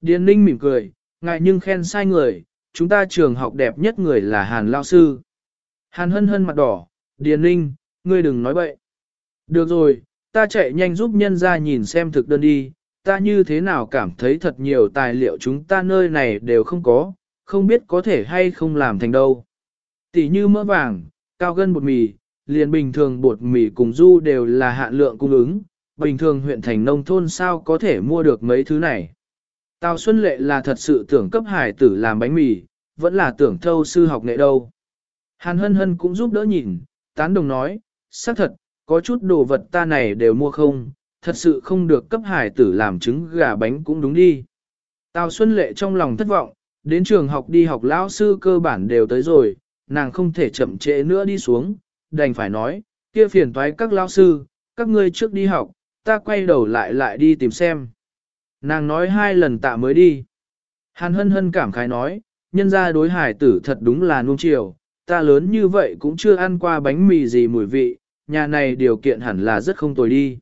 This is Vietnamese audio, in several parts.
Điền Ninh mỉm cười, ngại nhưng khen sai người, chúng ta trường học đẹp nhất người là Hàn Lao Sư. Hàn hân hân mặt đỏ, Điền Ninh, ngươi đừng nói bậy. Được rồi, ta chạy nhanh giúp nhân ra nhìn xem thực đơn đi, ta như thế nào cảm thấy thật nhiều tài liệu chúng ta nơi này đều không có, không biết có thể hay không làm thành đâu. Tỷ như mỡ vàng, cao gân bột mì, liền bình thường bột mì cùng du đều là hạn lượng cung ứng, bình thường huyện thành nông thôn sao có thể mua được mấy thứ này. Tào Xuân Lệ là thật sự tưởng cấp hải tử làm bánh mì, vẫn là tưởng thâu sư học nghệ đâu. Hàn hân hân cũng giúp đỡ nhìn, tán đồng nói, xác thật, có chút đồ vật ta này đều mua không, thật sự không được cấp hải tử làm trứng gà bánh cũng đúng đi. Tào Xuân Lệ trong lòng thất vọng, đến trường học đi học lão sư cơ bản đều tới rồi, nàng không thể chậm trễ nữa đi xuống, đành phải nói, kia phiền toái các lão sư, các ngươi trước đi học, ta quay đầu lại lại đi tìm xem. Nàng nói hai lần tạ mới đi. Hàn hân hân cảm khái nói, nhân ra đối hải tử thật đúng là nuông chiều, ta lớn như vậy cũng chưa ăn qua bánh mì gì mùi vị, nhà này điều kiện hẳn là rất không tồi đi.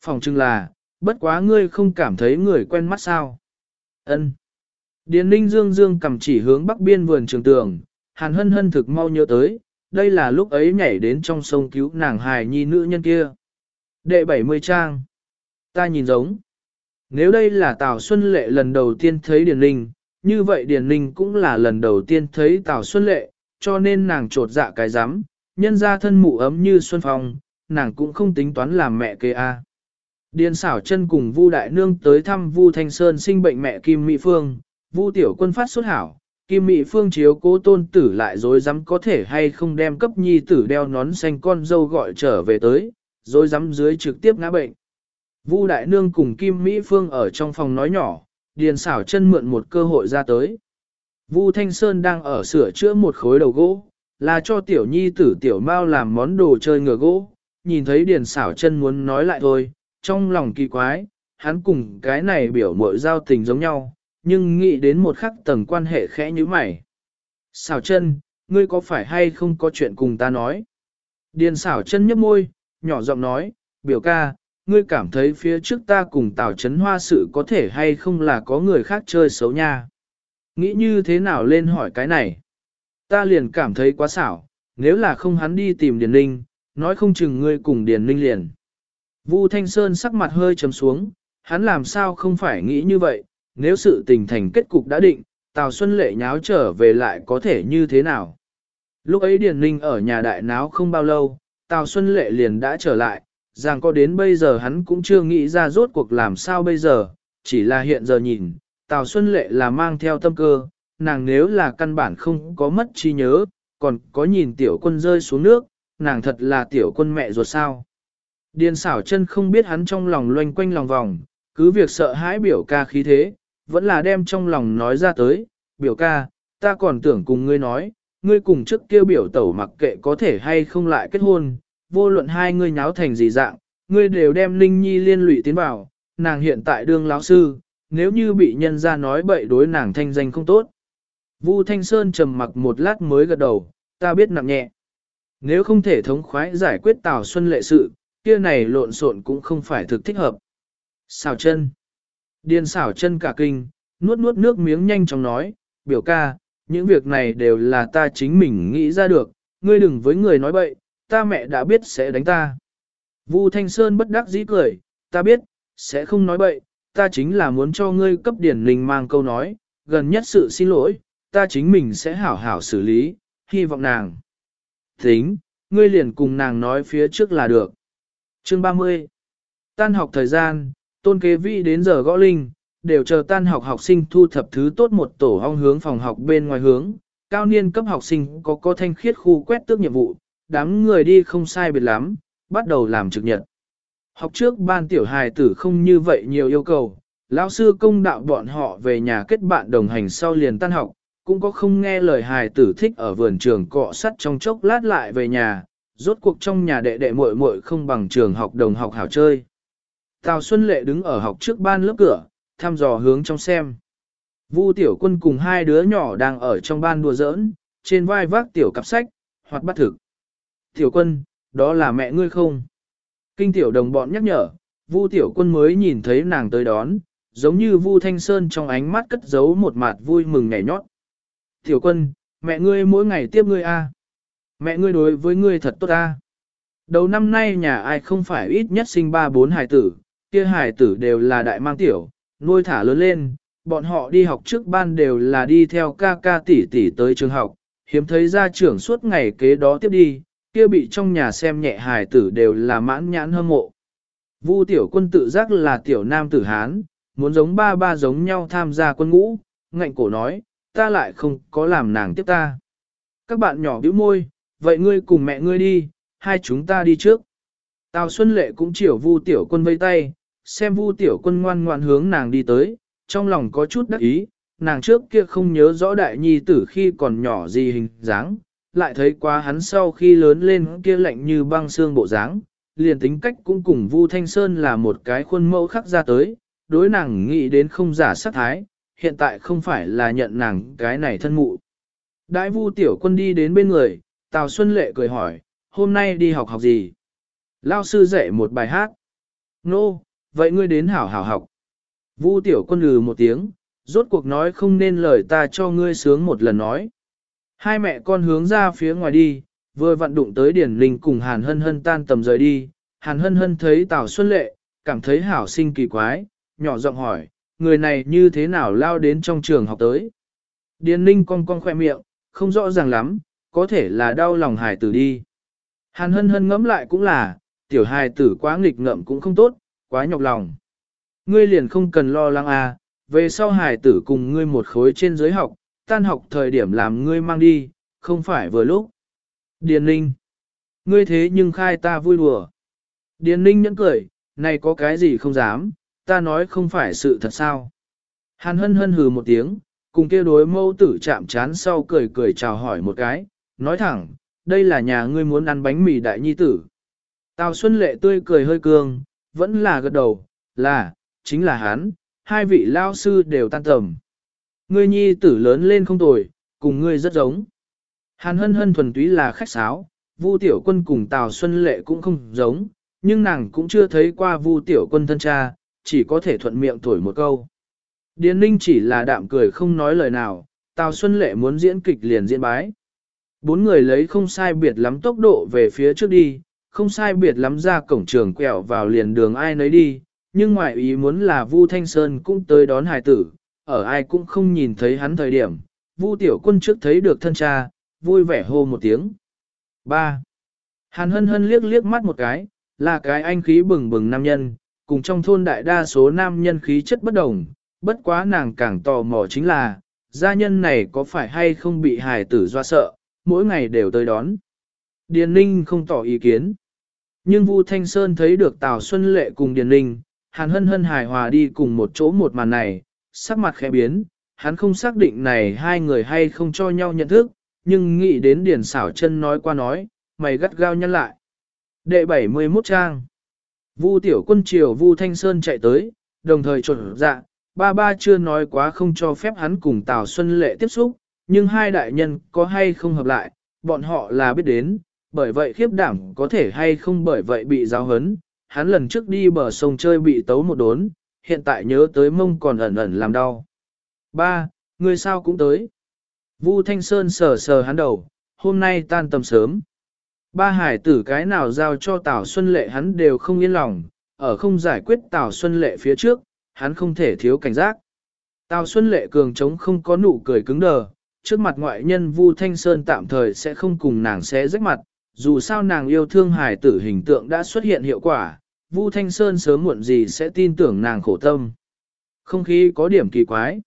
Phòng trưng là, bất quá ngươi không cảm thấy người quen mắt sao. Ân. Điền ninh dương dương cầm chỉ hướng bắc biên vườn trường tường, hàn hân hân thực mau nhớ tới, đây là lúc ấy nhảy đến trong sông cứu nàng hài nhi nữ nhân kia. Đệ 70 trang. Ta nhìn giống. Nếu đây là Tào Xuân Lệ lần đầu tiên thấy Điền Ninh, như vậy Điền Ninh cũng là lần đầu tiên thấy Tào Xuân Lệ, cho nên nàng trột dạ cái rắm nhân ra thân mụ ấm như Xuân Phong, nàng cũng không tính toán làm mẹ kê a. Điền xảo chân cùng Vu Đại Nương tới thăm Vu Thanh Sơn sinh bệnh mẹ Kim Mỹ Phương, Vu Tiểu Quân phát xuất hảo, Kim Mỹ Phương chiếu cố tôn tử lại dối dám có thể hay không đem cấp nhi tử đeo nón xanh con dâu gọi trở về tới, dối dám dưới trực tiếp ngã bệnh. Vu Đại Nương cùng Kim Mỹ Phương ở trong phòng nói nhỏ, Điền xảo chân mượn một cơ hội ra tới. Vu Thanh Sơn đang ở sửa chữa một khối đầu gỗ, là cho tiểu nhi tử tiểu mao làm món đồ chơi ngựa gỗ, nhìn thấy Điền xảo chân muốn nói lại thôi, trong lòng kỳ quái, hắn cùng cái này biểu mội giao tình giống nhau, nhưng nghĩ đến một khắc tầng quan hệ khẽ như mày. Xảo chân, ngươi có phải hay không có chuyện cùng ta nói? Điền xảo chân nhấp môi, nhỏ giọng nói, biểu ca, ngươi cảm thấy phía trước ta cùng Tào Trấn Hoa sự có thể hay không là có người khác chơi xấu nha. Nghĩ như thế nào lên hỏi cái này? Ta liền cảm thấy quá xảo, nếu là không hắn đi tìm Điền Ninh, nói không chừng ngươi cùng Điền Ninh liền. Vu Thanh Sơn sắc mặt hơi trầm xuống, hắn làm sao không phải nghĩ như vậy, nếu sự tình thành kết cục đã định, Tào Xuân Lệ nháo trở về lại có thể như thế nào. Lúc ấy Điền Ninh ở nhà đại náo không bao lâu, Tào Xuân Lệ liền đã trở lại, rằng có đến bây giờ hắn cũng chưa nghĩ ra rốt cuộc làm sao bây giờ, chỉ là hiện giờ nhìn, Tào Xuân Lệ là mang theo tâm cơ, nàng nếu là căn bản không có mất trí nhớ, còn có nhìn tiểu quân rơi xuống nước, nàng thật là tiểu quân mẹ ruột sao. Điền xảo chân không biết hắn trong lòng loanh quanh lòng vòng, cứ việc sợ hãi biểu ca khí thế, vẫn là đem trong lòng nói ra tới, biểu ca, ta còn tưởng cùng ngươi nói, ngươi cùng trước kia biểu tẩu mặc kệ có thể hay không lại kết hôn, vô luận hai ngươi nháo thành gì dạng, ngươi đều đem Linh Nhi liên lụy tiến vào, nàng hiện tại đương lão sư, nếu như bị nhân ra nói bậy đối nàng thanh danh không tốt. Vu Thanh Sơn trầm mặc một lát mới gật đầu, ta biết nặng nhẹ. Nếu không thể thống khoái giải quyết Tào Xuân lệ sự, kia này lộn xộn cũng không phải thực thích hợp. Xào chân. Điền xảo chân cả kinh, nuốt nuốt nước miếng nhanh chóng nói, biểu ca, những việc này đều là ta chính mình nghĩ ra được, ngươi đừng với người nói bậy, ta mẹ đã biết sẽ đánh ta. Vu Thanh Sơn bất đắc dĩ cười, ta biết, sẽ không nói bậy, ta chính là muốn cho ngươi cấp điển linh mang câu nói, gần nhất sự xin lỗi, ta chính mình sẽ hảo hảo xử lý, hy vọng nàng. Tính, ngươi liền cùng nàng nói phía trước là được. Chương 30 Tan học thời gian, tôn kế vi đến giờ gõ linh, đều chờ tan học học sinh thu thập thứ tốt một tổ hong hướng phòng học bên ngoài hướng. Cao niên cấp học sinh có có thanh khiết khu quét tước nhiệm vụ, đám người đi không sai biệt lắm, bắt đầu làm trực nhật. Học trước ban tiểu hài tử không như vậy nhiều yêu cầu, lão sư công đạo bọn họ về nhà kết bạn đồng hành sau liền tan học, cũng có không nghe lời hài tử thích ở vườn trường cọ sắt trong chốc lát lại về nhà, rốt cuộc trong nhà đệ đệ muội muội không bằng trường học đồng học hảo chơi. Tào Xuân Lệ đứng ở học trước ban lớp cửa, thăm dò hướng trong xem. Vu tiểu quân cùng hai đứa nhỏ đang ở trong ban đùa giỡn, trên vai vác tiểu cặp sách, hoặc bắt thực. Tiểu quân, đó là mẹ ngươi không? Kinh tiểu đồng bọn nhắc nhở, Vu tiểu quân mới nhìn thấy nàng tới đón, giống như Vu Thanh Sơn trong ánh mắt cất giấu một mặt vui mừng nhảy nhót. Tiểu quân, mẹ ngươi mỗi ngày tiếp ngươi a. Mẹ ngươi đối với ngươi thật tốt a. Đầu năm nay nhà ai không phải ít nhất sinh ba bốn hài tử, kia hài tử đều là đại mang tiểu, nuôi thả lớn lên, bọn họ đi học trước ban đều là đi theo ca ca tỷ tỷ tới trường học, hiếm thấy ra trưởng suốt ngày kế đó tiếp đi, kia bị trong nhà xem nhẹ hài tử đều là mãn nhãn hâm mộ. Vu tiểu quân tự giác là tiểu nam tử Hán, muốn giống ba ba giống nhau tham gia quân ngũ, ngạnh cổ nói, ta lại không có làm nàng tiếp ta. Các bạn nhỏ bĩu môi, vậy ngươi cùng mẹ ngươi đi, hai chúng ta đi trước. Tào Xuân Lệ cũng chiều Vu Tiểu Quân vây tay, xem Vu Tiểu Quân ngoan ngoan hướng nàng đi tới, trong lòng có chút đắc ý, nàng trước kia không nhớ rõ đại nhi tử khi còn nhỏ gì hình dáng, lại thấy quá hắn sau khi lớn lên kia lạnh như băng xương bộ dáng, liền tính cách cũng cùng Vu Thanh Sơn là một cái khuôn mẫu khắc ra tới, đối nàng nghĩ đến không giả sát thái, hiện tại không phải là nhận nàng cái này thân mụ. Đại Vu Tiểu Quân đi đến bên người, Tào Xuân Lệ cười hỏi, hôm nay đi học học gì? Lao sư dạy một bài hát. Nô, no, vậy ngươi đến hảo hảo học. Vu tiểu quân lừ một tiếng, rốt cuộc nói không nên lời ta cho ngươi sướng một lần nói. Hai mẹ con hướng ra phía ngoài đi, vừa vận đụng tới Điển Linh cùng Hàn Hân Hân tan tầm rời đi. Hàn Hân Hân thấy Tào Xuân Lệ, cảm thấy hảo sinh kỳ quái, nhỏ giọng hỏi, người này như thế nào lao đến trong trường học tới. Điền Linh cong cong khoe miệng, không rõ ràng lắm, có thể là đau lòng hài tử đi. Hàn hân hân ngẫm lại cũng là, tiểu hài tử quá nghịch ngợm cũng không tốt, quá nhọc lòng. Ngươi liền không cần lo lắng à, về sau hài tử cùng ngươi một khối trên giới học, tan học thời điểm làm ngươi mang đi, không phải vừa lúc. Điền Ninh. Ngươi thế nhưng khai ta vui đùa. Điền Ninh nhẫn cười, này có cái gì không dám, ta nói không phải sự thật sao. Hàn hân hân hừ một tiếng, cùng kia đối mâu tử chạm chán sau cười cười chào hỏi một cái, nói thẳng, đây là nhà ngươi muốn ăn bánh mì đại nhi tử. Tào Xuân Lệ tươi cười hơi cương, vẫn là gật đầu, là, chính là hắn, hai vị lao sư đều tan tầm. Ngươi nhi tử lớn lên không tồi, cùng ngươi rất giống. Hàn hân hân thuần túy là khách sáo, Vu tiểu quân cùng Tào Xuân Lệ cũng không giống, nhưng nàng cũng chưa thấy qua Vu tiểu quân thân cha, chỉ có thể thuận miệng thổi một câu. Điền Ninh chỉ là đạm cười không nói lời nào, Tào Xuân Lệ muốn diễn kịch liền diễn bái. Bốn người lấy không sai biệt lắm tốc độ về phía trước đi, không sai biệt lắm ra cổng trường quẹo vào liền đường ai nấy đi, nhưng ngoại ý muốn là Vu Thanh Sơn cũng tới đón hài tử, ở ai cũng không nhìn thấy hắn thời điểm, Vu Tiểu Quân trước thấy được thân cha, vui vẻ hô một tiếng. 3. Hàn hân hân liếc liếc mắt một cái, là cái anh khí bừng bừng nam nhân, cùng trong thôn đại đa số nam nhân khí chất bất đồng, bất quá nàng càng tò mò chính là, gia nhân này có phải hay không bị hài tử doa sợ, mỗi ngày đều tới đón. Điền Ninh không tỏ ý kiến. Nhưng Vu Thanh Sơn thấy được Tào Xuân Lệ cùng Điền Ninh, Hàn Hân Hân hài hòa đi cùng một chỗ một màn này, sắc mặt khẽ biến, hắn không xác định này hai người hay không cho nhau nhận thức, nhưng nghĩ đến Điền xảo chân nói qua nói, mày gắt gao nhăn lại. Đệ 71 trang Vu tiểu quân triều Vu Thanh Sơn chạy tới, đồng thời trộn dạ, ba ba chưa nói quá không cho phép hắn cùng Tào Xuân Lệ tiếp xúc, nhưng hai đại nhân có hay không hợp lại, bọn họ là biết đến, bởi vậy khiếp đảm có thể hay không bởi vậy bị giáo hấn. Hắn lần trước đi bờ sông chơi bị tấu một đốn, hiện tại nhớ tới mông còn ẩn ẩn làm đau. Ba, người sao cũng tới. Vu Thanh Sơn sờ sờ hắn đầu, hôm nay tan tầm sớm. Ba hải tử cái nào giao cho Tào Xuân Lệ hắn đều không yên lòng, ở không giải quyết Tào Xuân Lệ phía trước, hắn không thể thiếu cảnh giác. Tào Xuân Lệ cường trống không có nụ cười cứng đờ, trước mặt ngoại nhân Vu Thanh Sơn tạm thời sẽ không cùng nàng xé rách mặt, dù sao nàng yêu thương Hải tử hình tượng đã xuất hiện hiệu quả, Vu Thanh Sơn sớm muộn gì sẽ tin tưởng nàng khổ tâm. Không khí có điểm kỳ quái.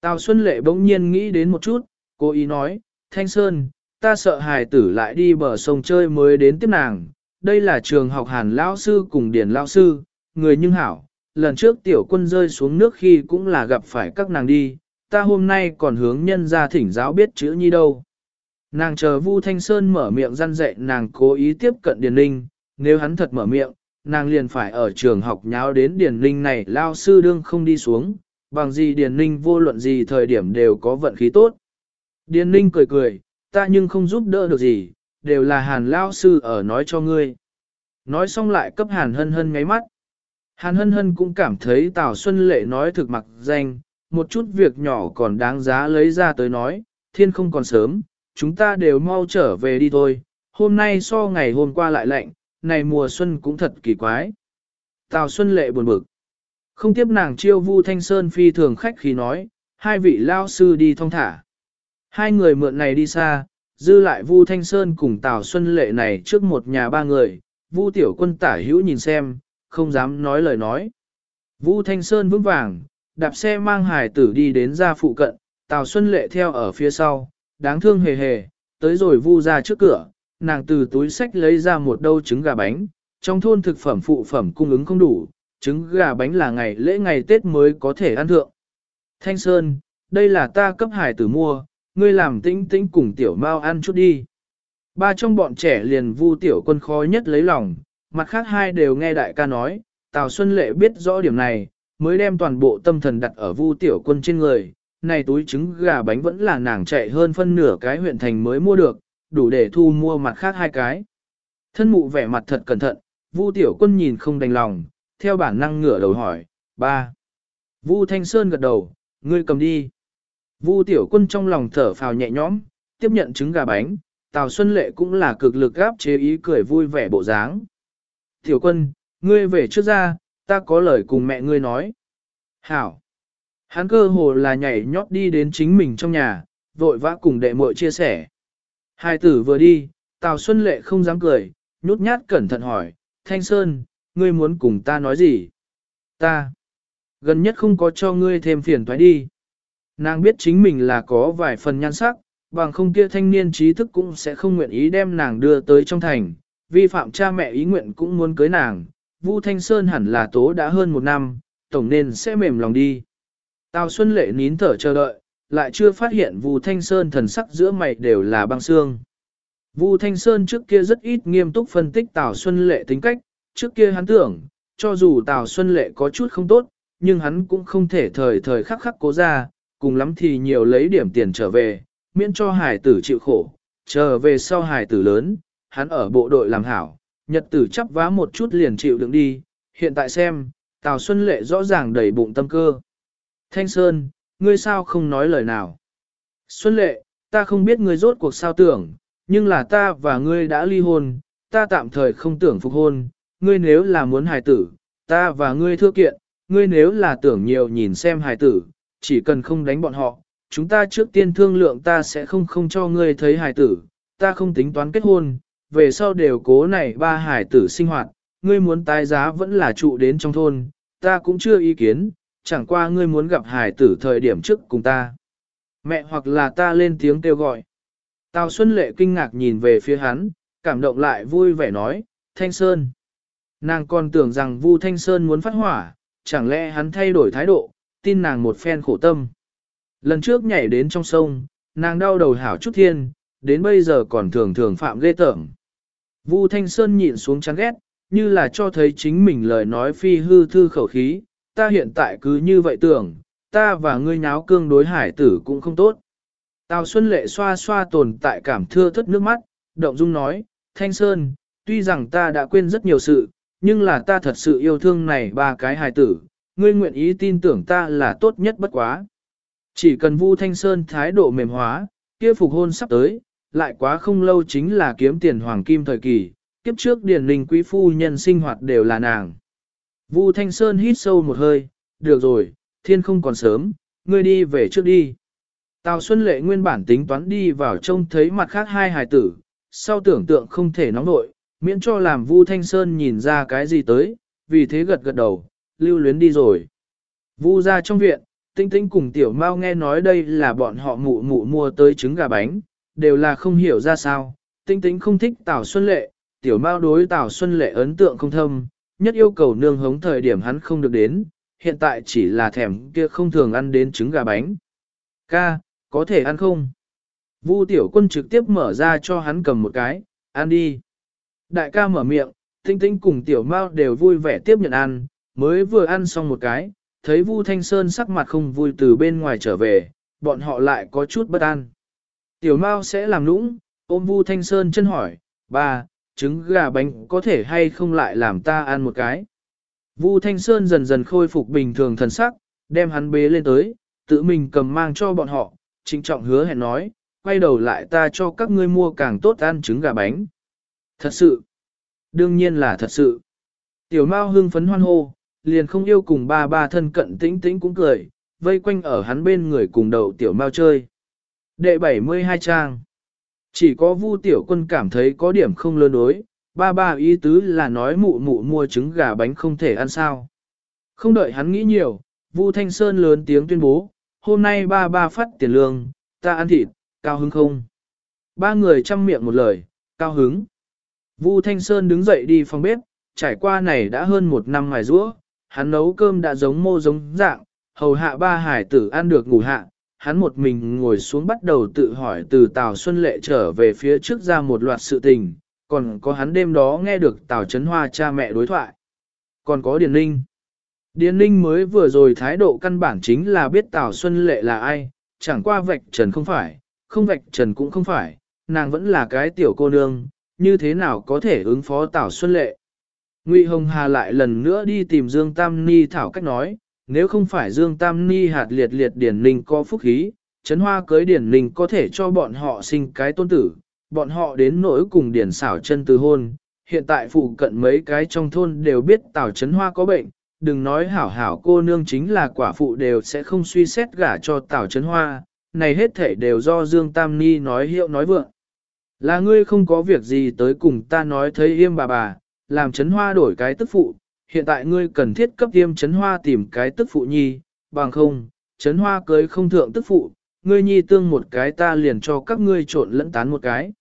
Tào Xuân Lệ bỗng nhiên nghĩ đến một chút, cô ý nói, Thanh Sơn, ta sợ hài tử lại đi bờ sông chơi mới đến tiếp nàng. Đây là trường học hàn lao sư cùng điển lao sư, người nhưng hảo, lần trước tiểu quân rơi xuống nước khi cũng là gặp phải các nàng đi, ta hôm nay còn hướng nhân ra thỉnh giáo biết chữ nhi đâu. Nàng chờ Vu Thanh Sơn mở miệng răn dạy nàng cố ý tiếp cận Điền Ninh, nếu hắn thật mở miệng, nàng liền phải ở trường học nháo đến Điền Ninh này lao sư đương không đi xuống, bằng gì Điền Ninh vô luận gì thời điểm đều có vận khí tốt. Điền Ninh cười cười, ta nhưng không giúp đỡ được gì, đều là hàn lao sư ở nói cho ngươi. Nói xong lại cấp hàn hân hân ngáy mắt. Hàn hân hân cũng cảm thấy Tào Xuân Lệ nói thực mặc danh, một chút việc nhỏ còn đáng giá lấy ra tới nói, thiên không còn sớm, chúng ta đều mau trở về đi thôi, hôm nay so ngày hôm qua lại lạnh, này mùa xuân cũng thật kỳ quái. Tào Xuân Lệ buồn bực. Không tiếp nàng chiêu Vu Thanh Sơn phi thường khách khi nói, hai vị lao sư đi thong thả. Hai người mượn này đi xa, dư lại Vu Thanh Sơn cùng Tào Xuân Lệ này trước một nhà ba người, Vu Tiểu Quân tả hữu nhìn xem, không dám nói lời nói. Vu Thanh Sơn vững vàng, đạp xe mang hải tử đi đến ra phụ cận, Tào Xuân Lệ theo ở phía sau, đáng thương hề hề, tới rồi Vu ra trước cửa, nàng từ túi sách lấy ra một đâu trứng gà bánh, trong thôn thực phẩm phụ phẩm cung ứng không đủ, trứng gà bánh là ngày lễ ngày Tết mới có thể ăn thượng. Thanh Sơn, đây là ta cấp hải tử mua, ngươi làm tĩnh tĩnh cùng tiểu mau ăn chút đi. Ba trong bọn trẻ liền vu tiểu quân khó nhất lấy lòng, mặt khác hai đều nghe đại ca nói, Tào Xuân Lệ biết rõ điểm này, mới đem toàn bộ tâm thần đặt ở vu tiểu quân trên người. Này túi trứng gà bánh vẫn là nàng chạy hơn phân nửa cái huyện thành mới mua được, đủ để thu mua mặt khác hai cái. Thân mụ vẻ mặt thật cẩn thận, vu tiểu quân nhìn không đành lòng, theo bản năng ngửa đầu hỏi, ba. Vu Thanh Sơn gật đầu, ngươi cầm đi. Vu tiểu quân trong lòng thở phào nhẹ nhõm, tiếp nhận trứng gà bánh, Tào Xuân Lệ cũng là cực lực gáp chế ý cười vui vẻ bộ dáng. Tiểu quân, ngươi về trước ra, ta có lời cùng mẹ ngươi nói. Hảo. Hắn cơ hồ là nhảy nhót đi đến chính mình trong nhà, vội vã cùng đệ muội chia sẻ. Hai tử vừa đi, Tào Xuân Lệ không dám cười, nhút nhát cẩn thận hỏi, Thanh Sơn, ngươi muốn cùng ta nói gì? Ta, gần nhất không có cho ngươi thêm phiền toái đi. Nàng biết chính mình là có vài phần nhan sắc, bằng không kia thanh niên trí thức cũng sẽ không nguyện ý đem nàng đưa tới trong thành, vi phạm cha mẹ ý nguyện cũng muốn cưới nàng. Vu Thanh Sơn hẳn là tố đã hơn một năm, tổng nên sẽ mềm lòng đi. Tào Xuân Lệ nín thở chờ đợi, lại chưa phát hiện Vu Thanh Sơn thần sắc giữa mày đều là băng xương. Vu Thanh Sơn trước kia rất ít nghiêm túc phân tích Tào Xuân Lệ tính cách, trước kia hắn tưởng, cho dù Tào Xuân Lệ có chút không tốt, nhưng hắn cũng không thể thời thời khắc khắc cố ra, cùng lắm thì nhiều lấy điểm tiền trở về, miễn cho hải tử chịu khổ, trở về sau hải tử lớn, hắn ở bộ đội làm hảo, nhật tử chắp vá một chút liền chịu đựng đi, hiện tại xem, Tào Xuân Lệ rõ ràng đầy bụng tâm cơ. Thanh Sơn, ngươi sao không nói lời nào? Xuân Lệ, ta không biết ngươi rốt cuộc sao tưởng, nhưng là ta và ngươi đã ly hôn, ta tạm thời không tưởng phục hôn, ngươi nếu là muốn hài tử, ta và ngươi thưa kiện, ngươi nếu là tưởng nhiều nhìn xem hài tử, chỉ cần không đánh bọn họ, chúng ta trước tiên thương lượng ta sẽ không không cho ngươi thấy hài tử, ta không tính toán kết hôn, về sau đều cố này ba hài tử sinh hoạt, ngươi muốn tái giá vẫn là trụ đến trong thôn, ta cũng chưa ý kiến, chẳng qua ngươi muốn gặp Hải tử thời điểm trước cùng ta. Mẹ hoặc là ta lên tiếng kêu gọi. Tào Xuân Lệ kinh ngạc nhìn về phía hắn, cảm động lại vui vẻ nói, Thanh Sơn. Nàng còn tưởng rằng Vu Thanh Sơn muốn phát hỏa, chẳng lẽ hắn thay đổi thái độ, tin nàng một phen khổ tâm. Lần trước nhảy đến trong sông, nàng đau đầu hảo chút thiên, đến bây giờ còn thường thường phạm ghê tởm. Vu Thanh Sơn nhịn xuống chán ghét, như là cho thấy chính mình lời nói phi hư thư khẩu khí, ta hiện tại cứ như vậy tưởng, ta và ngươi nháo cương đối hải tử cũng không tốt. Tào Xuân Lệ xoa xoa tồn tại cảm thưa thất nước mắt, động dung nói, Thanh Sơn, tuy rằng ta đã quên rất nhiều sự, nhưng là ta thật sự yêu thương này ba cái hài tử, ngươi nguyện ý tin tưởng ta là tốt nhất bất quá. Chỉ cần Vu Thanh Sơn thái độ mềm hóa, kia phục hôn sắp tới, lại quá không lâu chính là kiếm tiền hoàng kim thời kỳ, kiếp trước điển linh quý phu nhân sinh hoạt đều là nàng. Vu Thanh Sơn hít sâu một hơi, được rồi, thiên không còn sớm, ngươi đi về trước đi. Tào Xuân Lệ nguyên bản tính toán đi vào trông thấy mặt khác hai hài tử, sau tưởng tượng không thể nóng nội, miễn cho làm Vu Thanh Sơn nhìn ra cái gì tới, vì thế gật gật đầu, lưu luyến đi rồi. Vu ra trong viện, Tinh Tinh cùng Tiểu Mao nghe nói đây là bọn họ mụ mụ mua tới trứng gà bánh, đều là không hiểu ra sao. Tinh Tinh không thích Tào Xuân Lệ, Tiểu Mao đối Tào Xuân Lệ ấn tượng không thâm, nhất yêu cầu nương hống thời điểm hắn không được đến, hiện tại chỉ là thèm kia không thường ăn đến trứng gà bánh. Ca, có thể ăn không? Vu Tiểu Quân trực tiếp mở ra cho hắn cầm một cái, ăn đi. Đại ca mở miệng, Tinh Tinh cùng Tiểu Mao đều vui vẻ tiếp nhận ăn, mới vừa ăn xong một cái, thấy Vu Thanh Sơn sắc mặt không vui từ bên ngoài trở về, bọn họ lại có chút bất an. Tiểu Mao sẽ làm nũng, ôm Vu Thanh Sơn chân hỏi, ba, trứng gà bánh có thể hay không lại làm ta ăn một cái. Vu Thanh Sơn dần dần khôi phục bình thường thần sắc, đem hắn bế lên tới, tự mình cầm mang cho bọn họ, trịnh trọng hứa hẹn nói, quay đầu lại ta cho các ngươi mua càng tốt ăn trứng gà bánh. Thật sự, đương nhiên là thật sự. Tiểu Mao hưng phấn hoan hô, liền không yêu cùng ba ba thân cận tĩnh tĩnh cũng cười, vây quanh ở hắn bên người cùng đầu Tiểu Mao chơi. Đệ 72 trang. Chỉ có Vu Tiểu Quân cảm thấy có điểm không lớn đối, ba ba ý tứ là nói mụ mụ mua trứng gà bánh không thể ăn sao. Không đợi hắn nghĩ nhiều, Vu Thanh Sơn lớn tiếng tuyên bố, hôm nay ba ba phát tiền lương, ta ăn thịt, cao hứng không? Ba người chăm miệng một lời, cao hứng. Vu Thanh Sơn đứng dậy đi phòng bếp, trải qua này đã hơn một năm mài rũa, hắn nấu cơm đã giống mô giống dạng, hầu hạ ba hải tử ăn được ngủ hạ, hắn một mình ngồi xuống bắt đầu tự hỏi từ Tào Xuân Lệ trở về phía trước ra một loạt sự tình, còn có hắn đêm đó nghe được Tào Trấn Hoa cha mẹ đối thoại. Còn có Điền Ninh. Điền Ninh mới vừa rồi thái độ căn bản chính là biết Tào Xuân Lệ là ai, chẳng qua vạch trần không phải, không vạch trần cũng không phải, nàng vẫn là cái tiểu cô nương, như thế nào có thể ứng phó Tào Xuân Lệ. Ngụy Hồng Hà lại lần nữa đi tìm Dương Tam Ni thảo cách nói, nếu không phải Dương Tam Ni hạt liệt liệt Điển Ninh có phúc khí, Trấn Hoa cưới Điển Ninh có thể cho bọn họ sinh cái tôn tử, bọn họ đến nỗi cùng Điển xảo chân từ hôn. Hiện tại phụ cận mấy cái trong thôn đều biết Tào Trấn Hoa có bệnh, đừng nói hảo hảo cô nương chính là quả phụ đều sẽ không suy xét gả cho Tào Trấn Hoa, này hết thể đều do Dương Tam Ni nói hiệu nói vượng. Là ngươi không có việc gì tới cùng ta nói thấy yêm bà bà, làm Trấn Hoa đổi cái tức phụ, hiện tại ngươi cần thiết cấp tiêm chấn hoa tìm cái tức phụ nhi, bằng không, chấn hoa cưới không thượng tức phụ, ngươi nhi tương một cái ta liền cho các ngươi trộn lẫn tán một cái.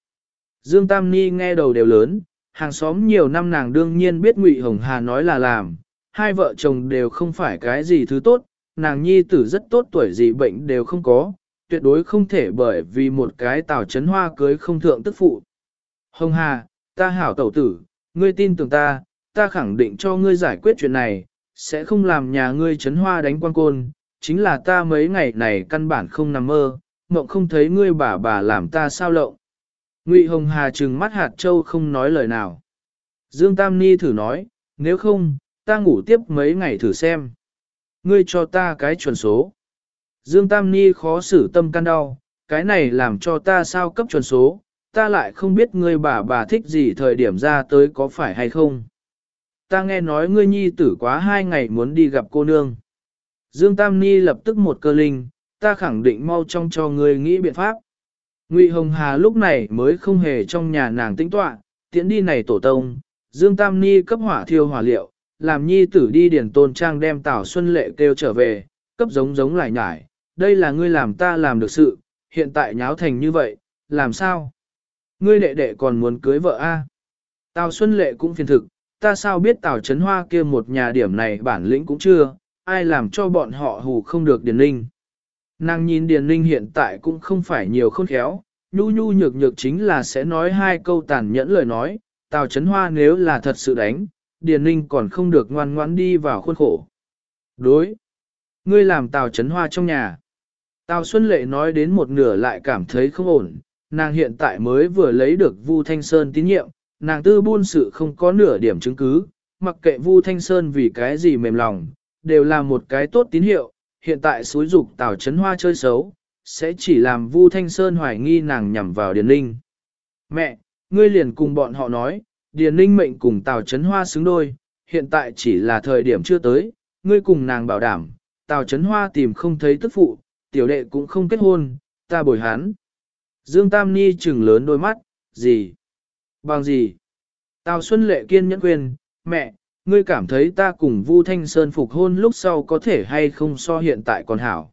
Dương Tam Ni nghe đầu đều lớn, hàng xóm nhiều năm nàng đương nhiên biết Ngụy Hồng Hà nói là làm, hai vợ chồng đều không phải cái gì thứ tốt, nàng nhi tử rất tốt tuổi gì bệnh đều không có, tuyệt đối không thể bởi vì một cái tảo chấn hoa cưới không thượng tức phụ. Hồng Hà, ta hảo tẩu tử, ngươi tin tưởng ta, ta khẳng định cho ngươi giải quyết chuyện này, sẽ không làm nhà ngươi chấn hoa đánh quan côn, chính là ta mấy ngày này căn bản không nằm mơ, mộng không thấy ngươi bà bà làm ta sao lộng. Ngụy Hồng Hà trừng mắt hạt châu không nói lời nào. Dương Tam Ni thử nói, nếu không, ta ngủ tiếp mấy ngày thử xem. Ngươi cho ta cái chuẩn số. Dương Tam Ni khó xử tâm can đau, cái này làm cho ta sao cấp chuẩn số, ta lại không biết ngươi bà bà thích gì thời điểm ra tới có phải hay không ta nghe nói ngươi nhi tử quá hai ngày muốn đi gặp cô nương. Dương Tam Ni lập tức một cơ linh, ta khẳng định mau trong cho ngươi nghĩ biện pháp. Ngụy Hồng Hà lúc này mới không hề trong nhà nàng tĩnh tọa, tiễn đi này tổ tông, Dương Tam Ni cấp hỏa thiêu hỏa liệu, làm nhi tử đi điển tôn trang đem Tảo Xuân Lệ kêu trở về, cấp giống giống lại nhải, đây là ngươi làm ta làm được sự, hiện tại nháo thành như vậy, làm sao? Ngươi đệ đệ còn muốn cưới vợ a? Tào Xuân Lệ cũng phiền thực, ta sao biết Tào Trấn Hoa kia một nhà điểm này bản lĩnh cũng chưa, ai làm cho bọn họ hù không được Điền Ninh. Nàng nhìn Điền Ninh hiện tại cũng không phải nhiều khôn khéo, nhu nhu nhược nhược chính là sẽ nói hai câu tàn nhẫn lời nói, Tào Trấn Hoa nếu là thật sự đánh, Điền Ninh còn không được ngoan ngoãn đi vào khuôn khổ. Đối, ngươi làm Tào Trấn Hoa trong nhà. Tào Xuân Lệ nói đến một nửa lại cảm thấy không ổn, nàng hiện tại mới vừa lấy được Vu Thanh Sơn tín nhiệm, nàng tư buôn sự không có nửa điểm chứng cứ, mặc kệ Vu Thanh Sơn vì cái gì mềm lòng, đều là một cái tốt tín hiệu, hiện tại suối dục Tào Trấn Hoa chơi xấu, sẽ chỉ làm Vu Thanh Sơn hoài nghi nàng nhằm vào Điền Linh. Mẹ, ngươi liền cùng bọn họ nói, Điền Linh mệnh cùng Tào Trấn Hoa xứng đôi, hiện tại chỉ là thời điểm chưa tới, ngươi cùng nàng bảo đảm, Tào Trấn Hoa tìm không thấy tức phụ, tiểu đệ cũng không kết hôn, ta bồi hắn. Dương Tam Ni trừng lớn đôi mắt, gì? Bằng gì? Tào Xuân Lệ kiên nhẫn quyền, mẹ, ngươi cảm thấy ta cùng Vu Thanh Sơn phục hôn lúc sau có thể hay không so hiện tại còn hảo.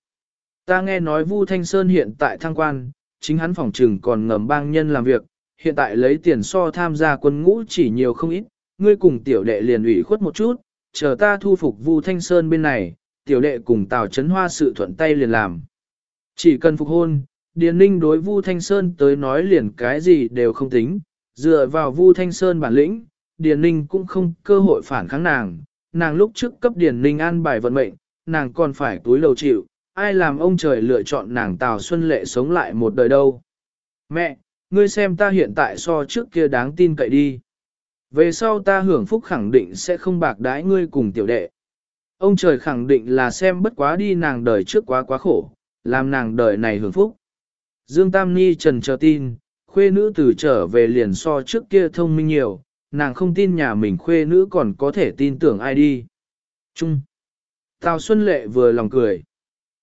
Ta nghe nói Vu Thanh Sơn hiện tại thăng quan, chính hắn phòng trừng còn ngầm bang nhân làm việc, hiện tại lấy tiền so tham gia quân ngũ chỉ nhiều không ít, ngươi cùng tiểu đệ liền ủy khuất một chút, chờ ta thu phục Vu Thanh Sơn bên này, tiểu đệ cùng Tào Trấn Hoa sự thuận tay liền làm. Chỉ cần phục hôn, Điền Ninh đối Vu Thanh Sơn tới nói liền cái gì đều không tính, dựa vào Vu Thanh Sơn bản lĩnh, Điền Ninh cũng không cơ hội phản kháng nàng, nàng lúc trước cấp Điền Ninh an bài vận mệnh, nàng còn phải túi lầu chịu, ai làm ông trời lựa chọn nàng Tào Xuân Lệ sống lại một đời đâu. Mẹ, ngươi xem ta hiện tại so trước kia đáng tin cậy đi. Về sau ta hưởng phúc khẳng định sẽ không bạc đãi ngươi cùng tiểu đệ. Ông trời khẳng định là xem bất quá đi nàng đời trước quá quá khổ, làm nàng đời này hưởng phúc. Dương Tam Ni trần chờ tin, khuê nữ từ trở về liền so trước kia thông minh nhiều, nàng không tin nhà mình khuê nữ còn có thể tin tưởng ai đi. Trung. Tào Xuân Lệ vừa lòng cười.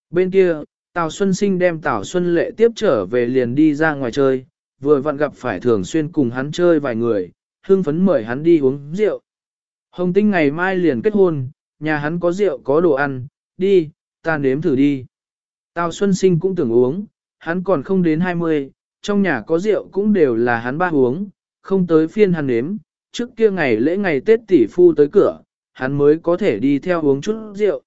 Bên kia, Tào Xuân Sinh đem Tào Xuân Lệ tiếp trở về liền đi ra ngoài chơi, vừa vặn gặp phải thường xuyên cùng hắn chơi vài người, hưng phấn mời hắn đi uống rượu. Hồng Tinh ngày mai liền kết hôn, nhà hắn có rượu có đồ ăn, đi, ta nếm thử đi. Tào Xuân Sinh cũng tưởng uống, hắn còn không đến 20, trong nhà có rượu cũng đều là hắn ba uống, không tới phiên hắn nếm, trước kia ngày lễ ngày Tết tỷ phu tới cửa, hắn mới có thể đi theo uống chút rượu.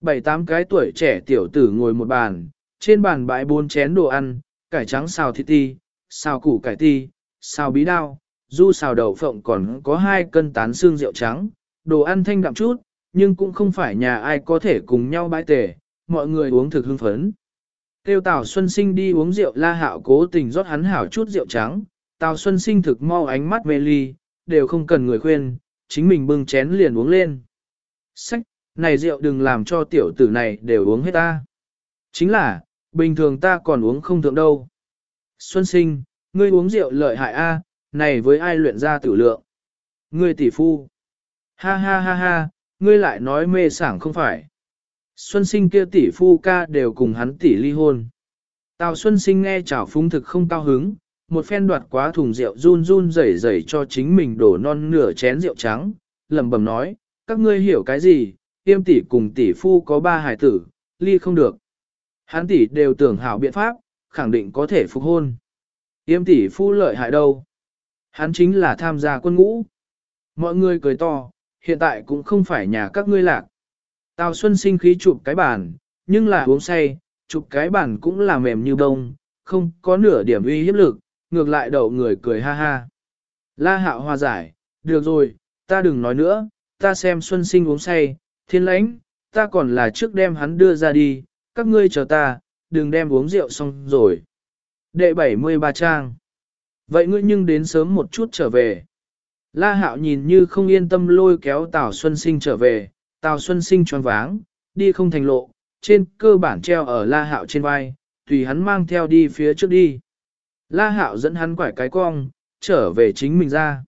Bảy tám cái tuổi trẻ tiểu tử ngồi một bàn, trên bàn bãi bốn chén đồ ăn, cải trắng xào thịt ti, xào củ cải ti, xào bí đao, du xào đậu phộng còn có hai cân tán xương rượu trắng, đồ ăn thanh đậm chút, nhưng cũng không phải nhà ai có thể cùng nhau bãi tề, mọi người uống thực hưng phấn. Tiêu Tào Xuân Sinh đi uống rượu la hạo cố tình rót hắn hảo chút rượu trắng, Tào Xuân Sinh thực mau ánh mắt mê ly, đều không cần người khuyên, chính mình bưng chén liền uống lên. Sách, này rượu đừng làm cho tiểu tử này đều uống hết ta. Chính là, bình thường ta còn uống không thượng đâu. Xuân Sinh, ngươi uống rượu lợi hại a, này với ai luyện ra tử lượng. Ngươi tỷ phu. Ha ha ha ha, ngươi lại nói mê sảng không phải. Xuân sinh kia tỷ phu ca đều cùng hắn tỷ ly hôn. Tào Xuân sinh nghe chảo phúng thực không cao hứng, một phen đoạt quá thùng rượu run run rẩy rẩy cho chính mình đổ non nửa chén rượu trắng, lẩm bẩm nói, các ngươi hiểu cái gì, tiêm tỷ cùng tỷ phu có ba hài tử, ly không được. Hắn tỷ đều tưởng hảo biện pháp, khẳng định có thể phục hôn. Tiêm tỷ phu lợi hại đâu? Hắn chính là tham gia quân ngũ. Mọi người cười to, hiện tại cũng không phải nhà các ngươi lạc. Tào Xuân sinh khí chụp cái bàn, nhưng là uống say, chụp cái bàn cũng là mềm như bông, không có nửa điểm uy hiếp lực, ngược lại đậu người cười ha ha. La hạo hòa giải, được rồi, ta đừng nói nữa, ta xem Xuân sinh uống say, thiên lãnh, ta còn là trước đem hắn đưa ra đi, các ngươi chờ ta, đừng đem uống rượu xong rồi. Đệ 73 trang. Vậy ngươi nhưng đến sớm một chút trở về. La hạo nhìn như không yên tâm lôi kéo Tào Xuân Sinh trở về, Tào Xuân Sinh choáng váng, đi không thành lộ, trên cơ bản treo ở La hạo trên vai, tùy hắn mang theo đi phía trước đi. La hạo dẫn hắn quải cái cong, trở về chính mình ra.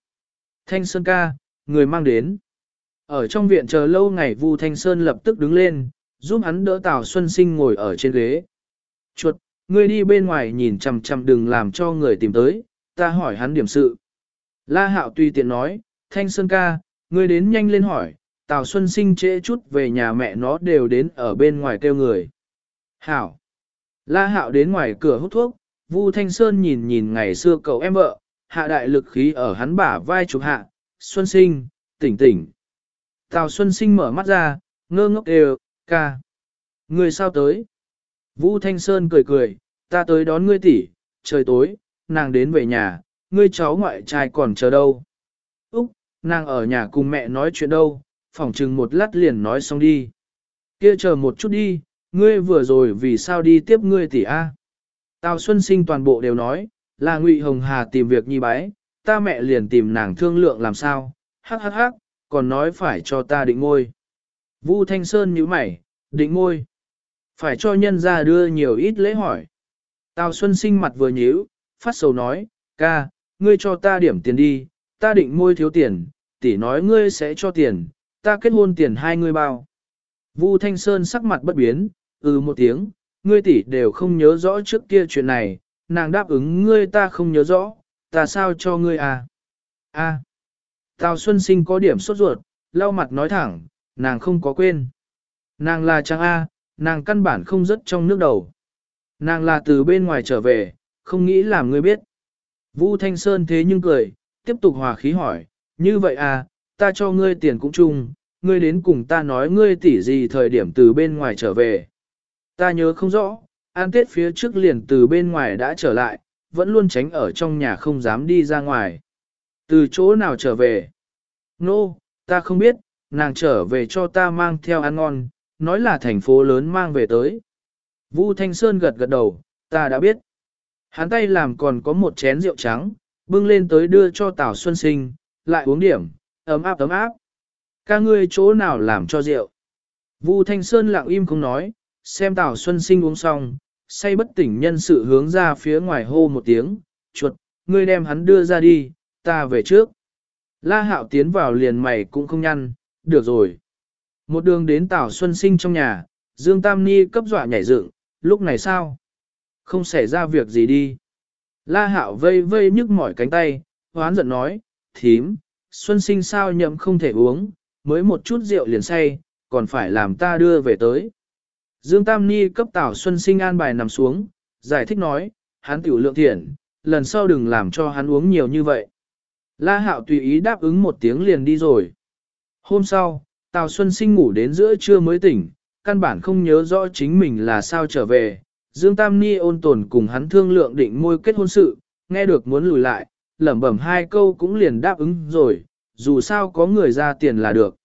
Thanh Sơn ca, người mang đến. Ở trong viện chờ lâu ngày Vu Thanh Sơn lập tức đứng lên, giúp hắn đỡ Tào Xuân Sinh ngồi ở trên ghế. Chuột, ngươi đi bên ngoài nhìn chằm chằm đừng làm cho người tìm tới, ta hỏi hắn điểm sự. La Hạo tùy tiện nói, Thanh Sơn ca, ngươi đến nhanh lên hỏi, Tào Xuân sinh trễ chút về nhà mẹ nó đều đến ở bên ngoài kêu người. Hảo. La Hạo đến ngoài cửa hút thuốc, Vu Thanh Sơn nhìn nhìn ngày xưa cậu em vợ, hạ đại lực khí ở hắn bả vai chụp hạ, Xuân sinh, tỉnh tỉnh. Tào Xuân sinh mở mắt ra, ngơ ngốc đều, ca. Người sao tới? Vu Thanh Sơn cười cười, ta tới đón ngươi tỷ, trời tối, nàng đến về nhà, ngươi cháu ngoại trai còn chờ đâu. Úc, nàng ở nhà cùng mẹ nói chuyện đâu, phỏng chừng một lát liền nói xong đi. Kia chờ một chút đi, ngươi vừa rồi vì sao đi tiếp ngươi tỷ A. Tào Xuân Sinh toàn bộ đều nói, là Ngụy Hồng Hà tìm việc nhi bái, ta mẹ liền tìm nàng thương lượng làm sao, hắc hắc hắc, còn nói phải cho ta định ngôi. Vu Thanh Sơn nhíu mày, định ngôi. Phải cho nhân ra đưa nhiều ít lễ hỏi. Tào Xuân Sinh mặt vừa nhíu, phát sầu nói, ca, ngươi cho ta điểm tiền đi, ta định ngôi thiếu tiền, tỷ nói ngươi sẽ cho tiền, ta kết hôn tiền hai ngươi bao. Vu Thanh Sơn sắc mặt bất biến, ừ một tiếng, ngươi tỷ đều không nhớ rõ trước kia chuyện này, nàng đáp ứng ngươi ta không nhớ rõ, ta sao cho ngươi à? A. Tào Xuân Sinh có điểm sốt ruột, lau mặt nói thẳng, nàng không có quên. Nàng là trang A, nàng căn bản không rất trong nước đầu. Nàng là từ bên ngoài trở về, không nghĩ làm ngươi biết. Vu Thanh Sơn thế nhưng cười, tiếp tục hòa khí hỏi, như vậy à, ta cho ngươi tiền cũng chung, ngươi đến cùng ta nói ngươi tỷ gì thời điểm từ bên ngoài trở về. Ta nhớ không rõ, an tết phía trước liền từ bên ngoài đã trở lại, vẫn luôn tránh ở trong nhà không dám đi ra ngoài. Từ chỗ nào trở về? Nô, no, ta không biết, nàng trở về cho ta mang theo ăn ngon, nói là thành phố lớn mang về tới. Vu Thanh Sơn gật gật đầu, ta đã biết. Hắn tay làm còn có một chén rượu trắng, bưng lên tới đưa cho Tào Xuân Sinh, lại uống điểm, ấm áp ấm áp. Ca ngươi chỗ nào làm cho rượu? Vu Thanh Sơn lặng im không nói, xem Tào Xuân Sinh uống xong, say bất tỉnh nhân sự hướng ra phía ngoài hô một tiếng, chuột, ngươi đem hắn đưa ra đi, ta về trước. La Hạo tiến vào liền mày cũng không nhăn, được rồi. Một đường đến Tào Xuân Sinh trong nhà, Dương Tam Ni cấp dọa nhảy dựng, lúc này sao? Không xảy ra việc gì đi. La Hạo vây vây nhức mỏi cánh tay, hoán giận nói, thím, Xuân Sinh sao nhậm không thể uống, mới một chút rượu liền say, còn phải làm ta đưa về tới. Dương Tam Ni cấp Tào Xuân Sinh an bài nằm xuống, giải thích nói, hắn tiểu lượng thiện, lần sau đừng làm cho hắn uống nhiều như vậy. La Hạo tùy ý đáp ứng một tiếng liền đi rồi. Hôm sau, Tào Xuân Sinh ngủ đến giữa trưa mới tỉnh, căn bản không nhớ rõ chính mình là sao trở về. Dương Tam Ni ôn tồn cùng hắn thương lượng định môi kết hôn sự, nghe được muốn lùi lại, lẩm bẩm hai câu cũng liền đáp ứng rồi, dù sao có người ra tiền là được.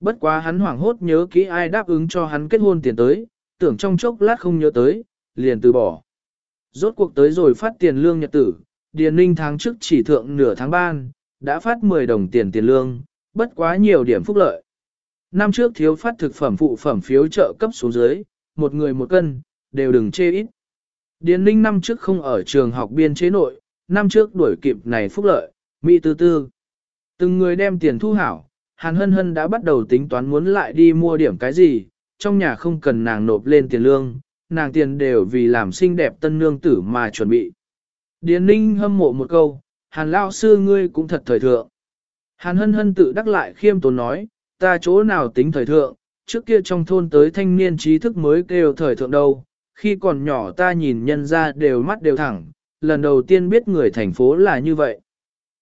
Bất quá hắn hoảng hốt nhớ kỹ ai đáp ứng cho hắn kết hôn tiền tới, tưởng trong chốc lát không nhớ tới, liền từ bỏ. Rốt cuộc tới rồi phát tiền lương nhật tử, Điền Ninh tháng trước chỉ thượng nửa tháng ban, đã phát 10 đồng tiền tiền lương, bất quá nhiều điểm phúc lợi. Năm trước thiếu phát thực phẩm phụ phẩm phiếu trợ cấp xuống dưới, một người một cân, đều đừng chê ít. Điền Ninh năm trước không ở trường học biên chế nội, năm trước đuổi kịp này phúc lợi, Mỹ tư tư. Từng người đem tiền thu hảo, Hàn Hân Hân đã bắt đầu tính toán muốn lại đi mua điểm cái gì, trong nhà không cần nàng nộp lên tiền lương, nàng tiền đều vì làm xinh đẹp tân nương tử mà chuẩn bị. Điền Ninh hâm mộ một câu, Hàn Lao sư ngươi cũng thật thời thượng. Hàn Hân Hân tự đắc lại khiêm tốn nói, ta chỗ nào tính thời thượng, trước kia trong thôn tới thanh niên trí thức mới kêu thời thượng đâu, khi còn nhỏ ta nhìn nhân ra đều mắt đều thẳng, lần đầu tiên biết người thành phố là như vậy.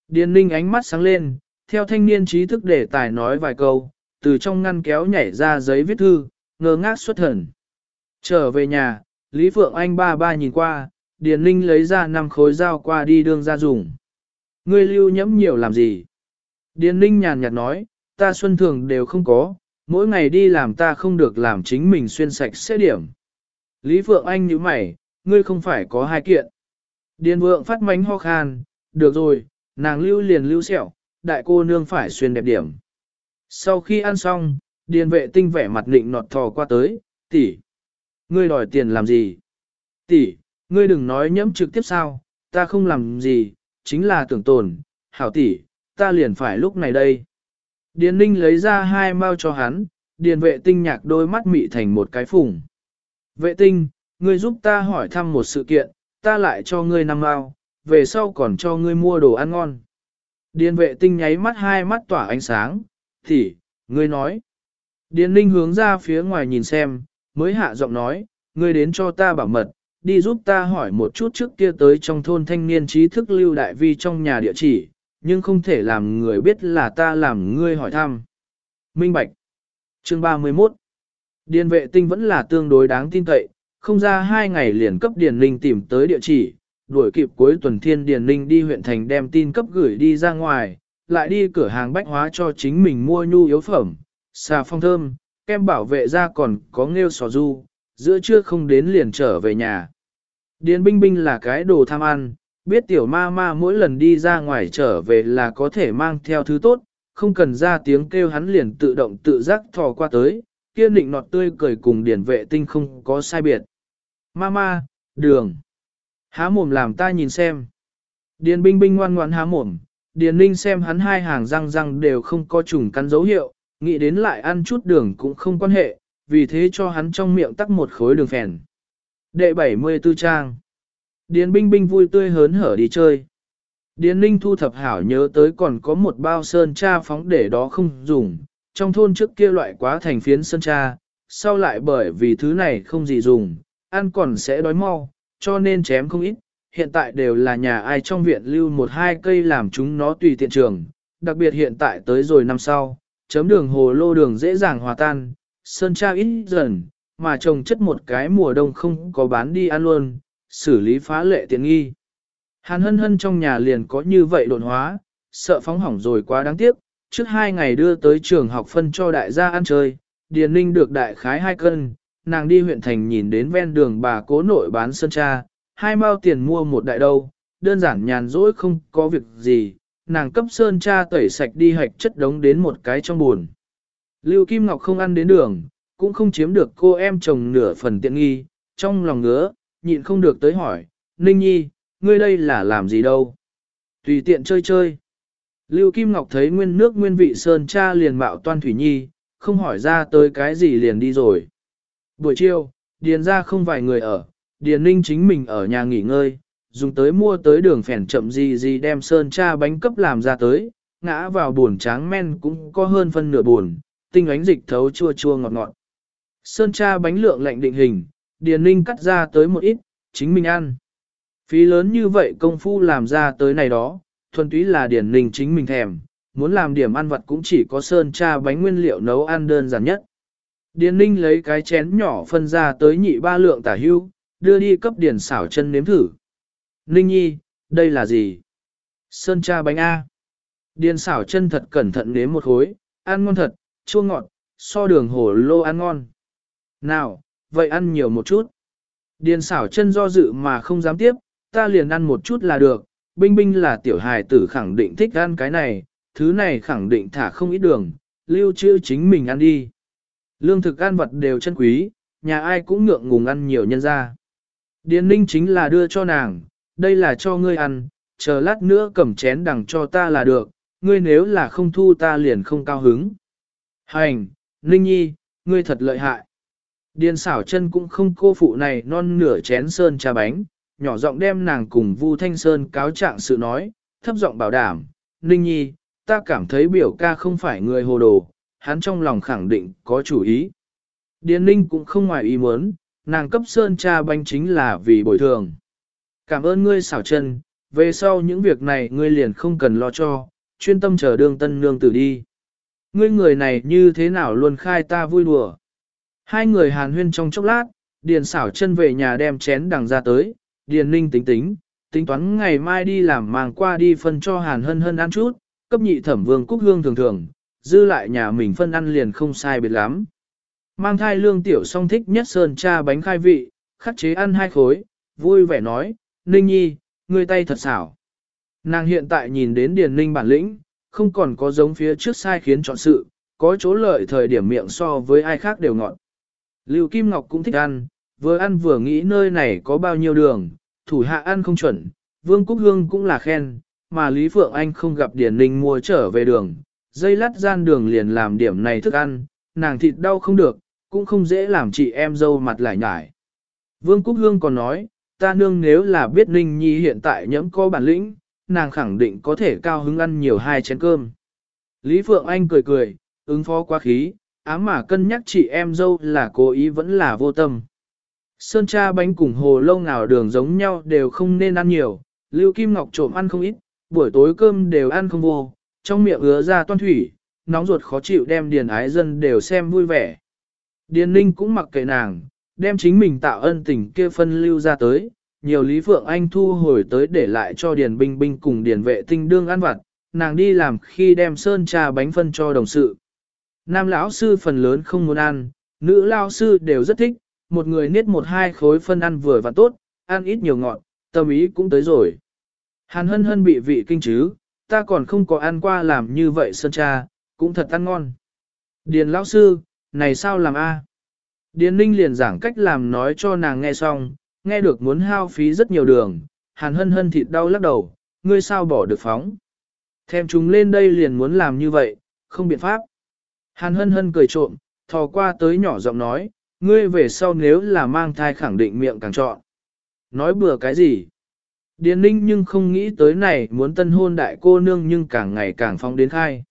Điền Ninh ánh mắt sáng lên, theo thanh niên trí thức để tài nói vài câu, từ trong ngăn kéo nhảy ra giấy viết thư, ngơ ngác xuất thần. Trở về nhà, Lý Phượng Anh ba ba nhìn qua, Điền Ninh lấy ra năm khối dao qua đi đương ra dùng. Ngươi lưu nhẫm nhiều làm gì? Điền Ninh nhàn nhạt nói, ta xuân thường đều không có, mỗi ngày đi làm ta không được làm chính mình xuyên sạch sẽ điểm. Lý Phượng Anh như mày, ngươi không phải có hai kiện. Điền Vượng phát mánh ho khan, được rồi, nàng lưu liền lưu sẹo, đại cô nương phải xuyên đẹp điểm. Sau khi ăn xong, Điền vệ tinh vẻ mặt nịnh nọt thò qua tới, tỷ, Ngươi đòi tiền làm gì? Tỷ, ngươi đừng nói nhẫm trực tiếp sao, ta không làm gì, chính là tưởng tồn, hảo tỷ, ta liền phải lúc này đây. Điền ninh lấy ra hai mao cho hắn, điền vệ tinh nhạc đôi mắt mị thành một cái phùng. Vệ tinh, ngươi giúp ta hỏi thăm một sự kiện, ta lại cho ngươi năm mao, về sau còn cho ngươi mua đồ ăn ngon. Điền vệ tinh nháy mắt hai mắt tỏa ánh sáng, thì, ngươi nói. Điền ninh hướng ra phía ngoài nhìn xem, mới hạ giọng nói, ngươi đến cho ta bảo mật, đi giúp ta hỏi một chút trước kia tới trong thôn thanh niên trí thức lưu đại vi trong nhà địa chỉ, nhưng không thể làm người biết là ta làm ngươi hỏi thăm. Minh Bạch Chương 31 Điền vệ tinh vẫn là tương đối đáng tin cậy, không ra hai ngày liền cấp Điền Linh tìm tới địa chỉ, đuổi kịp cuối tuần thiên Điền Linh đi huyện thành đem tin cấp gửi đi ra ngoài, lại đi cửa hàng bách hóa cho chính mình mua nhu yếu phẩm, xà phong thơm, kem bảo vệ ra còn có nghêu sò du, giữa trưa không đến liền trở về nhà. Điền binh binh là cái đồ tham ăn, biết tiểu ma ma mỗi lần đi ra ngoài trở về là có thể mang theo thứ tốt, không cần ra tiếng kêu hắn liền tự động tự giác thò qua tới, kia định nọt tươi cười cùng điển vệ tinh không có sai biệt. Mama, đường. Há mồm làm ta nhìn xem. Điền binh binh ngoan ngoan há mồm, điền ninh xem hắn hai hàng răng răng đều không có trùng cắn dấu hiệu, nghĩ đến lại ăn chút đường cũng không quan hệ, vì thế cho hắn trong miệng tắc một khối đường phèn. Đệ 74 trang. Điền binh binh vui tươi hớn hở đi chơi. Điền ninh thu thập hảo nhớ tới còn có một bao sơn cha phóng để đó không dùng, trong thôn trước kia loại quá thành phiến sơn cha, sau lại bởi vì thứ này không gì dùng, ăn còn sẽ đói mau, cho nên chém không ít, hiện tại đều là nhà ai trong viện lưu một hai cây làm chúng nó tùy tiện trường, đặc biệt hiện tại tới rồi năm sau, chấm đường hồ lô đường dễ dàng hòa tan, sơn cha ít dần, mà trồng chất một cái mùa đông không có bán đi ăn luôn, xử lý phá lệ tiện nghi. Hàn hân hân trong nhà liền có như vậy đồn hóa, sợ phóng hỏng rồi quá đáng tiếc, trước hai ngày đưa tới trường học phân cho đại gia ăn chơi, điền ninh được đại khái hai cân, nàng đi huyện thành nhìn đến ven đường bà cố nội bán sơn cha, hai mao tiền mua một đại đâu, đơn giản nhàn rỗi không có việc gì, nàng cấp sơn cha tẩy sạch đi hạch chất đống đến một cái trong buồn. Lưu Kim Ngọc không ăn đến đường, cũng không chiếm được cô em chồng nửa phần tiện nghi, trong lòng ngứa, nhịn không được tới hỏi, Ninh Nhi, ngươi đây là làm gì đâu? Tùy tiện chơi chơi. Lưu Kim Ngọc thấy nguyên nước nguyên vị sơn cha liền mạo toan thủy nhi, không hỏi ra tới cái gì liền đi rồi. Buổi chiều, điền ra không vài người ở, điền ninh chính mình ở nhà nghỉ ngơi, dùng tới mua tới đường phèn chậm gì gì đem sơn cha bánh cấp làm ra tới, ngã vào buồn tráng men cũng có hơn phân nửa buồn, tinh ánh dịch thấu chua chua ngọt ngọt. Sơn cha bánh lượng lạnh định hình, điền ninh cắt ra tới một ít, chính mình ăn. Phí lớn như vậy công phu làm ra tới này đó, thuần túy là điển ninh chính mình thèm, muốn làm điểm ăn vặt cũng chỉ có sơn cha bánh nguyên liệu nấu ăn đơn giản nhất. Điền ninh lấy cái chén nhỏ phân ra tới nhị ba lượng tả hưu, đưa đi cấp điền xảo chân nếm thử. Ninh nhi, đây là gì? Sơn cha bánh A. Điền xảo chân thật cẩn thận nếm một khối, ăn ngon thật, chua ngọt, so đường hổ lô ăn ngon. Nào, vậy ăn nhiều một chút. Điền xảo chân do dự mà không dám tiếp, ta liền ăn một chút là được, Binh Binh là tiểu hài tử khẳng định thích ăn cái này, thứ này khẳng định thả không ít đường, lưu trữ chính mình ăn đi. Lương thực ăn vật đều chân quý, nhà ai cũng ngượng ngùng ăn nhiều nhân ra. Điền ninh chính là đưa cho nàng, đây là cho ngươi ăn, chờ lát nữa cầm chén đằng cho ta là được, ngươi nếu là không thu ta liền không cao hứng. Hành, ninh nhi, ngươi thật lợi hại. Điền xảo chân cũng không cô phụ này non nửa chén sơn trà bánh, nhỏ giọng đem nàng cùng Vu Thanh Sơn cáo trạng sự nói, thấp giọng bảo đảm, Ninh Nhi, ta cảm thấy biểu ca không phải người hồ đồ, hắn trong lòng khẳng định có chủ ý. Điền Ninh cũng không ngoài ý muốn, nàng cấp Sơn cha bánh chính là vì bồi thường. Cảm ơn ngươi xảo chân, về sau những việc này ngươi liền không cần lo cho, chuyên tâm chờ đương tân nương tử đi. Ngươi người này như thế nào luôn khai ta vui đùa. Hai người hàn huyên trong chốc lát, điền xảo chân về nhà đem chén đằng ra tới, Điền Ninh tính tính, tính toán ngày mai đi làm màng qua đi phân cho Hàn Hân Hân ăn chút, cấp nhị thẩm vương Cúc Hương thường thường, dư lại nhà mình phân ăn liền không sai biệt lắm. Mang thai lương tiểu song thích nhất sơn cha bánh khai vị, khắc chế ăn hai khối, vui vẻ nói, Ninh Nhi, ngươi tay thật xảo. Nàng hiện tại nhìn đến Điền Ninh bản lĩnh, không còn có giống phía trước sai khiến chọn sự, có chỗ lợi thời điểm miệng so với ai khác đều ngọn. Lưu Kim Ngọc cũng thích ăn, vừa ăn vừa nghĩ nơi này có bao nhiêu đường, thủ hạ ăn không chuẩn, Vương Cúc Hương cũng là khen, mà Lý Phượng Anh không gặp Điển Ninh mua trở về đường, dây lắt gian đường liền làm điểm này thức ăn, nàng thịt đau không được, cũng không dễ làm chị em dâu mặt lại nhải. Vương Cúc Hương còn nói, ta nương nếu là biết Ninh Nhi hiện tại nhẫm có bản lĩnh, nàng khẳng định có thể cao hứng ăn nhiều hai chén cơm. Lý Phượng Anh cười cười, ứng phó quá khí, ám mà cân nhắc chị em dâu là cố ý vẫn là vô tâm. Sơn cha bánh cùng hồ lâu nào đường giống nhau đều không nên ăn nhiều, Lưu Kim Ngọc trộm ăn không ít, buổi tối cơm đều ăn không vô, trong miệng ứa ra toan thủy, nóng ruột khó chịu đem điền ái dân đều xem vui vẻ. Điền ninh cũng mặc kệ nàng, đem chính mình tạo ân tình kia phân lưu ra tới, nhiều Lý Phượng Anh thu hồi tới để lại cho điền binh binh cùng điền vệ tinh đương ăn vặt, nàng đi làm khi đem sơn trà bánh phân cho đồng sự. Nam lão sư phần lớn không muốn ăn, nữ lão sư đều rất thích, một người niết một hai khối phân ăn vừa và tốt, ăn ít nhiều ngọt, tâm ý cũng tới rồi. Hàn hân hân bị vị kinh chứ, ta còn không có ăn qua làm như vậy sơn cha, cũng thật ăn ngon. Điền lão sư, này sao làm a? Điền ninh liền giảng cách làm nói cho nàng nghe xong, nghe được muốn hao phí rất nhiều đường, hàn hân hân thịt đau lắc đầu, ngươi sao bỏ được phóng. Thêm chúng lên đây liền muốn làm như vậy, không biện pháp. Hàn hân hân cười trộm, thò qua tới nhỏ giọng nói, Ngươi về sau nếu là mang thai khẳng định miệng càng chọn. Nói bừa cái gì? Điền ninh nhưng không nghĩ tới này muốn tân hôn đại cô nương nhưng càng ngày càng phong đến khai.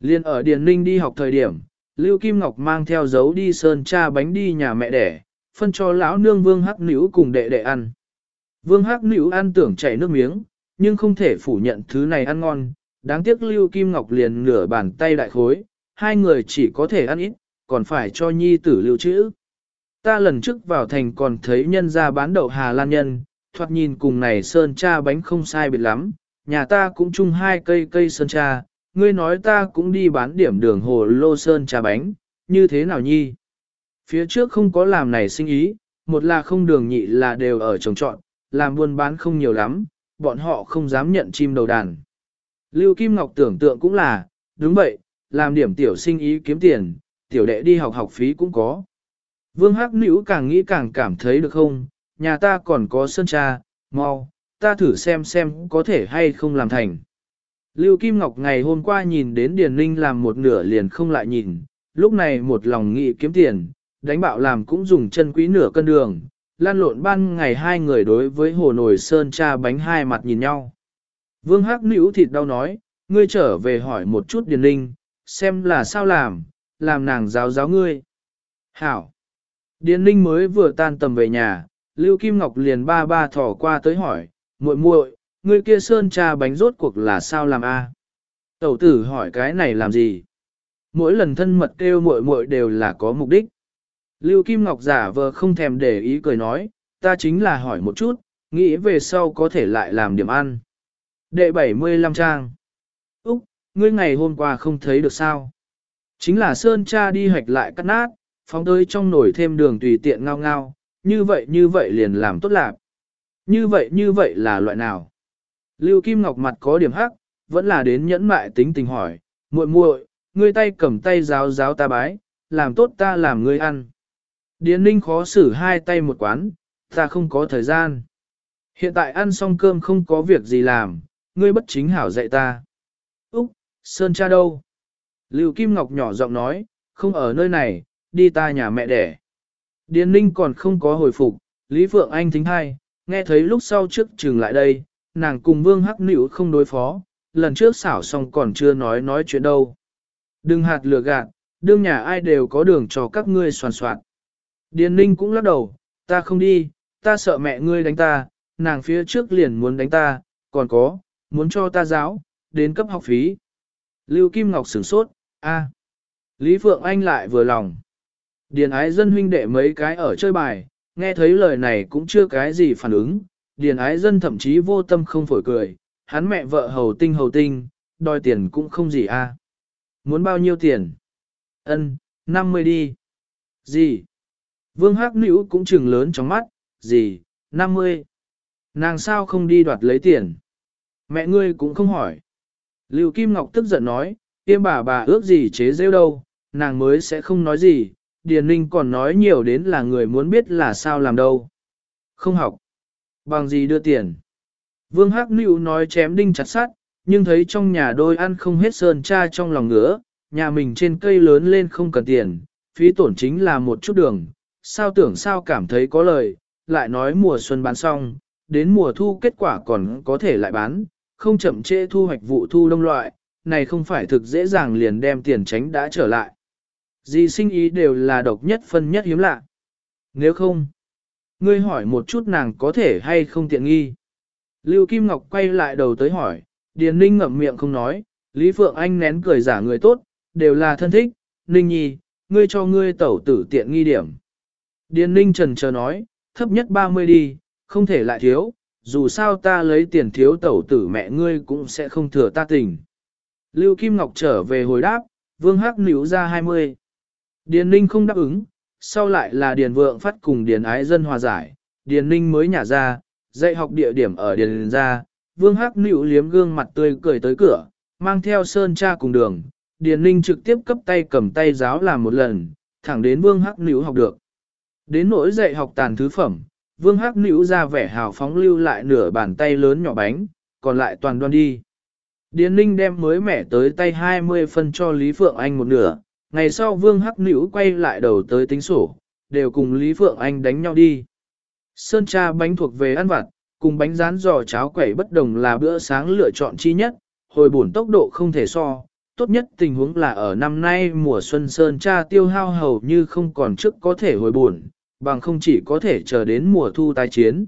Liên ở Điền ninh đi học thời điểm, Lưu Kim Ngọc mang theo dấu đi sơn cha bánh đi nhà mẹ đẻ, phân cho lão nương vương hắc nữ cùng đệ đệ ăn. Vương hắc nữ ăn tưởng chảy nước miếng, nhưng không thể phủ nhận thứ này ăn ngon, đáng tiếc Lưu Kim Ngọc liền nửa bàn tay đại khối, hai người chỉ có thể ăn ít, còn phải cho nhi tử lưu trữ. Ta lần trước vào thành còn thấy nhân ra bán đậu Hà Lan nhân, thoạt nhìn cùng này sơn cha bánh không sai biệt lắm, nhà ta cũng chung hai cây cây sơn cha, ngươi nói ta cũng đi bán điểm đường hồ lô sơn cha bánh, như thế nào nhi? Phía trước không có làm này sinh ý, một là không đường nhị là đều ở trồng trọn, làm buôn bán không nhiều lắm, bọn họ không dám nhận chim đầu đàn. Lưu Kim Ngọc tưởng tượng cũng là, đúng vậy, làm điểm tiểu sinh ý kiếm tiền, tiểu đệ đi học học phí cũng có. Vương Hắc Nữ càng nghĩ càng cảm thấy được không, nhà ta còn có sơn cha, mau, ta thử xem xem có thể hay không làm thành. Lưu Kim Ngọc ngày hôm qua nhìn đến Điền Ninh làm một nửa liền không lại nhìn, lúc này một lòng nghĩ kiếm tiền, đánh bạo làm cũng dùng chân quý nửa cân đường, lan lộn ban ngày hai người đối với hồ nổi sơn cha bánh hai mặt nhìn nhau. Vương Hắc Nữ thịt đau nói, ngươi trở về hỏi một chút Điền Ninh, xem là sao làm, làm nàng giáo giáo ngươi. Hảo! Điền Ninh mới vừa tan tầm về nhà, Lưu Kim Ngọc liền ba ba thỏ qua tới hỏi, muội muội, ngươi kia sơn trà bánh rốt cuộc là sao làm a? Tẩu tử hỏi cái này làm gì? Mỗi lần thân mật kêu muội muội đều là có mục đích. Lưu Kim Ngọc giả vờ không thèm để ý cười nói, ta chính là hỏi một chút, nghĩ về sau có thể lại làm điểm ăn. Đệ 75 trang. Úc, ngươi ngày hôm qua không thấy được sao? Chính là sơn cha đi hoạch lại cắt nát, phóng tới trong nồi thêm đường tùy tiện ngao ngao, như vậy như vậy liền làm tốt lạc. Như vậy như vậy là loại nào? Lưu Kim Ngọc mặt có điểm hắc, vẫn là đến nhẫn mại tính tình hỏi, muội muội, ngươi tay cầm tay giáo giáo ta bái, làm tốt ta làm ngươi ăn. Điền ninh khó xử hai tay một quán, ta không có thời gian. Hiện tại ăn xong cơm không có việc gì làm, ngươi bất chính hảo dạy ta. Úc, Sơn cha đâu? Lưu Kim Ngọc nhỏ giọng nói, không ở nơi này, đi ta nhà mẹ đẻ. Điền ninh còn không có hồi phục, Lý Phượng Anh thính hai, nghe thấy lúc sau trước trừng lại đây, nàng cùng Vương Hắc Nữu không đối phó, lần trước xảo xong còn chưa nói nói chuyện đâu. Đừng hạt lừa gạt, đương nhà ai đều có đường cho các ngươi soàn soạn. Điền Ninh cũng lắc đầu, ta không đi, ta sợ mẹ ngươi đánh ta, nàng phía trước liền muốn đánh ta, còn có, muốn cho ta giáo, đến cấp học phí. Lưu Kim Ngọc sửng sốt, a. Lý Phượng Anh lại vừa lòng. Điền ái dân huynh đệ mấy cái ở chơi bài, nghe thấy lời này cũng chưa cái gì phản ứng, điền ái dân thậm chí vô tâm không phổi cười, hắn mẹ vợ hầu tinh hầu tinh, đòi tiền cũng không gì a. Muốn bao nhiêu tiền? Ân, 50 đi. Gì? Vương Hắc Nữ cũng chừng lớn trong mắt, gì, 50. Nàng sao không đi đoạt lấy tiền? Mẹ ngươi cũng không hỏi. Lưu Kim Ngọc tức giận nói, tiêm bà bà ước gì chế rêu đâu, nàng mới sẽ không nói gì, Điền Ninh còn nói nhiều đến là người muốn biết là sao làm đâu. Không học. Bằng gì đưa tiền? Vương Hắc Nữu nói chém đinh chặt sắt, nhưng thấy trong nhà đôi ăn không hết sơn cha trong lòng ngứa, nhà mình trên cây lớn lên không cần tiền, phí tổn chính là một chút đường, sao tưởng sao cảm thấy có lời, lại nói mùa xuân bán xong, đến mùa thu kết quả còn có thể lại bán, không chậm trễ thu hoạch vụ thu đông loại, này không phải thực dễ dàng liền đem tiền tránh đã trở lại. Gì sinh ý đều là độc nhất phân nhất hiếm lạ. Nếu không, ngươi hỏi một chút nàng có thể hay không tiện nghi. Lưu Kim Ngọc quay lại đầu tới hỏi, Điền Ninh ngậm miệng không nói, Lý Phượng Anh nén cười giả người tốt, đều là thân thích, Ninh Nhi, ngươi cho ngươi tẩu tử tiện nghi điểm. Điền Ninh trần chờ nói, thấp nhất 30 đi, không thể lại thiếu, dù sao ta lấy tiền thiếu tẩu tử mẹ ngươi cũng sẽ không thừa ta tình. Lưu Kim Ngọc trở về hồi đáp, Vương Hắc níu ra 20. Điền Ninh không đáp ứng, sau lại là Điền Vượng phát cùng Điền Ái Dân hòa giải, Điền Ninh mới nhả ra, dạy học địa điểm ở Điền ra, Vương Hắc níu liếm gương mặt tươi cười tới cửa, mang theo Sơn cha cùng đường, Điền Ninh trực tiếp cấp tay cầm tay giáo làm một lần, thẳng đến Vương Hắc níu học được. Đến nỗi dạy học tàn thứ phẩm, Vương Hắc níu ra vẻ hào phóng lưu lại nửa bàn tay lớn nhỏ bánh, còn lại toàn đoan đi. Điền Ninh đem mới mẻ tới tay 20 phân cho Lý Phượng Anh một nửa, ngày sau Vương Hắc Nữ quay lại đầu tới tính sổ, đều cùng Lý Phượng Anh đánh nhau đi. Sơn cha bánh thuộc về ăn vặt, cùng bánh rán giò cháo quẩy bất đồng là bữa sáng lựa chọn chi nhất, hồi bổn tốc độ không thể so. Tốt nhất tình huống là ở năm nay mùa xuân Sơn cha tiêu hao hầu như không còn trước có thể hồi bổn, bằng không chỉ có thể chờ đến mùa thu tái chiến.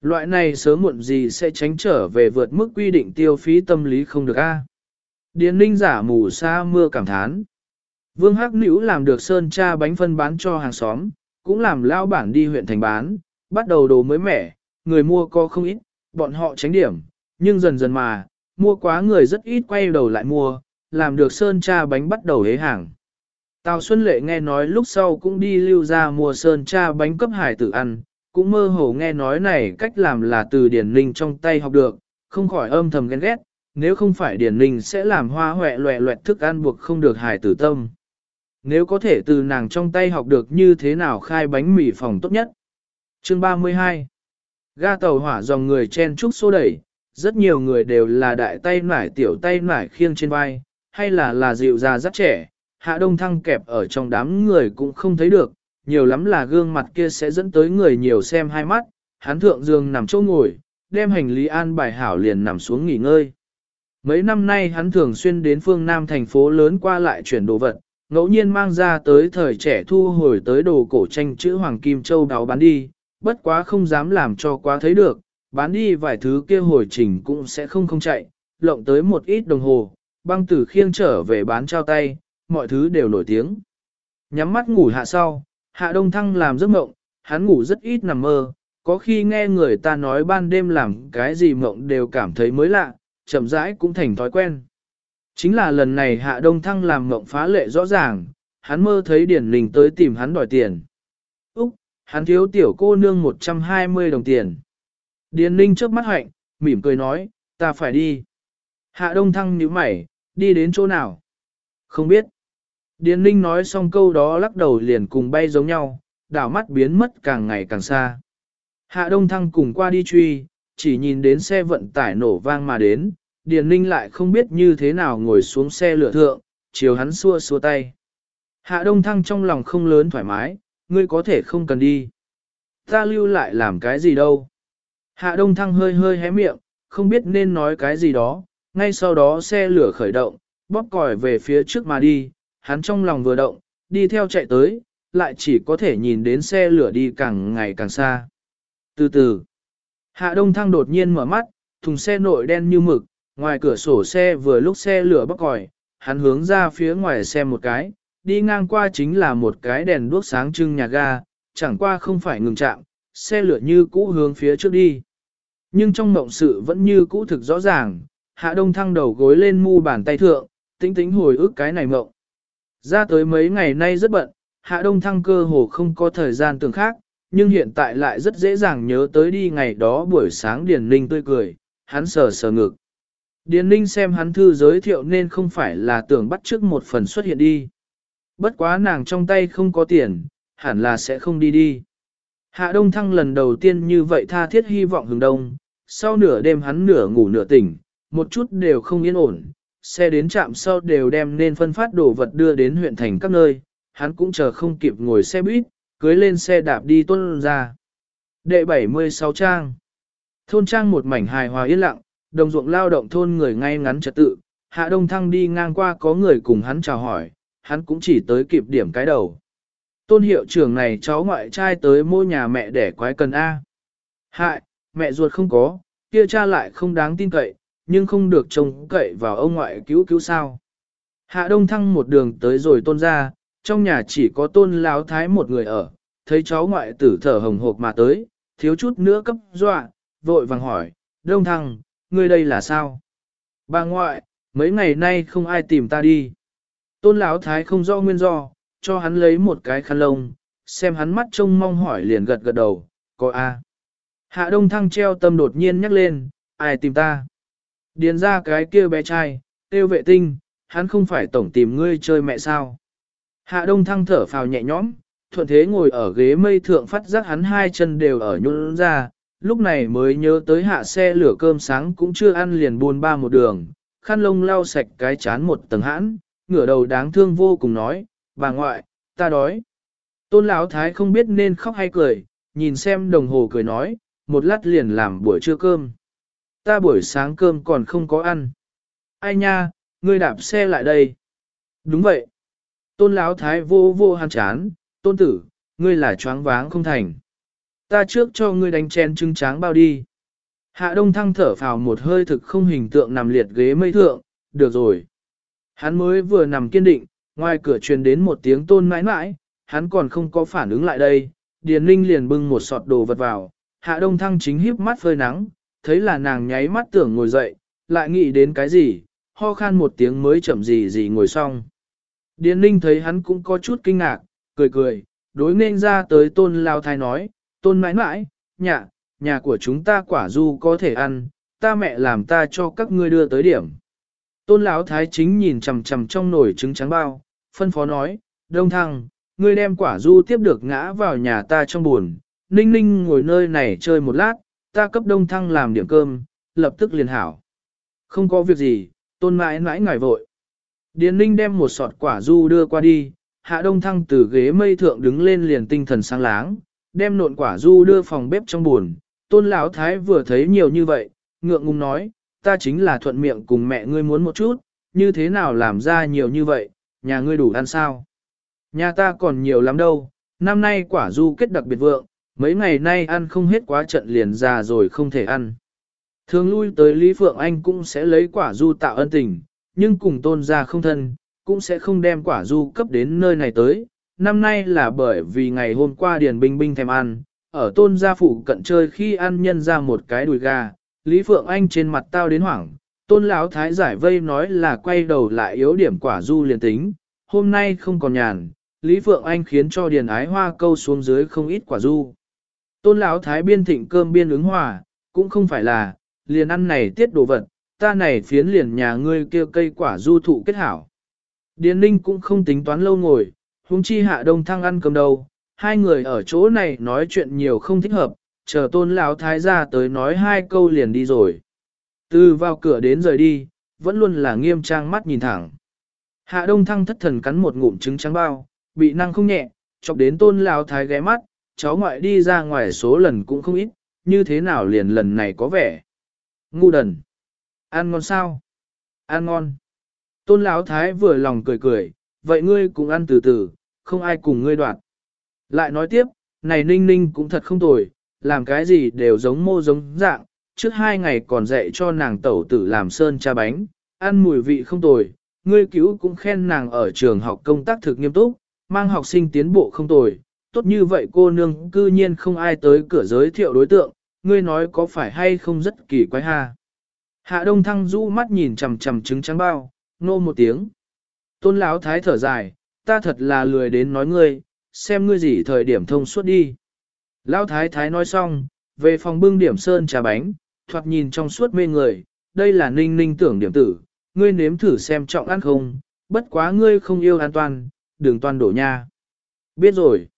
Loại này sớm muộn gì sẽ tránh trở về vượt mức quy định tiêu phí tâm lý không được a. Điền ninh giả mù sa mưa cảm thán. Vương Hắc Nữ làm được sơn cha bánh phân bán cho hàng xóm, cũng làm lao bản đi huyện thành bán, bắt đầu đồ mới mẻ, người mua có không ít, bọn họ tránh điểm, nhưng dần dần mà, mua quá người rất ít quay đầu lại mua, làm được sơn cha bánh bắt đầu hế hàng. Tào Xuân Lệ nghe nói lúc sau cũng đi lưu ra mua sơn cha bánh cấp hải tử ăn, cũng mơ hồ nghe nói này cách làm là từ điển ninh trong tay học được, không khỏi âm thầm ghen ghét, nếu không phải điển Ninh sẽ làm hoa hoẹ loẹ loẹt thức ăn buộc không được hài tử tâm. Nếu có thể từ nàng trong tay học được như thế nào khai bánh mì phòng tốt nhất. Chương 32 Ga tàu hỏa dòng người chen trúc xô đẩy, rất nhiều người đều là đại tay nải tiểu tay nải khiêng trên vai, hay là là dịu già rất trẻ, hạ đông thăng kẹp ở trong đám người cũng không thấy được, nhiều lắm là gương mặt kia sẽ dẫn tới người nhiều xem hai mắt, hắn thượng giường nằm chỗ ngồi, đem hành lý an bài hảo liền nằm xuống nghỉ ngơi. Mấy năm nay hắn thường xuyên đến phương Nam thành phố lớn qua lại chuyển đồ vật, ngẫu nhiên mang ra tới thời trẻ thu hồi tới đồ cổ tranh chữ Hoàng Kim Châu đáo bán đi, bất quá không dám làm cho quá thấy được, bán đi vài thứ kia hồi trình cũng sẽ không không chạy, lộng tới một ít đồng hồ, băng tử khiêng trở về bán trao tay, mọi thứ đều nổi tiếng. Nhắm mắt ngủ hạ sau, hạ đông thăng làm giấc mộng, hắn ngủ rất ít nằm mơ, có khi nghe người ta nói ban đêm làm cái gì mộng đều cảm thấy mới lạ, chậm rãi cũng thành thói quen. Chính là lần này hạ đông thăng làm mộng phá lệ rõ ràng, hắn mơ thấy điển linh tới tìm hắn đòi tiền. Úc, hắn thiếu tiểu cô nương 120 đồng tiền. Điền Linh trước mắt hạnh, mỉm cười nói, ta phải đi. Hạ đông thăng nhíu mày, đi đến chỗ nào? Không biết. Điền ninh nói xong câu đó lắc đầu liền cùng bay giống nhau, đảo mắt biến mất càng ngày càng xa. Hạ đông thăng cùng qua đi truy, chỉ nhìn đến xe vận tải nổ vang mà đến, Điền ninh lại không biết như thế nào ngồi xuống xe lửa thượng, chiều hắn xua xua tay. Hạ đông thăng trong lòng không lớn thoải mái, ngươi có thể không cần đi. Ta lưu lại làm cái gì đâu. Hạ đông thăng hơi hơi hé miệng, không biết nên nói cái gì đó, ngay sau đó xe lửa khởi động, bóp còi về phía trước mà đi, hắn trong lòng vừa động, đi theo chạy tới, lại chỉ có thể nhìn đến xe lửa đi càng ngày càng xa. Từ từ, hạ đông thăng đột nhiên mở mắt, thùng xe nội đen như mực, ngoài cửa sổ xe vừa lúc xe lửa bóp còi, hắn hướng ra phía ngoài xem một cái, đi ngang qua chính là một cái đèn đuốc sáng trưng nhà ga, chẳng qua không phải ngừng chạm, xe lửa như cũ hướng phía trước đi. Nhưng trong mộng sự vẫn như cũ thực rõ ràng, hạ đông thăng đầu gối lên mu bàn tay thượng, tính tính hồi ức cái này mộng. Ra tới mấy ngày nay rất bận, hạ đông thăng cơ hồ không có thời gian tưởng khác, nhưng hiện tại lại rất dễ dàng nhớ tới đi ngày đó buổi sáng Điền Ninh tươi cười, hắn sờ sờ ngực. Điền Ninh xem hắn thư giới thiệu nên không phải là tưởng bắt trước một phần xuất hiện đi. Bất quá nàng trong tay không có tiền, hẳn là sẽ không đi đi. Hạ Đông Thăng lần đầu tiên như vậy tha thiết hy vọng hướng đông, sau nửa đêm hắn nửa ngủ nửa tỉnh, một chút đều không yên ổn, xe đến trạm sau đều đem nên phân phát đồ vật đưa đến huyện thành các nơi, hắn cũng chờ không kịp ngồi xe buýt, cưới lên xe đạp đi tuân ra. Đệ 76 trang Thôn trang một mảnh hài hòa yên lặng, đồng ruộng lao động thôn người ngay ngắn trật tự, Hạ Đông Thăng đi ngang qua có người cùng hắn chào hỏi, hắn cũng chỉ tới kịp điểm cái đầu. Tôn hiệu trưởng này cháu ngoại trai tới mô nhà mẹ để quái cần A. Hại, mẹ ruột không có, kia cha lại không đáng tin cậy, nhưng không được trông cậy vào ông ngoại cứu cứu sao. Hạ Đông Thăng một đường tới rồi tôn ra, trong nhà chỉ có tôn láo thái một người ở, thấy cháu ngoại tử thở hồng hộc mà tới, thiếu chút nữa cấp dọa, vội vàng hỏi, Đông Thăng, ngươi đây là sao? Bà ngoại, mấy ngày nay không ai tìm ta đi. Tôn Lão thái không rõ nguyên do, cho hắn lấy một cái khăn lông, xem hắn mắt trông mong hỏi liền gật gật đầu, có a. Hạ Đông Thăng treo tâm đột nhiên nhắc lên, ai tìm ta? Điền ra cái kia bé trai, tiêu vệ tinh, hắn không phải tổng tìm ngươi chơi mẹ sao? Hạ Đông Thăng thở phào nhẹ nhõm, thuận thế ngồi ở ghế mây thượng phát giác hắn hai chân đều ở nhún ra, lúc này mới nhớ tới hạ xe lửa cơm sáng cũng chưa ăn liền buôn ba một đường, khăn lông lau sạch cái chán một tầng hãn, ngửa đầu đáng thương vô cùng nói, bà ngoại, ta đói. Tôn Lão Thái không biết nên khóc hay cười, nhìn xem đồng hồ cười nói, một lát liền làm buổi trưa cơm. Ta buổi sáng cơm còn không có ăn. Ai nha, ngươi đạp xe lại đây. Đúng vậy. Tôn Lão Thái vô vô hàn chán, tôn tử, ngươi là choáng váng không thành. Ta trước cho ngươi đánh chén trứng tráng bao đi. Hạ Đông Thăng thở phào một hơi thực không hình tượng nằm liệt ghế mây thượng, được rồi. Hắn mới vừa nằm kiên định, ngoài cửa truyền đến một tiếng tôn mãi mãi, hắn còn không có phản ứng lại đây, Điền Linh liền bưng một sọt đồ vật vào, Hạ Đông Thăng chính híp mắt phơi nắng, thấy là nàng nháy mắt tưởng ngồi dậy, lại nghĩ đến cái gì, ho khan một tiếng mới chậm gì gì ngồi xong. Điền Ninh thấy hắn cũng có chút kinh ngạc, cười cười, đối nên ra tới tôn lao thái nói, tôn mãi mãi, nhà, nhà của chúng ta quả du có thể ăn, ta mẹ làm ta cho các ngươi đưa tới điểm. Tôn lão thái chính nhìn chằm chằm trong nồi trứng trắng bao, phân phó nói, đông thăng, ngươi đem quả du tiếp được ngã vào nhà ta trong buồn, ninh ninh ngồi nơi này chơi một lát, ta cấp đông thăng làm điểm cơm, lập tức liền hảo. Không có việc gì, tôn mãi mãi ngài vội. Điền ninh đem một sọt quả du đưa qua đi, hạ đông thăng từ ghế mây thượng đứng lên liền tinh thần sáng láng, đem nộn quả du đưa phòng bếp trong buồn. Tôn lão thái vừa thấy nhiều như vậy, ngượng ngùng nói, ta chính là thuận miệng cùng mẹ ngươi muốn một chút, như thế nào làm ra nhiều như vậy, nhà ngươi đủ ăn sao? Nhà ta còn nhiều lắm đâu, năm nay quả du kết đặc biệt vượng, mấy ngày nay ăn không hết quá trận liền già rồi không thể ăn. Thường lui tới Lý Phượng Anh cũng sẽ lấy quả du tạo ân tình, nhưng cùng tôn gia không thân, cũng sẽ không đem quả du cấp đến nơi này tới. Năm nay là bởi vì ngày hôm qua Điền Binh Binh thèm ăn, ở tôn gia phụ cận chơi khi ăn nhân ra một cái đùi gà, Lý Phượng Anh trên mặt tao đến hoảng, tôn lão thái giải vây nói là quay đầu lại yếu điểm quả du liền tính, hôm nay không còn nhàn, Lý Phượng Anh khiến cho Điền Ái Hoa câu xuống dưới không ít quả du. Tôn lão thái biên thịnh cơm biên ứng hòa, cũng không phải là, liền ăn này tiết đồ vật, ta này phiến liền nhà ngươi kia cây quả du thụ kết hảo. Điền Ninh cũng không tính toán lâu ngồi, huống chi hạ đông thăng ăn cơm đâu, hai người ở chỗ này nói chuyện nhiều không thích hợp, chờ tôn lão thái ra tới nói hai câu liền đi rồi. Từ vào cửa đến rời đi, vẫn luôn là nghiêm trang mắt nhìn thẳng. Hạ đông thăng thất thần cắn một ngụm trứng trắng bao, bị năng không nhẹ, chọc đến tôn lão thái ghé mắt, cháu ngoại đi ra ngoài số lần cũng không ít, như thế nào liền lần này có vẻ. Ngu đần. Ăn ngon sao? Ăn ngon. Tôn lão thái vừa lòng cười cười, vậy ngươi cũng ăn từ từ, không ai cùng ngươi đoạt. Lại nói tiếp, này ninh ninh cũng thật không tồi, làm cái gì đều giống mô giống dạng, trước hai ngày còn dạy cho nàng tẩu tử làm sơn cha bánh, ăn mùi vị không tồi, ngươi cứu cũng khen nàng ở trường học công tác thực nghiêm túc, mang học sinh tiến bộ không tồi, tốt như vậy cô nương cư nhiên không ai tới cửa giới thiệu đối tượng, ngươi nói có phải hay không rất kỳ quái ha. Hạ đông thăng rũ mắt nhìn chằm chằm trứng trắng bao, nô một tiếng. Tôn lão thái thở dài, ta thật là lười đến nói ngươi, xem ngươi gì thời điểm thông suốt đi. Lão thái thái nói xong, về phòng bưng điểm sơn trà bánh, thoạt nhìn trong suốt mê người, đây là ninh ninh tưởng điểm tử, ngươi nếm thử xem trọng ăn không, bất quá ngươi không yêu an toàn, đừng toàn đổ nha. Biết rồi.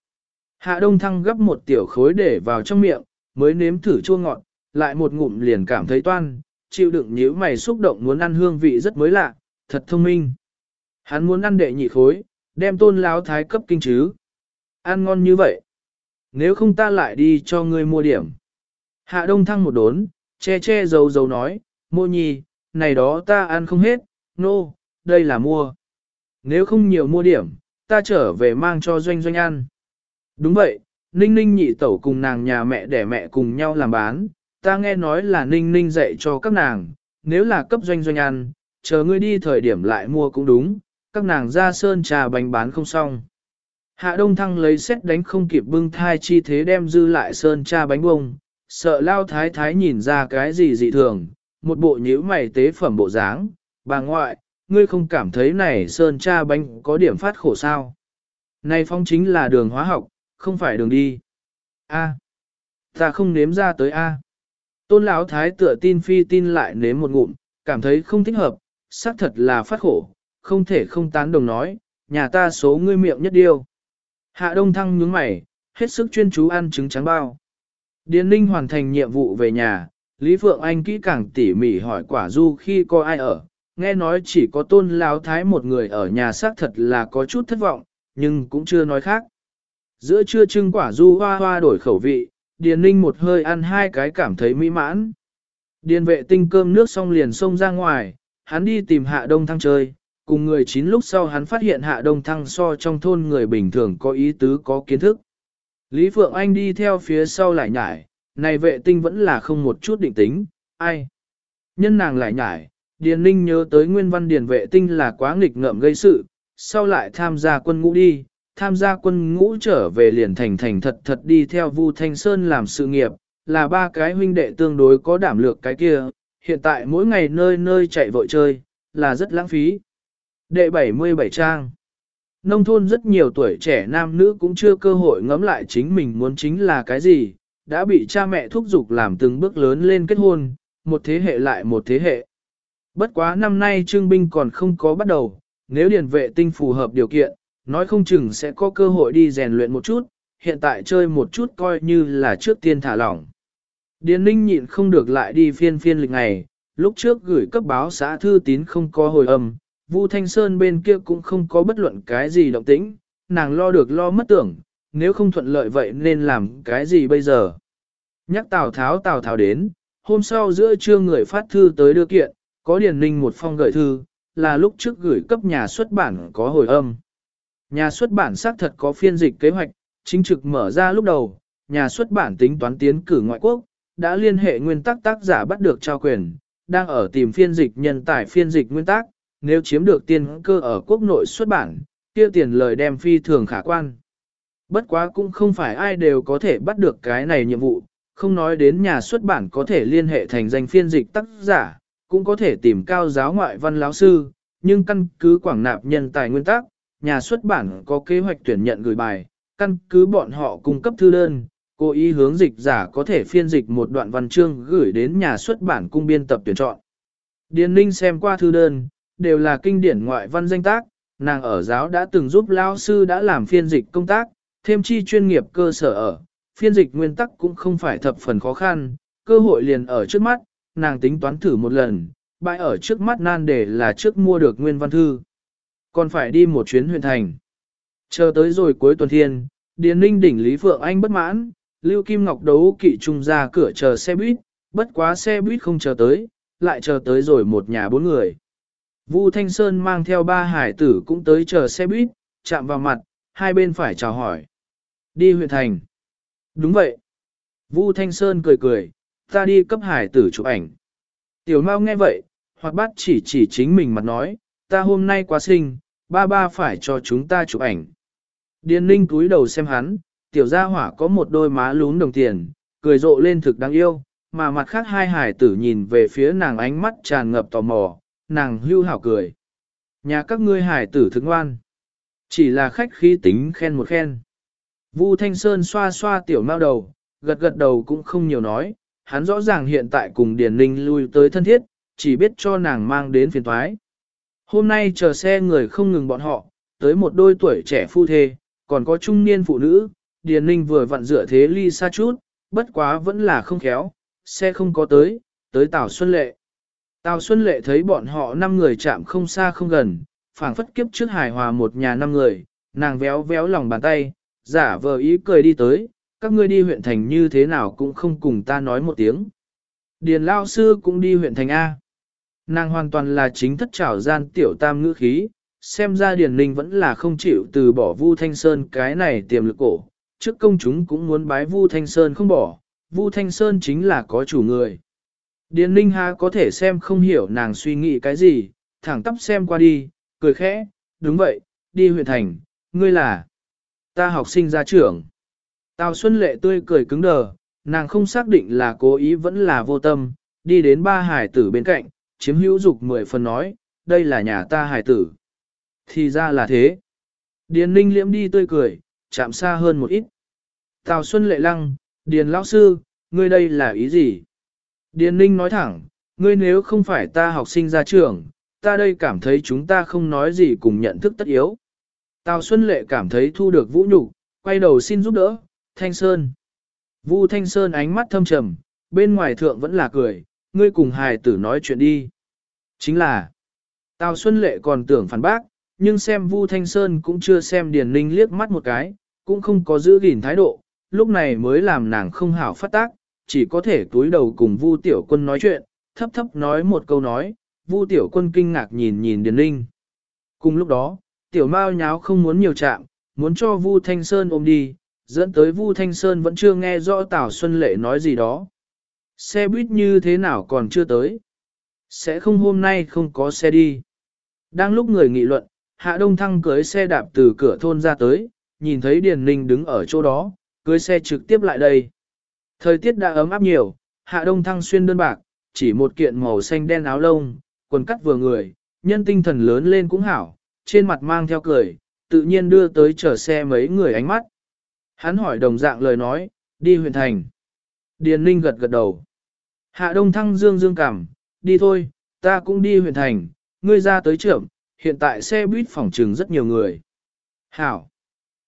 Hạ đông thăng gấp một tiểu khối để vào trong miệng, mới nếm thử chua ngọt, lại một ngụm liền cảm thấy toan, chịu đựng nhíu mày xúc động muốn ăn hương vị rất mới lạ, thật thông minh. Hắn muốn ăn đệ nhị khối, đem tôn láo thái cấp kinh chứ. Ăn ngon như vậy. Nếu không ta lại đi cho ngươi mua điểm. Hạ đông thăng một đốn, che che dầu dầu nói, mua nhi, này đó ta ăn không hết, nô, no, đây là mua. Nếu không nhiều mua điểm, ta trở về mang cho doanh doanh ăn. Đúng vậy, Ninh Ninh nhị tẩu cùng nàng nhà mẹ để mẹ cùng nhau làm bán, ta nghe nói là Ninh Ninh dạy cho các nàng, nếu là cấp doanh doanh ăn, chờ ngươi đi thời điểm lại mua cũng đúng, các nàng ra sơn trà bánh bán không xong. Hạ Đông Thăng lấy xét đánh không kịp bưng thai chi thế đem dư lại sơn trà bánh bông, sợ lao thái thái nhìn ra cái gì dị thường, một bộ nhíu mày tế phẩm bộ dáng, bà ngoại, ngươi không cảm thấy này sơn trà bánh có điểm phát khổ sao. Này phong chính là đường hóa học, không phải đường đi. A, ta không nếm ra tới A. Tôn lão thái tựa tin phi tin lại nếm một ngụm, cảm thấy không thích hợp, xác thật là phát khổ, không thể không tán đồng nói, nhà ta số ngươi miệng nhất điêu. Hạ đông thăng nhướng mày, hết sức chuyên chú ăn trứng trắng bao. Điền ninh hoàn thành nhiệm vụ về nhà, Lý Phượng Anh kỹ càng tỉ mỉ hỏi quả du khi có ai ở, nghe nói chỉ có tôn lão thái một người ở nhà xác thật là có chút thất vọng, nhưng cũng chưa nói khác. Giữa trưa trưng quả du hoa hoa đổi khẩu vị, Điền Ninh một hơi ăn hai cái cảm thấy mỹ mãn. Điền vệ tinh cơm nước xong liền xông ra ngoài, hắn đi tìm hạ đông thăng chơi, cùng người chín lúc sau hắn phát hiện hạ đông thăng so trong thôn người bình thường có ý tứ có kiến thức. Lý Phượng Anh đi theo phía sau lại nhải, này vệ tinh vẫn là không một chút định tính, ai. Nhân nàng lại nhải, Điền Ninh nhớ tới nguyên văn điền vệ tinh là quá nghịch ngợm gây sự, sau lại tham gia quân ngũ đi, tham gia quân ngũ trở về liền thành thành thật thật đi theo Vu Thanh Sơn làm sự nghiệp, là ba cái huynh đệ tương đối có đảm lược cái kia, hiện tại mỗi ngày nơi nơi chạy vội chơi, là rất lãng phí. Đệ 77 trang Nông thôn rất nhiều tuổi trẻ nam nữ cũng chưa cơ hội ngẫm lại chính mình muốn chính là cái gì, đã bị cha mẹ thúc giục làm từng bước lớn lên kết hôn, một thế hệ lại một thế hệ. Bất quá năm nay trương binh còn không có bắt đầu, nếu điền vệ tinh phù hợp điều kiện, nói không chừng sẽ có cơ hội đi rèn luyện một chút, hiện tại chơi một chút coi như là trước tiên thả lỏng. Điền ninh nhịn không được lại đi phiên phiên lịch ngày, lúc trước gửi cấp báo xã thư tín không có hồi âm, Vu Thanh Sơn bên kia cũng không có bất luận cái gì động tĩnh, nàng lo được lo mất tưởng, nếu không thuận lợi vậy nên làm cái gì bây giờ. Nhắc Tào Tháo Tào Tháo đến, hôm sau giữa trưa người phát thư tới đưa kiện, có điền ninh một phong gửi thư, là lúc trước gửi cấp nhà xuất bản có hồi âm. Nhà xuất bản xác thật có phiên dịch kế hoạch, chính trực mở ra lúc đầu, nhà xuất bản tính toán tiến cử ngoại quốc, đã liên hệ nguyên tắc tác giả bắt được trao quyền, đang ở tìm phiên dịch nhân tài phiên dịch nguyên tắc, nếu chiếm được tiền cơ ở quốc nội xuất bản, kia tiền lời đem phi thường khả quan. Bất quá cũng không phải ai đều có thể bắt được cái này nhiệm vụ, không nói đến nhà xuất bản có thể liên hệ thành danh phiên dịch tác giả, cũng có thể tìm cao giáo ngoại văn láo sư, nhưng căn cứ quảng nạp nhân tài nguyên tắc, nhà xuất bản có kế hoạch tuyển nhận gửi bài, căn cứ bọn họ cung cấp thư đơn, cố ý hướng dịch giả có thể phiên dịch một đoạn văn chương gửi đến nhà xuất bản cung biên tập tuyển chọn. Điền Ninh xem qua thư đơn, đều là kinh điển ngoại văn danh tác, nàng ở giáo đã từng giúp lao sư đã làm phiên dịch công tác, thêm chi chuyên nghiệp cơ sở ở, phiên dịch nguyên tắc cũng không phải thập phần khó khăn, cơ hội liền ở trước mắt, nàng tính toán thử một lần, bại ở trước mắt nan để là trước mua được nguyên văn thư. Còn phải đi một chuyến huyện thành. Chờ tới rồi cuối tuần thiên, Điền Ninh đỉnh Lý Phượng Anh bất mãn, Lưu Kim Ngọc đấu kỵ trung ra cửa chờ xe buýt, bất quá xe buýt không chờ tới, lại chờ tới rồi một nhà bốn người. Vu Thanh Sơn mang theo ba hải tử cũng tới chờ xe buýt, chạm vào mặt, hai bên phải chào hỏi. Đi huyện thành. Đúng vậy. Vu Thanh Sơn cười cười, ta đi cấp hải tử chụp ảnh. Tiểu Mao nghe vậy, hoặc bát chỉ chỉ chính mình mặt nói, ta hôm nay quá sinh, ba ba phải cho chúng ta chụp ảnh. Điền ninh túi đầu xem hắn, tiểu gia hỏa có một đôi má lún đồng tiền, cười rộ lên thực đáng yêu, mà mặt khác hai hải tử nhìn về phía nàng ánh mắt tràn ngập tò mò, nàng hưu hảo cười. Nhà các ngươi hải tử thức ngoan. Chỉ là khách khí tính khen một khen. Vu Thanh Sơn xoa xoa tiểu mao đầu, gật gật đầu cũng không nhiều nói, hắn rõ ràng hiện tại cùng Điền Ninh lui tới thân thiết, chỉ biết cho nàng mang đến phiền thoái. Hôm nay chờ xe người không ngừng bọn họ, tới một đôi tuổi trẻ phu thê, còn có trung niên phụ nữ, Điền Ninh vừa vặn dựa thế ly xa chút, bất quá vẫn là không khéo, xe không có tới, tới Tào Xuân Lệ. Tào Xuân Lệ thấy bọn họ năm người chạm không xa không gần, phảng phất kiếp trước hài hòa một nhà năm người, nàng véo véo lòng bàn tay, giả vờ ý cười đi tới, các ngươi đi huyện thành như thế nào cũng không cùng ta nói một tiếng. Điền Lao Sư cũng đi huyện thành A. Nàng hoàn toàn là chính thất trảo gian tiểu tam ngữ khí, xem ra Điền Ninh vẫn là không chịu từ bỏ Vu Thanh Sơn cái này tiềm lực cổ, trước công chúng cũng muốn bái Vu Thanh Sơn không bỏ, Vu Thanh Sơn chính là có chủ người. Điền Ninh ha có thể xem không hiểu nàng suy nghĩ cái gì, thẳng tắp xem qua đi, cười khẽ, đúng vậy, đi huyện thành, ngươi là ta học sinh ra trưởng. Tào Xuân Lệ tươi cười cứng đờ, nàng không xác định là cố ý vẫn là vô tâm, đi đến ba hải tử bên cạnh, chiếm hữu dục mười phần nói, đây là nhà ta hải tử. Thì ra là thế. Điền Ninh liễm đi tươi cười, chạm xa hơn một ít. Tào Xuân Lệ lăng, Điền Lão Sư, ngươi đây là ý gì? Điền Ninh nói thẳng, ngươi nếu không phải ta học sinh ra trường, ta đây cảm thấy chúng ta không nói gì cùng nhận thức tất yếu. Tào Xuân Lệ cảm thấy thu được vũ nhục, quay đầu xin giúp đỡ, Thanh Sơn. Vu Thanh Sơn ánh mắt thâm trầm, bên ngoài thượng vẫn là cười, ngươi cùng hài tử nói chuyện đi. Chính là, Tào Xuân Lệ còn tưởng phản bác, nhưng xem Vu Thanh Sơn cũng chưa xem Điền Ninh liếc mắt một cái, cũng không có giữ gìn thái độ, lúc này mới làm nàng không hảo phát tác, chỉ có thể túi đầu cùng Vu Tiểu Quân nói chuyện, thấp thấp nói một câu nói, Vu Tiểu Quân kinh ngạc nhìn nhìn Điền Ninh. Cùng lúc đó, Tiểu Mao nháo không muốn nhiều chạm, muốn cho Vu Thanh Sơn ôm đi, dẫn tới Vu Thanh Sơn vẫn chưa nghe rõ Tào Xuân Lệ nói gì đó. Xe buýt như thế nào còn chưa tới? Sẽ không hôm nay không có xe đi. Đang lúc người nghị luận, Hạ Đông Thăng cưới xe đạp từ cửa thôn ra tới, nhìn thấy Điền Ninh đứng ở chỗ đó, cưới xe trực tiếp lại đây. Thời tiết đã ấm áp nhiều, Hạ Đông Thăng xuyên đơn bạc, chỉ một kiện màu xanh đen áo lông, quần cắt vừa người, nhân tinh thần lớn lên cũng hảo, trên mặt mang theo cười, tự nhiên đưa tới chở xe mấy người ánh mắt. Hắn hỏi đồng dạng lời nói, đi huyện thành. Điền Ninh gật gật đầu. Hạ Đông Thăng dương dương cảm, đi thôi, ta cũng đi huyện thành, ngươi ra tới trưởng, hiện tại xe buýt phòng trừng rất nhiều người. Hảo.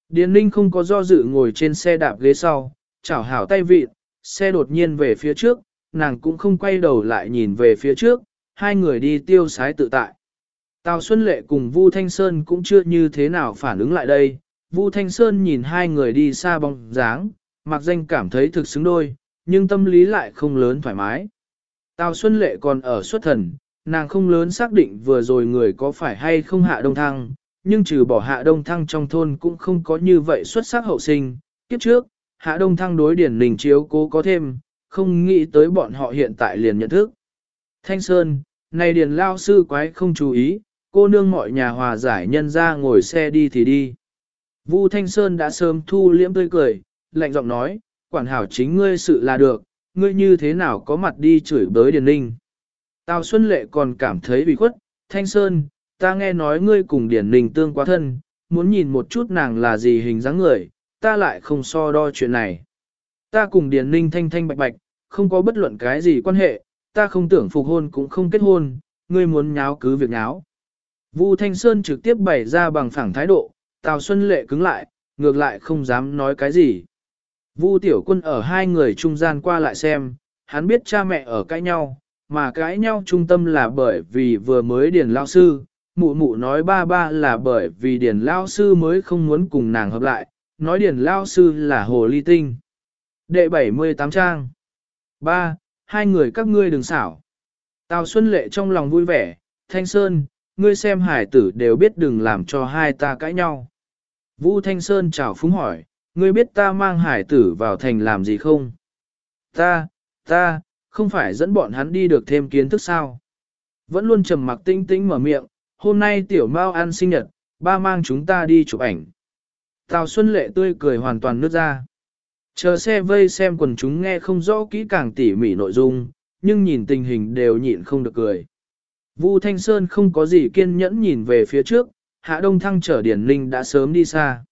Điền Ninh không có do dự ngồi trên xe đạp ghế sau, chảo hảo tay vịt, xe đột nhiên về phía trước, nàng cũng không quay đầu lại nhìn về phía trước, hai người đi tiêu sái tự tại. Tào Xuân Lệ cùng Vu Thanh Sơn cũng chưa như thế nào phản ứng lại đây, Vu Thanh Sơn nhìn hai người đi xa bóng dáng, mặc danh cảm thấy thực xứng đôi, nhưng tâm lý lại không lớn thoải mái. Tào Xuân Lệ còn ở xuất thần, nàng không lớn xác định vừa rồi người có phải hay không hạ đông thăng, nhưng trừ bỏ hạ đông thăng trong thôn cũng không có như vậy xuất sắc hậu sinh. Kiếp trước, hạ đông thăng đối điển nình chiếu cố có thêm, không nghĩ tới bọn họ hiện tại liền nhận thức. Thanh Sơn, này điền lao sư quái không chú ý, cô nương mọi nhà hòa giải nhân ra ngồi xe đi thì đi. Vu Thanh Sơn đã sớm thu liễm tươi cười, lạnh giọng nói, quản hảo chính ngươi sự là được, ngươi như thế nào có mặt đi chửi bới Điền Ninh. Tào Xuân Lệ còn cảm thấy bị khuất, Thanh Sơn, ta nghe nói ngươi cùng Điền Ninh tương quá thân, muốn nhìn một chút nàng là gì hình dáng người, ta lại không so đo chuyện này. Ta cùng Điền Ninh thanh thanh bạch bạch, không có bất luận cái gì quan hệ, ta không tưởng phục hôn cũng không kết hôn, ngươi muốn nháo cứ việc nháo. Vu Thanh Sơn trực tiếp bày ra bằng phẳng thái độ, Tào Xuân Lệ cứng lại, ngược lại không dám nói cái gì. Vu Tiểu Quân ở hai người trung gian qua lại xem, hắn biết cha mẹ ở cãi nhau, mà cãi nhau trung tâm là bởi vì vừa mới điền lao sư, mụ mụ nói ba ba là bởi vì điền lao sư mới không muốn cùng nàng hợp lại, nói điền lao sư là hồ ly tinh. Đệ 78 trang. Ba, hai người các ngươi đừng xảo. Tào Xuân Lệ trong lòng vui vẻ, Thanh Sơn, ngươi xem hải tử đều biết đừng làm cho hai ta cãi nhau. Vũ Thanh Sơn chào phúng hỏi, ngươi biết ta mang hải tử vào thành làm gì không? Ta, ta, không phải dẫn bọn hắn đi được thêm kiến thức sao? Vẫn luôn trầm mặc tinh tinh mở miệng, hôm nay tiểu mao ăn sinh nhật, ba mang chúng ta đi chụp ảnh. Tào Xuân Lệ tươi cười hoàn toàn nước ra. Chờ xe vây xem quần chúng nghe không rõ kỹ càng tỉ mỉ nội dung, nhưng nhìn tình hình đều nhịn không được cười. Vu Thanh Sơn không có gì kiên nhẫn nhìn về phía trước, Hạ Đông Thăng chở Điền Linh đã sớm đi xa.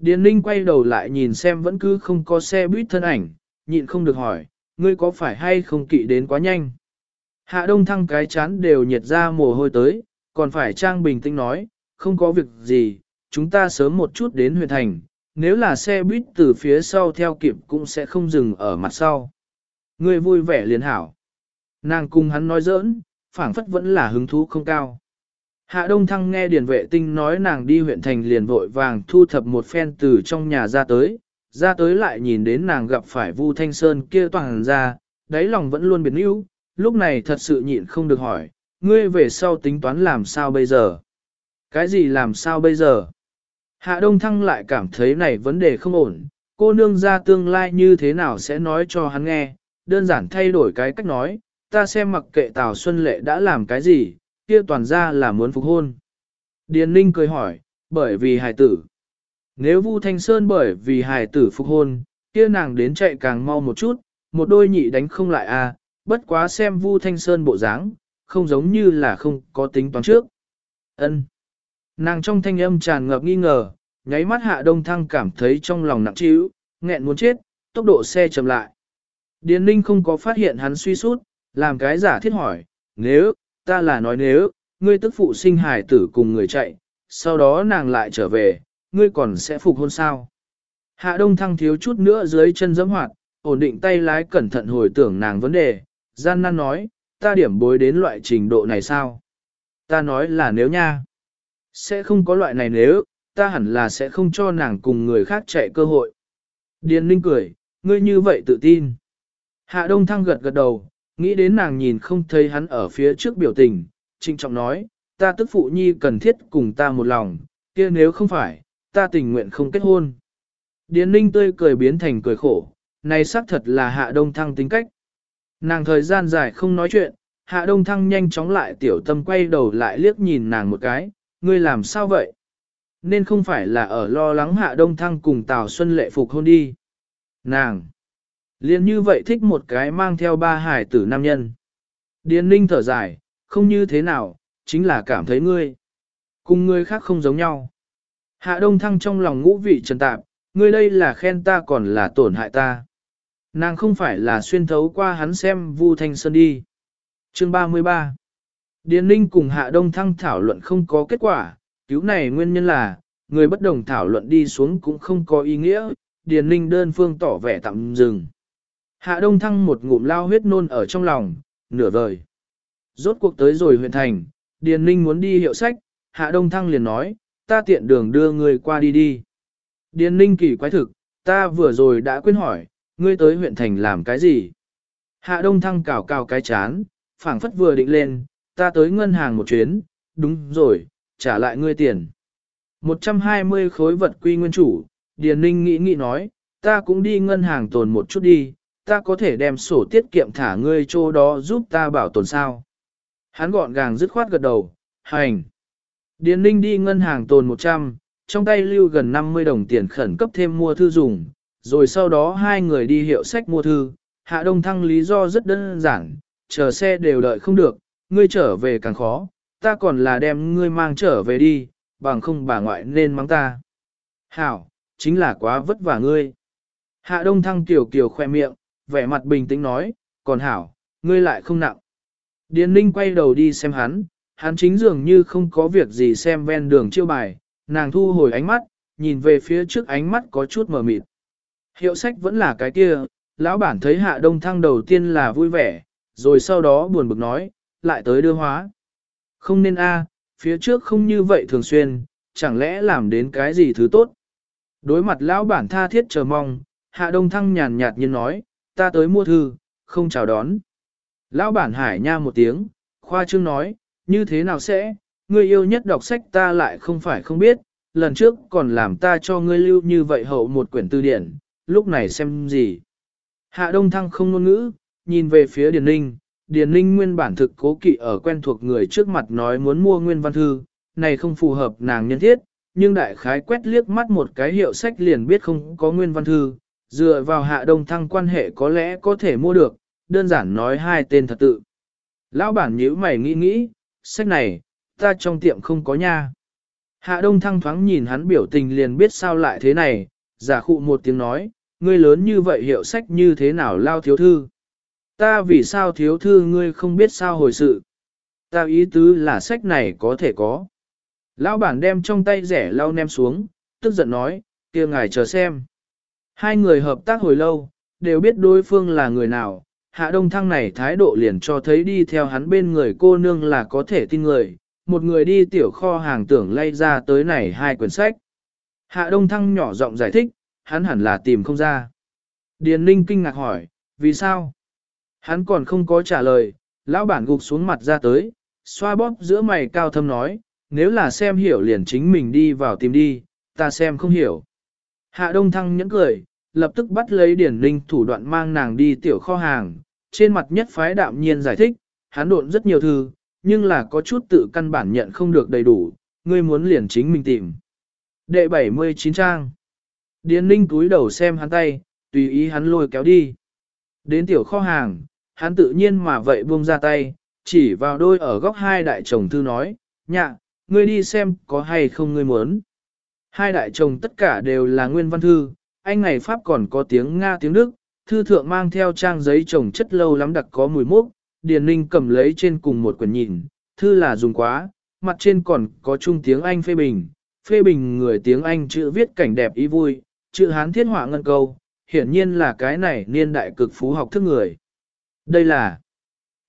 Điền Ninh quay đầu lại nhìn xem vẫn cứ không có xe buýt thân ảnh, nhịn không được hỏi, ngươi có phải hay không kỵ đến quá nhanh? Hạ Đông Thăng cái chán đều nhiệt ra mồ hôi tới, còn phải trang bình tĩnh nói, không có việc gì, chúng ta sớm một chút đến huyện thành, nếu là xe buýt từ phía sau theo kịp cũng sẽ không dừng ở mặt sau. Ngươi vui vẻ liền hảo. Nàng cùng hắn nói giỡn, phảng phất vẫn là hứng thú không cao. Hạ Đông Thăng nghe Điền Vệ Tinh nói nàng đi huyện thành liền vội vàng thu thập một phen từ trong nhà ra tới, ra tới lại nhìn đến nàng gặp phải Vu Thanh Sơn kia toàn ra, đáy lòng vẫn luôn biến yếu, lúc này thật sự nhịn không được hỏi, ngươi về sau tính toán làm sao bây giờ? Cái gì làm sao bây giờ? Hạ Đông Thăng lại cảm thấy này vấn đề không ổn, cô nương ra tương lai như thế nào sẽ nói cho hắn nghe, đơn giản thay đổi cái cách nói, ta xem mặc kệ Tào Xuân Lệ đã làm cái gì, kia toàn ra là muốn phục hôn. Điền Ninh cười hỏi, bởi vì hài tử. Nếu Vu Thanh Sơn bởi vì hài tử phục hôn, kia nàng đến chạy càng mau một chút, một đôi nhị đánh không lại à, bất quá xem Vu Thanh Sơn bộ dáng, không giống như là không có tính toán trước. Ân. Nàng trong thanh âm tràn ngập nghi ngờ, nháy mắt hạ đông thăng cảm thấy trong lòng nặng trĩu, nghẹn muốn chết, tốc độ xe chậm lại. Điền Ninh không có phát hiện hắn suy sút, làm cái giả thiết hỏi, nếu, ta là nói nếu, ngươi tức phụ sinh hài tử cùng người chạy, sau đó nàng lại trở về, ngươi còn sẽ phục hôn sao. Hạ đông thăng thiếu chút nữa dưới chân giẫm hoạt, ổn định tay lái cẩn thận hồi tưởng nàng vấn đề, gian nan nói, ta điểm bối đến loại trình độ này sao? Ta nói là nếu nha. Sẽ không có loại này nếu, ta hẳn là sẽ không cho nàng cùng người khác chạy cơ hội. Điền Ninh cười, ngươi như vậy tự tin. Hạ Đông Thăng gật gật đầu, nghĩ đến nàng nhìn không thấy hắn ở phía trước biểu tình, trinh trọng nói, ta tức phụ nhi cần thiết cùng ta một lòng, kia nếu không phải, ta tình nguyện không kết hôn. Điền Ninh tươi cười biến thành cười khổ, này xác thật là Hạ Đông Thăng tính cách. Nàng thời gian dài không nói chuyện, Hạ Đông Thăng nhanh chóng lại tiểu tâm quay đầu lại liếc nhìn nàng một cái, ngươi làm sao vậy? Nên không phải là ở lo lắng Hạ Đông Thăng cùng Tào Xuân Lệ phục hôn đi. Nàng! Liên như vậy thích một cái mang theo ba hải tử nam nhân. Điền ninh thở dài, không như thế nào, chính là cảm thấy ngươi. Cùng ngươi khác không giống nhau. Hạ đông thăng trong lòng ngũ vị trần tạp, ngươi đây là khen ta còn là tổn hại ta. Nàng không phải là xuyên thấu qua hắn xem Vu Thanh Sơn đi. Chương 33 Điền Ninh cùng Hạ Đông Thăng thảo luận không có kết quả, cứu này nguyên nhân là, người bất đồng thảo luận đi xuống cũng không có ý nghĩa, Điền Ninh đơn phương tỏ vẻ tạm dừng. Hạ Đông Thăng một ngụm lao huyết nôn ở trong lòng, nửa vời. Rốt cuộc tới rồi huyện thành, Điền Ninh muốn đi hiệu sách, Hạ Đông Thăng liền nói, ta tiện đường đưa người qua đi đi. Điền Ninh kỳ quái thực, ta vừa rồi đã quên hỏi, ngươi tới huyện thành làm cái gì? Hạ Đông Thăng cào cào cái chán, phảng phất vừa định lên, ta tới ngân hàng một chuyến, đúng rồi, trả lại ngươi tiền. 120 khối vật quy nguyên chủ, Điền Ninh nghĩ nghĩ nói, ta cũng đi ngân hàng tồn một chút đi, ta có thể đem sổ tiết kiệm thả ngươi chỗ đó giúp ta bảo tồn sao. Hắn gọn gàng dứt khoát gật đầu, hành. Điền Ninh đi ngân hàng tồn 100, trong tay lưu gần 50 đồng tiền khẩn cấp thêm mua thư dùng, rồi sau đó hai người đi hiệu sách mua thư. Hạ Đông Thăng lý do rất đơn giản, chờ xe đều đợi không được, ngươi trở về càng khó, ta còn là đem ngươi mang trở về đi, bằng không bà ngoại nên mắng ta. Hảo, chính là quá vất vả ngươi. Hạ Đông Thăng tiểu kiều khoe miệng, vẻ mặt bình tĩnh nói, còn Hảo, ngươi lại không nặng. Điền Ninh quay đầu đi xem hắn, hắn chính dường như không có việc gì xem ven đường chiêu bài, nàng thu hồi ánh mắt, nhìn về phía trước ánh mắt có chút mờ mịt. Hiệu sách vẫn là cái kia, lão bản thấy hạ đông thăng đầu tiên là vui vẻ, rồi sau đó buồn bực nói, lại tới đưa hóa. Không nên a, phía trước không như vậy thường xuyên, chẳng lẽ làm đến cái gì thứ tốt. Đối mặt lão bản tha thiết chờ mong, hạ đông thăng nhàn nhạt như nói, ta tới mua thư, không chào đón. Lão bản hải nha một tiếng, khoa trương nói, như thế nào sẽ, ngươi yêu nhất đọc sách ta lại không phải không biết, lần trước còn làm ta cho ngươi lưu như vậy hậu một quyển tư điển, lúc này xem gì. Hạ Đông Thăng không ngôn ngữ, nhìn về phía Điền Ninh, Điền Ninh nguyên bản thực cố kỵ ở quen thuộc người trước mặt nói muốn mua nguyên văn thư, này không phù hợp nàng nhân thiết, nhưng đại khái quét liếc mắt một cái hiệu sách liền biết không có nguyên văn thư, dựa vào Hạ Đông Thăng quan hệ có lẽ có thể mua được, đơn giản nói hai tên thật tự. Lão bản nhíu mày nghĩ nghĩ, sách này, ta trong tiệm không có nha. Hạ Đông Thăng thoáng nhìn hắn biểu tình liền biết sao lại thế này, giả khụ một tiếng nói, ngươi lớn như vậy hiệu sách như thế nào lao thiếu thư. Ta vì sao thiếu thư ngươi không biết sao hồi sự. Ta ý tứ là sách này có thể có. Lão bản đem trong tay rẻ lau nem xuống, tức giận nói, kia ngài chờ xem. Hai người hợp tác hồi lâu, đều biết đối phương là người nào, hạ đông thăng này thái độ liền cho thấy đi theo hắn bên người cô nương là có thể tin người, một người đi tiểu kho hàng tưởng lay ra tới này hai quyển sách. Hạ đông thăng nhỏ giọng giải thích, hắn hẳn là tìm không ra. Điền Ninh kinh ngạc hỏi, vì sao? Hắn còn không có trả lời, lão bản gục xuống mặt ra tới, xoa bóp giữa mày cao thâm nói, nếu là xem hiểu liền chính mình đi vào tìm đi, ta xem không hiểu. Hạ Đông Thăng nhẫn cười, lập tức bắt lấy Điển Ninh thủ đoạn mang nàng đi tiểu kho hàng, trên mặt nhất phái đạm nhiên giải thích, hắn độn rất nhiều thư, nhưng là có chút tự căn bản nhận không được đầy đủ, ngươi muốn liền chính mình tìm. Đệ 79 trang Điền ninh túi đầu xem hắn tay, tùy ý hắn lôi kéo đi. Đến tiểu kho hàng, hắn tự nhiên mà vậy buông ra tay, chỉ vào đôi ở góc hai đại chồng thư nói, nhạ, ngươi đi xem có hay không ngươi muốn. Hai đại chồng tất cả đều là nguyên văn thư, anh ngày Pháp còn có tiếng Nga tiếng Đức, thư thượng mang theo trang giấy chồng chất lâu lắm đặc có mùi mốc, Điền Ninh cầm lấy trên cùng một quyển nhìn, thư là dùng quá, mặt trên còn có chung tiếng Anh phê bình, phê bình người tiếng Anh chữ viết cảnh đẹp ý vui, chữ Hán thiết họa ngân câu, hiển nhiên là cái này niên đại cực phú học thức người. Đây là,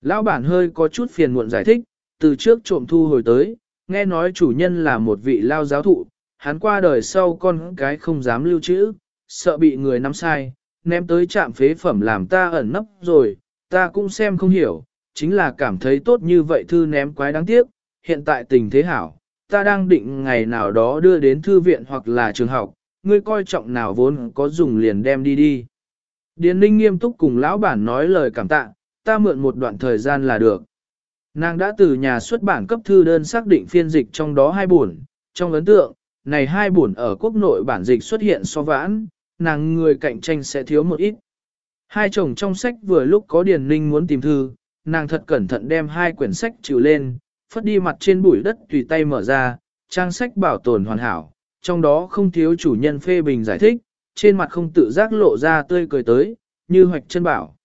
lão bản hơi có chút phiền muộn giải thích, từ trước trộm thu hồi tới, nghe nói chủ nhân là một vị lao giáo thụ, hắn qua đời sau con cái không dám lưu trữ, sợ bị người nắm sai, ném tới trạm phế phẩm làm ta ẩn nấp rồi, ta cũng xem không hiểu, chính là cảm thấy tốt như vậy thư ném quái đáng tiếc, hiện tại tình thế hảo, ta đang định ngày nào đó đưa đến thư viện hoặc là trường học, ngươi coi trọng nào vốn có dùng liền đem đi đi. Điền Ninh nghiêm túc cùng lão bản nói lời cảm tạ, ta mượn một đoạn thời gian là được. Nàng đã từ nhà xuất bản cấp thư đơn xác định phiên dịch trong đó hai buồn, trong ấn tượng, này hai buồn ở quốc nội bản dịch xuất hiện so vãn, nàng người cạnh tranh sẽ thiếu một ít. Hai chồng trong sách vừa lúc có Điền Ninh muốn tìm thư, nàng thật cẩn thận đem hai quyển sách trừ lên, phất đi mặt trên bụi đất tùy tay mở ra, trang sách bảo tồn hoàn hảo, trong đó không thiếu chủ nhân phê bình giải thích, trên mặt không tự giác lộ ra tươi cười tới, như hoạch chân bảo.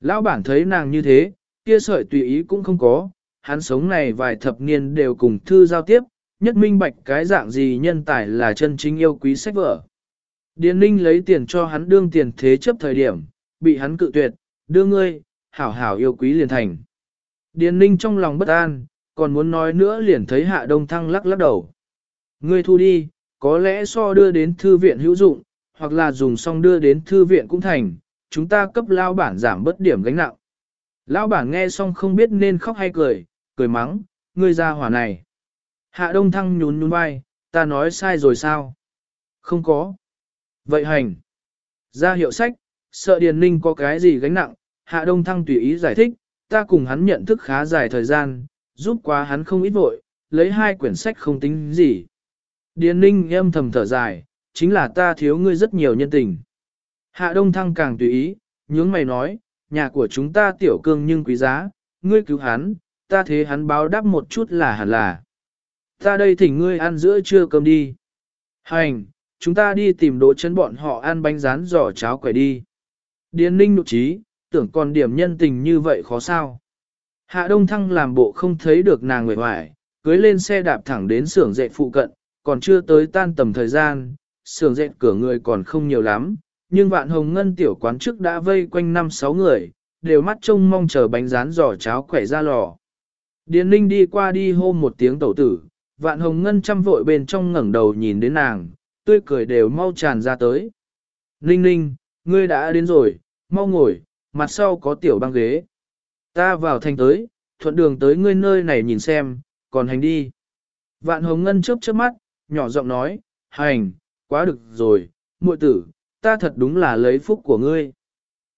Lão bản thấy nàng như thế, kia sợi tùy ý cũng không có, hắn sống này vài thập niên đều cùng thư giao tiếp, nhất minh bạch cái dạng gì nhân tài là chân chính yêu quý sách vở. Điền Ninh lấy tiền cho hắn đương tiền thế chấp thời điểm, bị hắn cự tuyệt, đưa ngươi, hảo hảo yêu quý liền thành. Điền Ninh trong lòng bất an, còn muốn nói nữa liền thấy hạ đông thăng lắc lắc đầu. Ngươi thu đi, có lẽ so đưa đến thư viện hữu dụng, hoặc là dùng xong đưa đến thư viện cũng thành, chúng ta cấp lao bản giảm bất điểm gánh nặng. Lão bản nghe xong không biết nên khóc hay cười, cười mắng, ngươi ra hỏa này. Hạ đông thăng nhún nhún vai, ta nói sai rồi sao? Không có. Vậy hành. Ra hiệu sách, sợ Điền Ninh có cái gì gánh nặng, Hạ Đông Thăng tùy ý giải thích, ta cùng hắn nhận thức khá dài thời gian, giúp quá hắn không ít vội, lấy hai quyển sách không tính gì. Điền Ninh âm thầm thở dài, chính là ta thiếu ngươi rất nhiều nhân tình. Hạ Đông Thăng càng tùy ý, nhướng mày nói, nhà của chúng ta tiểu cương nhưng quý giá, ngươi cứu hắn, ta thế hắn báo đáp một chút là hẳn là. Ta đây thỉnh ngươi ăn giữa trưa cơm đi. Hành, chúng ta đi tìm đỗ chân bọn họ ăn bánh rán giò cháo quẩy đi. Điền ninh nụ trí, tưởng còn điểm nhân tình như vậy khó sao. Hạ Đông Thăng làm bộ không thấy được nàng người hoài, cưới lên xe đạp thẳng đến xưởng dệt phụ cận, còn chưa tới tan tầm thời gian, xưởng dệt cửa người còn không nhiều lắm, nhưng vạn hồng ngân tiểu quán trước đã vây quanh năm sáu người, đều mắt trông mong chờ bánh rán giò cháo khỏe ra lò. Điền ninh đi qua đi hô một tiếng tẩu tử, vạn hồng ngân chăm vội bên trong ngẩng đầu nhìn đến nàng, tươi cười đều mau tràn ra tới. Ninh ninh, ngươi đã đến rồi, mau ngồi, mặt sau có tiểu băng ghế. Ta vào thành tới, thuận đường tới ngươi nơi này nhìn xem, còn hành đi. Vạn hồng ngân chớp chớp mắt, nhỏ giọng nói, hành, quá được rồi, muội tử, ta thật đúng là lấy phúc của ngươi.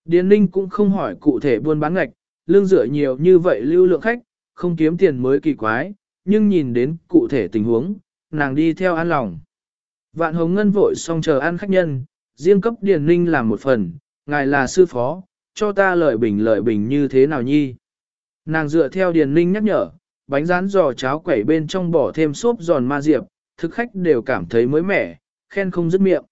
Điền ninh cũng không hỏi cụ thể buôn bán ngạch, lương dựa nhiều như vậy lưu lượng khách, không kiếm tiền mới kỳ quái, nhưng nhìn đến cụ thể tình huống, nàng đi theo an lòng. Vạn hồng ngân vội xong chờ ăn khách nhân, riêng cấp Điền Ninh làm một phần, ngài là sư phó, cho ta lợi bình lợi bình như thế nào nhi. Nàng dựa theo Điền Ninh nhắc nhở, bánh rán giò cháo quẩy bên trong bỏ thêm xốp giòn ma diệp, thực khách đều cảm thấy mới mẻ, khen không dứt miệng.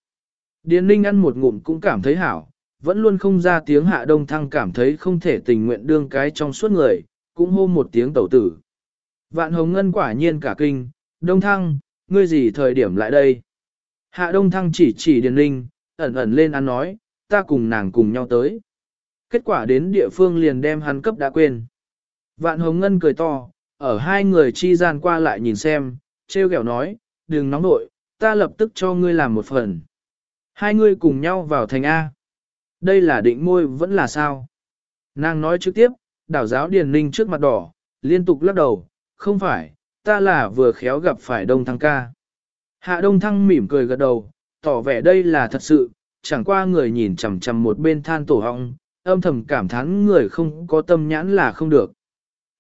Điền Ninh ăn một ngụm cũng cảm thấy hảo, vẫn luôn không ra tiếng hạ đông thăng cảm thấy không thể tình nguyện đương cái trong suốt người, cũng hô một tiếng tẩu tử. Vạn hồng ngân quả nhiên cả kinh, đông thăng, ngươi gì thời điểm lại đây? Hạ Đông Thăng chỉ chỉ Điền Linh, ẩn ẩn lên ăn nói, ta cùng nàng cùng nhau tới. Kết quả đến địa phương liền đem hắn cấp đã quên. Vạn Hồng Ngân cười to, ở hai người chi gian qua lại nhìn xem, treo kẹo nói, đừng nóng nội, ta lập tức cho ngươi làm một phần. Hai ngươi cùng nhau vào thành A. Đây là định môi vẫn là sao? Nàng nói trực tiếp, đảo giáo Điền Linh trước mặt đỏ, liên tục lắc đầu, không phải, ta là vừa khéo gặp phải Đông Thăng ca. Hạ Đông Thăng mỉm cười gật đầu, tỏ vẻ đây là thật sự, chẳng qua người nhìn chằm chằm một bên than tổ họng, âm thầm cảm thán người không có tâm nhãn là không được.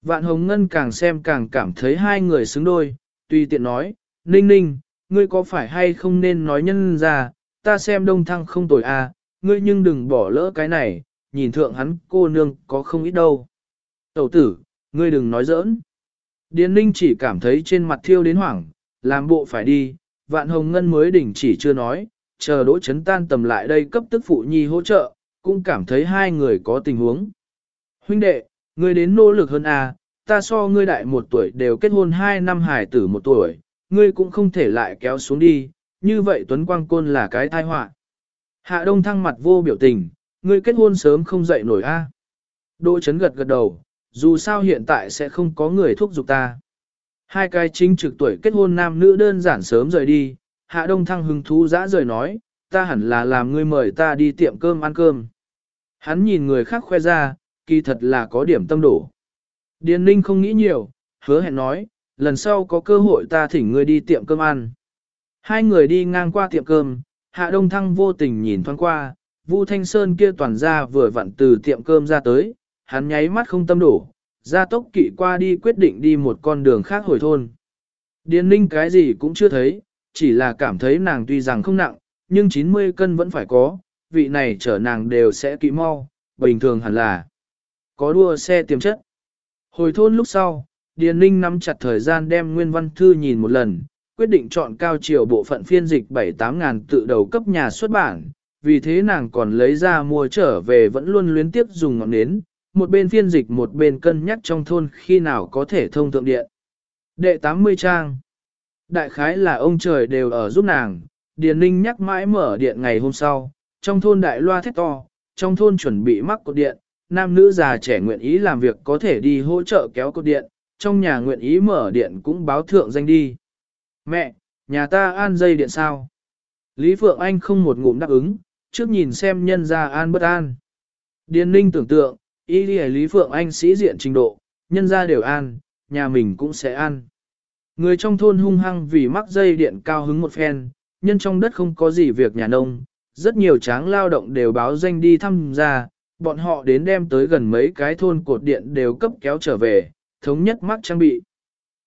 Vạn Hồng Ngân càng xem càng cảm thấy hai người xứng đôi, tùy tiện nói, Ninh Ninh, ngươi có phải hay không nên nói nhân ra, ta xem Đông Thăng không tồi à, ngươi nhưng đừng bỏ lỡ cái này, nhìn thượng hắn cô nương có không ít đâu. Tẩu tử, ngươi đừng nói giỡn. Điền Ninh chỉ cảm thấy trên mặt thiêu đến hoảng, làm bộ phải đi, vạn hồng ngân mới đỉnh chỉ chưa nói, chờ đỗ chấn tan tầm lại đây cấp tức phụ nhi hỗ trợ, cũng cảm thấy hai người có tình huống. Huynh đệ, ngươi đến nỗ lực hơn à, ta so ngươi đại một tuổi đều kết hôn hai năm hải tử một tuổi, ngươi cũng không thể lại kéo xuống đi, như vậy Tuấn Quang Côn là cái tai họa. Hạ Đông thăng mặt vô biểu tình, ngươi kết hôn sớm không dậy nổi a. À. Đỗ chấn gật gật đầu, dù sao hiện tại sẽ không có người thúc giục ta. Hai cái chính trực tuổi kết hôn nam nữ đơn giản sớm rời đi, hạ đông thăng hứng thú dã rời nói, ta hẳn là làm ngươi mời ta đi tiệm cơm ăn cơm. Hắn nhìn người khác khoe ra, kỳ thật là có điểm tâm đổ. Điền ninh không nghĩ nhiều, hứa hẹn nói, lần sau có cơ hội ta thỉnh ngươi đi tiệm cơm ăn. Hai người đi ngang qua tiệm cơm, hạ đông thăng vô tình nhìn thoáng qua, Vu Thanh Sơn kia toàn ra vừa vặn từ tiệm cơm ra tới, hắn nháy mắt không tâm đổ, ra tốc kỵ qua đi quyết định đi một con đường khác hồi thôn. Điền ninh cái gì cũng chưa thấy, chỉ là cảm thấy nàng tuy rằng không nặng, nhưng 90 cân vẫn phải có, vị này chở nàng đều sẽ kỵ mau, bình thường hẳn là có đua xe tiềm chất. Hồi thôn lúc sau, Điền ninh nắm chặt thời gian đem nguyên văn thư nhìn một lần, quyết định chọn cao chiều bộ phận phiên dịch 7-8 ngàn tự đầu cấp nhà xuất bản, vì thế nàng còn lấy ra mua trở về vẫn luôn luyến tiếp dùng ngọn nến, một bên phiên dịch một bên cân nhắc trong thôn khi nào có thể thông thượng điện. Đệ 80 trang Đại khái là ông trời đều ở giúp nàng, Điền Ninh nhắc mãi mở điện ngày hôm sau, trong thôn đại loa thét to, trong thôn chuẩn bị mắc cột điện, nam nữ già trẻ nguyện ý làm việc có thể đi hỗ trợ kéo cột điện, trong nhà nguyện ý mở điện cũng báo thượng danh đi. Mẹ, nhà ta an dây điện sao? Lý Phượng Anh không một ngụm đáp ứng, trước nhìn xem nhân gia an bất an. Điền Ninh tưởng tượng, ý đi Lý Phượng Anh sĩ diện trình độ, nhân gia đều an, nhà mình cũng sẽ an. Người trong thôn hung hăng vì mắc dây điện cao hứng một phen, nhân trong đất không có gì việc nhà nông, rất nhiều tráng lao động đều báo danh đi thăm gia, bọn họ đến đem tới gần mấy cái thôn cột điện đều cấp kéo trở về, thống nhất mắc trang bị.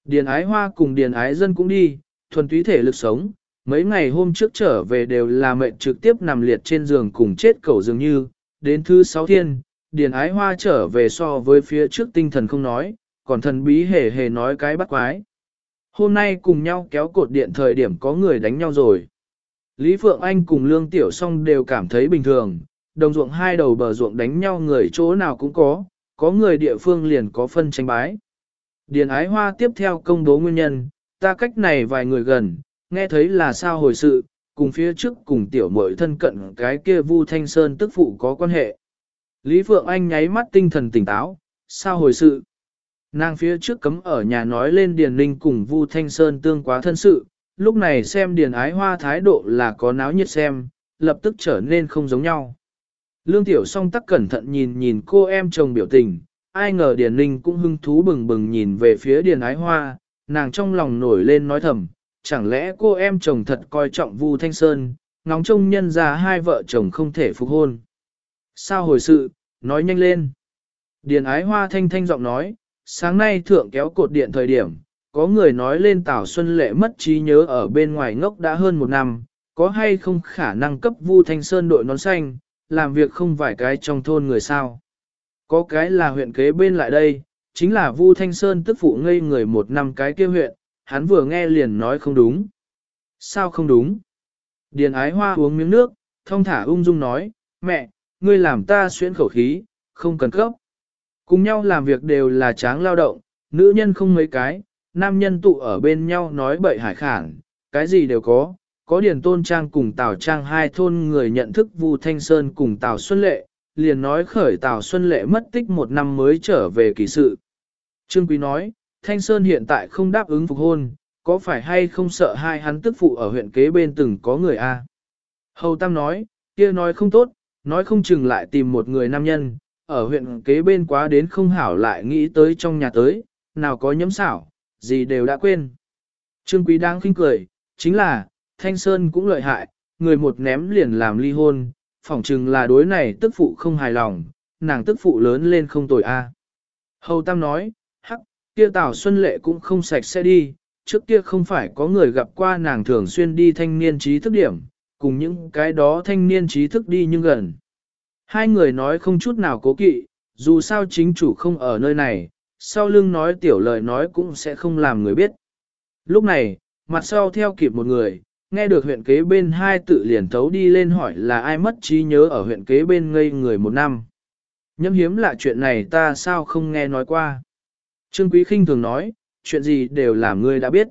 Điền ái hoa cùng điền ái dân cũng đi, thuần túy thể lực sống, mấy ngày hôm trước trở về đều là mệnh trực tiếp nằm liệt trên giường cùng chết cầu dường như, đến thứ sáu thiên, điền ái hoa trở về so với phía trước tinh thần không nói, còn thần bí hề hề nói cái bắt quái. Hôm nay cùng nhau kéo cột điện thời điểm có người đánh nhau rồi. Lý Phượng Anh cùng Lương Tiểu Song đều cảm thấy bình thường, đồng ruộng hai đầu bờ ruộng đánh nhau người chỗ nào cũng có, có người địa phương liền có phân tranh bái. Điền ái hoa tiếp theo công bố nguyên nhân, ta cách này vài người gần, nghe thấy là sao hồi sự, cùng phía trước cùng tiểu muội thân cận cái kia Vu Thanh Sơn tức phụ có quan hệ. Lý Phượng Anh nháy mắt tinh thần tỉnh táo, sao hồi sự. Nàng phía trước cấm ở nhà nói lên Điền Ninh cùng Vu Thanh Sơn tương quá thân sự, lúc này xem Điền Ái Hoa thái độ là có náo nhiệt xem, lập tức trở nên không giống nhau. Lương Tiểu song tắc cẩn thận nhìn nhìn cô em chồng biểu tình, ai ngờ Điền Ninh cũng hưng thú bừng bừng nhìn về phía Điền Ái Hoa, nàng trong lòng nổi lên nói thầm, chẳng lẽ cô em chồng thật coi trọng Vu Thanh Sơn, ngóng trông nhân ra hai vợ chồng không thể phục hôn. Sao hồi sự, nói nhanh lên. Điền Ái Hoa thanh thanh giọng nói, sáng nay thượng kéo cột điện thời điểm, có người nói lên Tảo Xuân Lệ mất trí nhớ ở bên ngoài ngốc đã hơn một năm, có hay không khả năng cấp Vu Thanh Sơn đội nón xanh, làm việc không vài cái trong thôn người sao. Có cái là huyện kế bên lại đây, chính là Vu Thanh Sơn tức phụ ngây người một năm cái kia huyện, hắn vừa nghe liền nói không đúng. Sao không đúng? Điền ái hoa uống miếng nước, thông thả ung dung nói, mẹ, ngươi làm ta xuyên khẩu khí, không cần cấp. Cùng nhau làm việc đều là tráng lao động, nữ nhân không mấy cái, nam nhân tụ ở bên nhau nói bậy hải khản, cái gì đều có. Có Điền Tôn Trang cùng Tào Trang hai thôn người nhận thức Vu Thanh Sơn cùng Tào Xuân Lệ, liền nói khởi Tào Xuân Lệ mất tích một năm mới trở về kỳ sự. Trương Quý nói, Thanh Sơn hiện tại không đáp ứng phục hôn, có phải hay không sợ hai hắn tức phụ ở huyện kế bên từng có người a? Hầu Tam nói, kia nói không tốt, nói không chừng lại tìm một người nam nhân, ở huyện kế bên quá đến không hảo lại nghĩ tới trong nhà tới, nào có nhấm xảo, gì đều đã quên. Trương Quý đang khinh cười, chính là, Thanh Sơn cũng lợi hại, người một ném liền làm ly hôn, phỏng chừng là đối này tức phụ không hài lòng, nàng tức phụ lớn lên không tội a. Hầu Tam nói, hắc, kia Tào Xuân Lệ cũng không sạch sẽ đi, trước kia không phải có người gặp qua nàng thường xuyên đi thanh niên trí thức điểm, cùng những cái đó thanh niên trí thức đi nhưng gần. Hai người nói không chút nào cố kỵ, dù sao chính chủ không ở nơi này, sau lưng nói tiểu lời nói cũng sẽ không làm người biết. Lúc này, mặt sau theo kịp một người, nghe được huyện kế bên hai tự liền thấu đi lên hỏi là ai mất trí nhớ ở huyện kế bên ngây người một năm. Nhâm hiếm là chuyện này ta sao không nghe nói qua. Trương Quý Kinh thường nói, chuyện gì đều làm ngươi đã biết.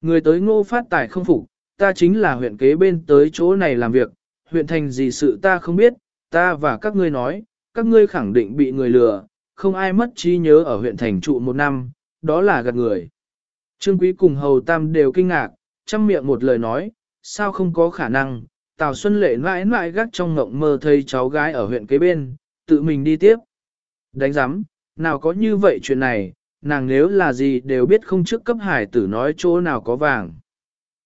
Người tới ngô phát tài không phục, ta chính là huyện kế bên tới chỗ này làm việc, huyện thành gì sự ta không biết, ta và các ngươi nói, các ngươi khẳng định bị người lừa, không ai mất trí nhớ ở huyện thành trụ một năm, đó là gạt người. Trương Quý cùng Hầu Tam đều kinh ngạc, chăm miệng một lời nói, sao không có khả năng, Tào Xuân Lệ mãi mãi gác trong ngộng mơ thấy cháu gái ở huyện kế bên, tự mình đi tiếp. Đánh giám, nào có như vậy chuyện này, nàng nếu là gì đều biết không trước cấp hải tử nói chỗ nào có vàng.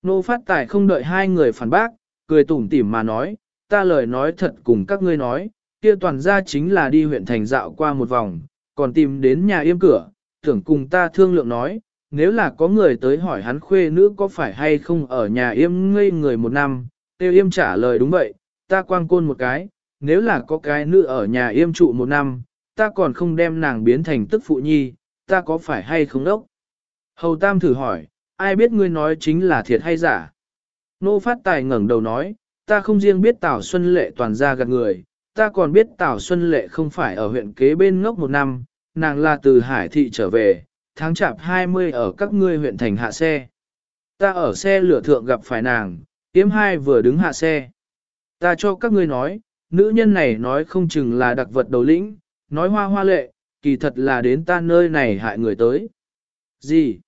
Nô phát tài không đợi hai người phản bác, cười tủm tỉm mà nói, ta lời nói thật cùng các ngươi nói, kia toàn ra chính là đi huyện thành dạo qua một vòng, còn tìm đến nhà yêm cửa, tưởng cùng ta thương lượng nói, nếu là có người tới hỏi hắn khuê nữ có phải hay không ở nhà yêm ngây người một năm, tiêu yêm trả lời đúng vậy, ta quang côn một cái, nếu là có cái nữ ở nhà yêm trụ một năm, ta còn không đem nàng biến thành tức phụ nhi, ta có phải hay không đốc? Hầu Tam thử hỏi, ai biết ngươi nói chính là thiệt hay giả? Nô Phát Tài ngẩng đầu nói, ta không riêng biết Tào Xuân Lệ toàn ra gạt người, ta còn biết Tào Xuân Lệ không phải ở huyện kế bên ngốc một năm, nàng là từ Hải Thị trở về, tháng chạp 20 ở các ngươi huyện thành hạ xe. Ta ở xe lửa thượng gặp phải nàng, tiếm hai vừa đứng hạ xe. Ta cho các ngươi nói, nữ nhân này nói không chừng là đặc vật đầu lĩnh, nói hoa hoa lệ, kỳ thật là đến ta nơi này hại người tới. Gì?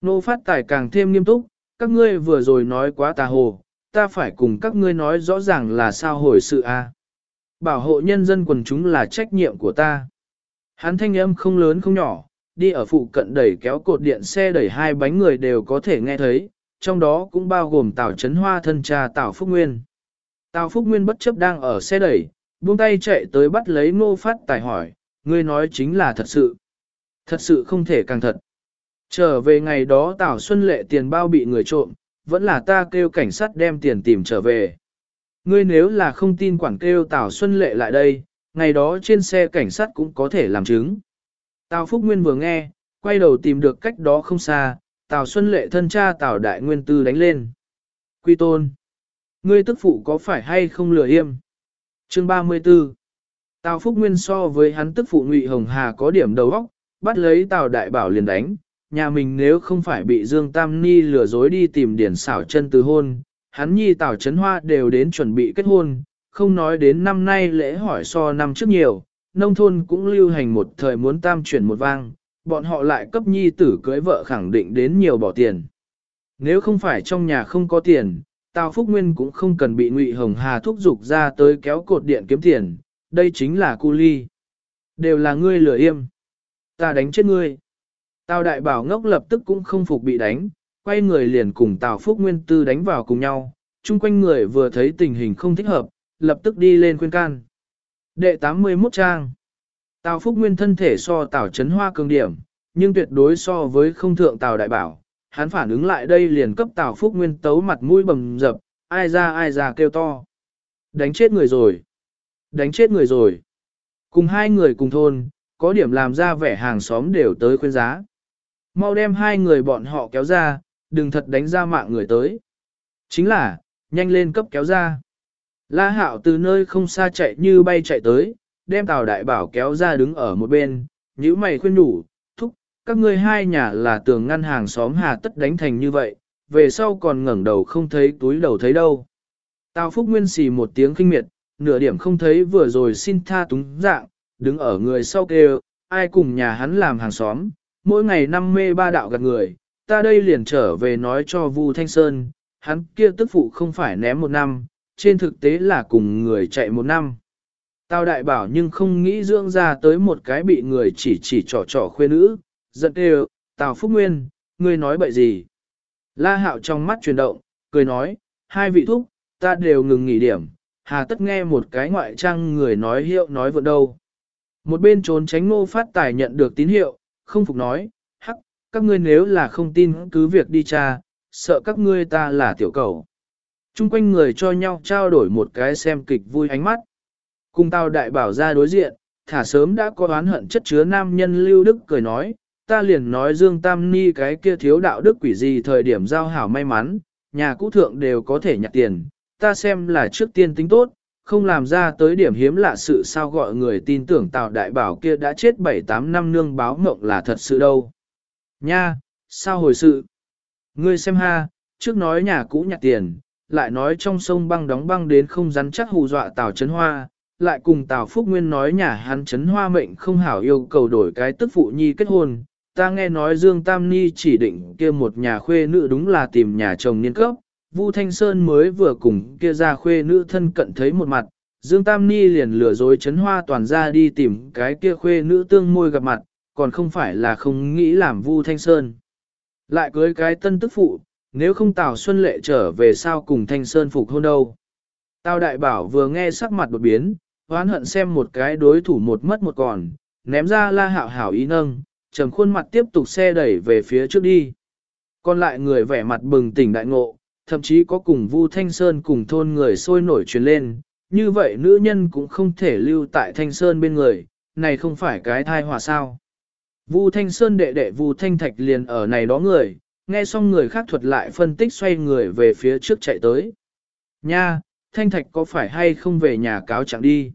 Nô phát tài càng thêm nghiêm túc, các ngươi vừa rồi nói quá tà hồ, ta phải cùng các ngươi nói rõ ràng là sao hồi sự a. Bảo hộ nhân dân quần chúng là trách nhiệm của ta. Hắn thanh âm không lớn không nhỏ, đi ở phụ cận đẩy kéo cột điện xe đẩy hai bánh người đều có thể nghe thấy, trong đó cũng bao gồm Tào Trấn Hoa thân cha Tào Phúc Nguyên. Tào Phúc Nguyên bất chấp đang ở xe đẩy, buông tay chạy tới bắt lấy ngô phát tài hỏi, ngươi nói chính là thật sự. Thật sự không thể càng thật. Trở về ngày đó tảo Xuân Lệ tiền bao bị người trộm, vẫn là ta kêu cảnh sát đem tiền tìm trở về. Ngươi nếu là không tin quản kêu tảo Xuân Lệ lại đây, ngày đó trên xe cảnh sát cũng có thể làm chứng. Tào Phúc Nguyên vừa nghe, quay đầu tìm được cách đó không xa, Tào Xuân Lệ thân cha Tào Đại Nguyên Tư đánh lên. Quy tôn, ngươi tức phụ có phải hay không lừa yêm? Chương 34 Tào Phúc Nguyên so với hắn tức phụ Ngụy Hồng Hà có điểm đầu óc, bắt lấy Tào Đại Bảo liền đánh, nhà mình nếu không phải bị Dương Tam Ni lừa dối đi tìm điển xảo chân từ hôn, hắn nhi Tảo Trấn Hoa đều đến chuẩn bị kết hôn, không nói đến năm nay lễ hỏi so năm trước nhiều, nông thôn cũng lưu hành một thời muốn tam chuyển một vang, bọn họ lại cấp nhi tử cưới vợ khẳng định đến nhiều bỏ tiền. Nếu không phải trong nhà không có tiền, Tào Phúc Nguyên cũng không cần bị Ngụy Hồng Hà thúc giục ra tới kéo cột điện kiếm tiền, đây chính là cu ly. Đều là ngươi lừa im. Ta đánh chết ngươi. Tào Đại Bảo ngốc lập tức cũng không phục bị đánh, quay người liền cùng Tào Phúc Nguyên Tư đánh vào cùng nhau, chung quanh người vừa thấy tình hình không thích hợp, lập tức đi lên khuyên can. Đệ 81 trang Tào Phúc Nguyên thân thể so Tào Trấn Hoa cường điểm, nhưng tuyệt đối so với không thượng Tào Đại Bảo. Hắn phản ứng lại đây liền cấp Tào Phúc Nguyên tấu mặt mũi bầm dập, ai ra ai ra kêu to. Đánh chết người rồi. Đánh chết người rồi. Cùng hai người cùng thôn, có điểm làm ra vẻ hàng xóm đều tới khuyên giá. Mau đem hai người bọn họ kéo ra, đừng thật đánh ra mạng người tới. Chính là, nhanh lên cấp kéo ra. La Hạo từ nơi không xa chạy như bay chạy tới, đem Tào Đại Bảo kéo ra đứng ở một bên, nhíu mày khuyên đủ, thúc, các ngươi hai nhà là tường ngăn hàng xóm hà tất đánh thành như vậy, về sau còn ngẩng đầu không thấy túi đầu thấy đâu. Tào Phúc Nguyên xì một tiếng kinh miệt, nửa điểm không thấy vừa rồi xin tha túng dạng, đứng ở người sau kêu, ai cùng nhà hắn làm hàng xóm, mỗi ngày năm mê ba đạo gạt người, ta đây liền trở về nói cho Vu Thanh Sơn, hắn kia tức phụ không phải ném một năm, trên thực tế là cùng người chạy một năm. Tào đại bảo nhưng không nghĩ dưỡng ra tới một cái bị người chỉ chỉ trò trò khuê nữ, giận đều, Tào Phúc Nguyên, ngươi nói bậy gì? La hạo trong mắt chuyển động, cười nói, hai vị thúc, ta đều ngừng nghỉ điểm, hà tất nghe một cái ngoại trang người nói hiệu nói vượt đâu. Một bên trốn tránh ngô phát tài nhận được tín hiệu, không phục nói, hắc, các ngươi nếu là không tin cứ việc đi tra, sợ các ngươi ta là tiểu cầu. Trung quanh người cho nhau trao đổi một cái xem kịch vui ánh mắt. Cùng tao đại bảo ra đối diện, thả sớm đã có oán hận chất chứa nam nhân lưu đức cười nói, ta liền nói Dương Tam Ni cái kia thiếu đạo đức quỷ gì thời điểm giao hảo may mắn, nhà cũ thượng đều có thể nhặt tiền, ta xem là trước tiên tính tốt, không làm ra tới điểm hiếm lạ sự sao gọi người tin tưởng Tào Đại Bảo kia đã chết 7-8 năm nương báo mộng là thật sự đâu. Nha, sao hồi sự? Ngươi xem ha, trước nói nhà cũ nhặt tiền, lại nói trong sông băng đóng băng đến không rắn chắc hù dọa Tào Trấn Hoa, lại cùng Tào Phúc Nguyên nói nhà hắn Trấn Hoa mệnh không hảo yêu cầu đổi cái tức phụ nhi kết hôn. Ta nghe nói Dương Tam Ni chỉ định kia một nhà khuê nữ đúng là tìm nhà chồng niên cấp, Vu Thanh Sơn mới vừa cùng kia ra khuê nữ thân cận thấy một mặt, Dương Tam Ni liền lừa dối chấn hoa toàn ra đi tìm cái kia khuê nữ tương môi gặp mặt, còn không phải là không nghĩ làm Vu Thanh Sơn. Lại cưới cái tân tức phụ, nếu không Tào Xuân Lệ trở về sao cùng Thanh Sơn phục hôn đâu. Tào Đại Bảo vừa nghe sắc mặt đột biến, hoán hận xem một cái đối thủ một mất một còn, ném ra la hạo hảo ý nâng, trầm khuôn mặt tiếp tục xe đẩy về phía trước đi. Còn lại người vẻ mặt bừng tỉnh đại ngộ, thậm chí có cùng Vu Thanh Sơn cùng thôn người sôi nổi truyền lên, như vậy nữ nhân cũng không thể lưu tại Thanh Sơn bên người, này không phải cái thai hòa sao. Vu Thanh Sơn đệ đệ Vu Thanh Thạch liền ở này đó người, nghe xong người khác thuật lại phân tích xoay người về phía trước chạy tới. Nha, Thanh Thạch có phải hay không về nhà cáo chẳng đi.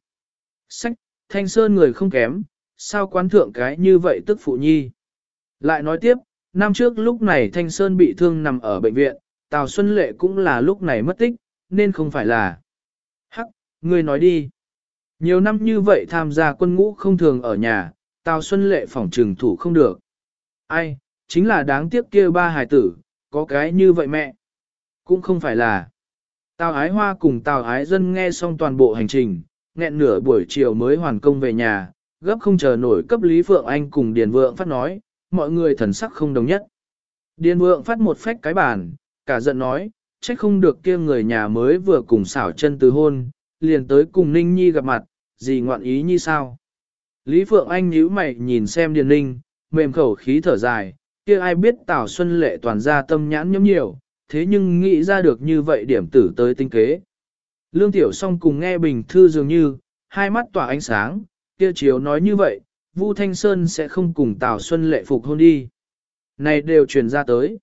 Sách, Thanh Sơn người không kém, sao quán thượng cái như vậy tức phụ nhi. Lại nói tiếp, năm trước lúc này Thanh Sơn bị thương nằm ở bệnh viện, Tào Xuân Lệ cũng là lúc này mất tích, nên không phải là. Hắc, ngươi nói đi. Nhiều năm như vậy tham gia quân ngũ không thường ở nhà, Tào Xuân Lệ phòng trừng thủ không được. Ai, chính là đáng tiếc kia ba hài tử, có cái như vậy mẹ. Cũng không phải là. Tào ái hoa cùng tào ái dân nghe xong toàn bộ hành trình, nghẹn nửa buổi chiều mới hoàn công về nhà, gấp không chờ nổi cấp Lý Phượng Anh cùng Điền Vượng phát nói, mọi người thần sắc không đồng nhất. Điền Vượng phát một phách cái bàn, cả giận nói, trách không được kia người nhà mới vừa cùng xảo chân từ hôn, liền tới cùng Ninh Nhi gặp mặt, gì ngoạn ý như sao. Lý Phượng Anh nhíu mày nhìn xem Điền Ninh, mềm khẩu khí thở dài, kia ai biết Tào Xuân Lệ toàn ra tâm nhãn nhấm nhiều, thế nhưng nghĩ ra được như vậy điểm tử tới tinh kế. Lương Tiểu Song cùng nghe bình thư dường như, hai mắt tỏa ánh sáng, kia chiếu nói như vậy, Vu Thanh Sơn sẽ không cùng Tào Xuân Lệ phục hôn đi. Này đều truyền ra tới.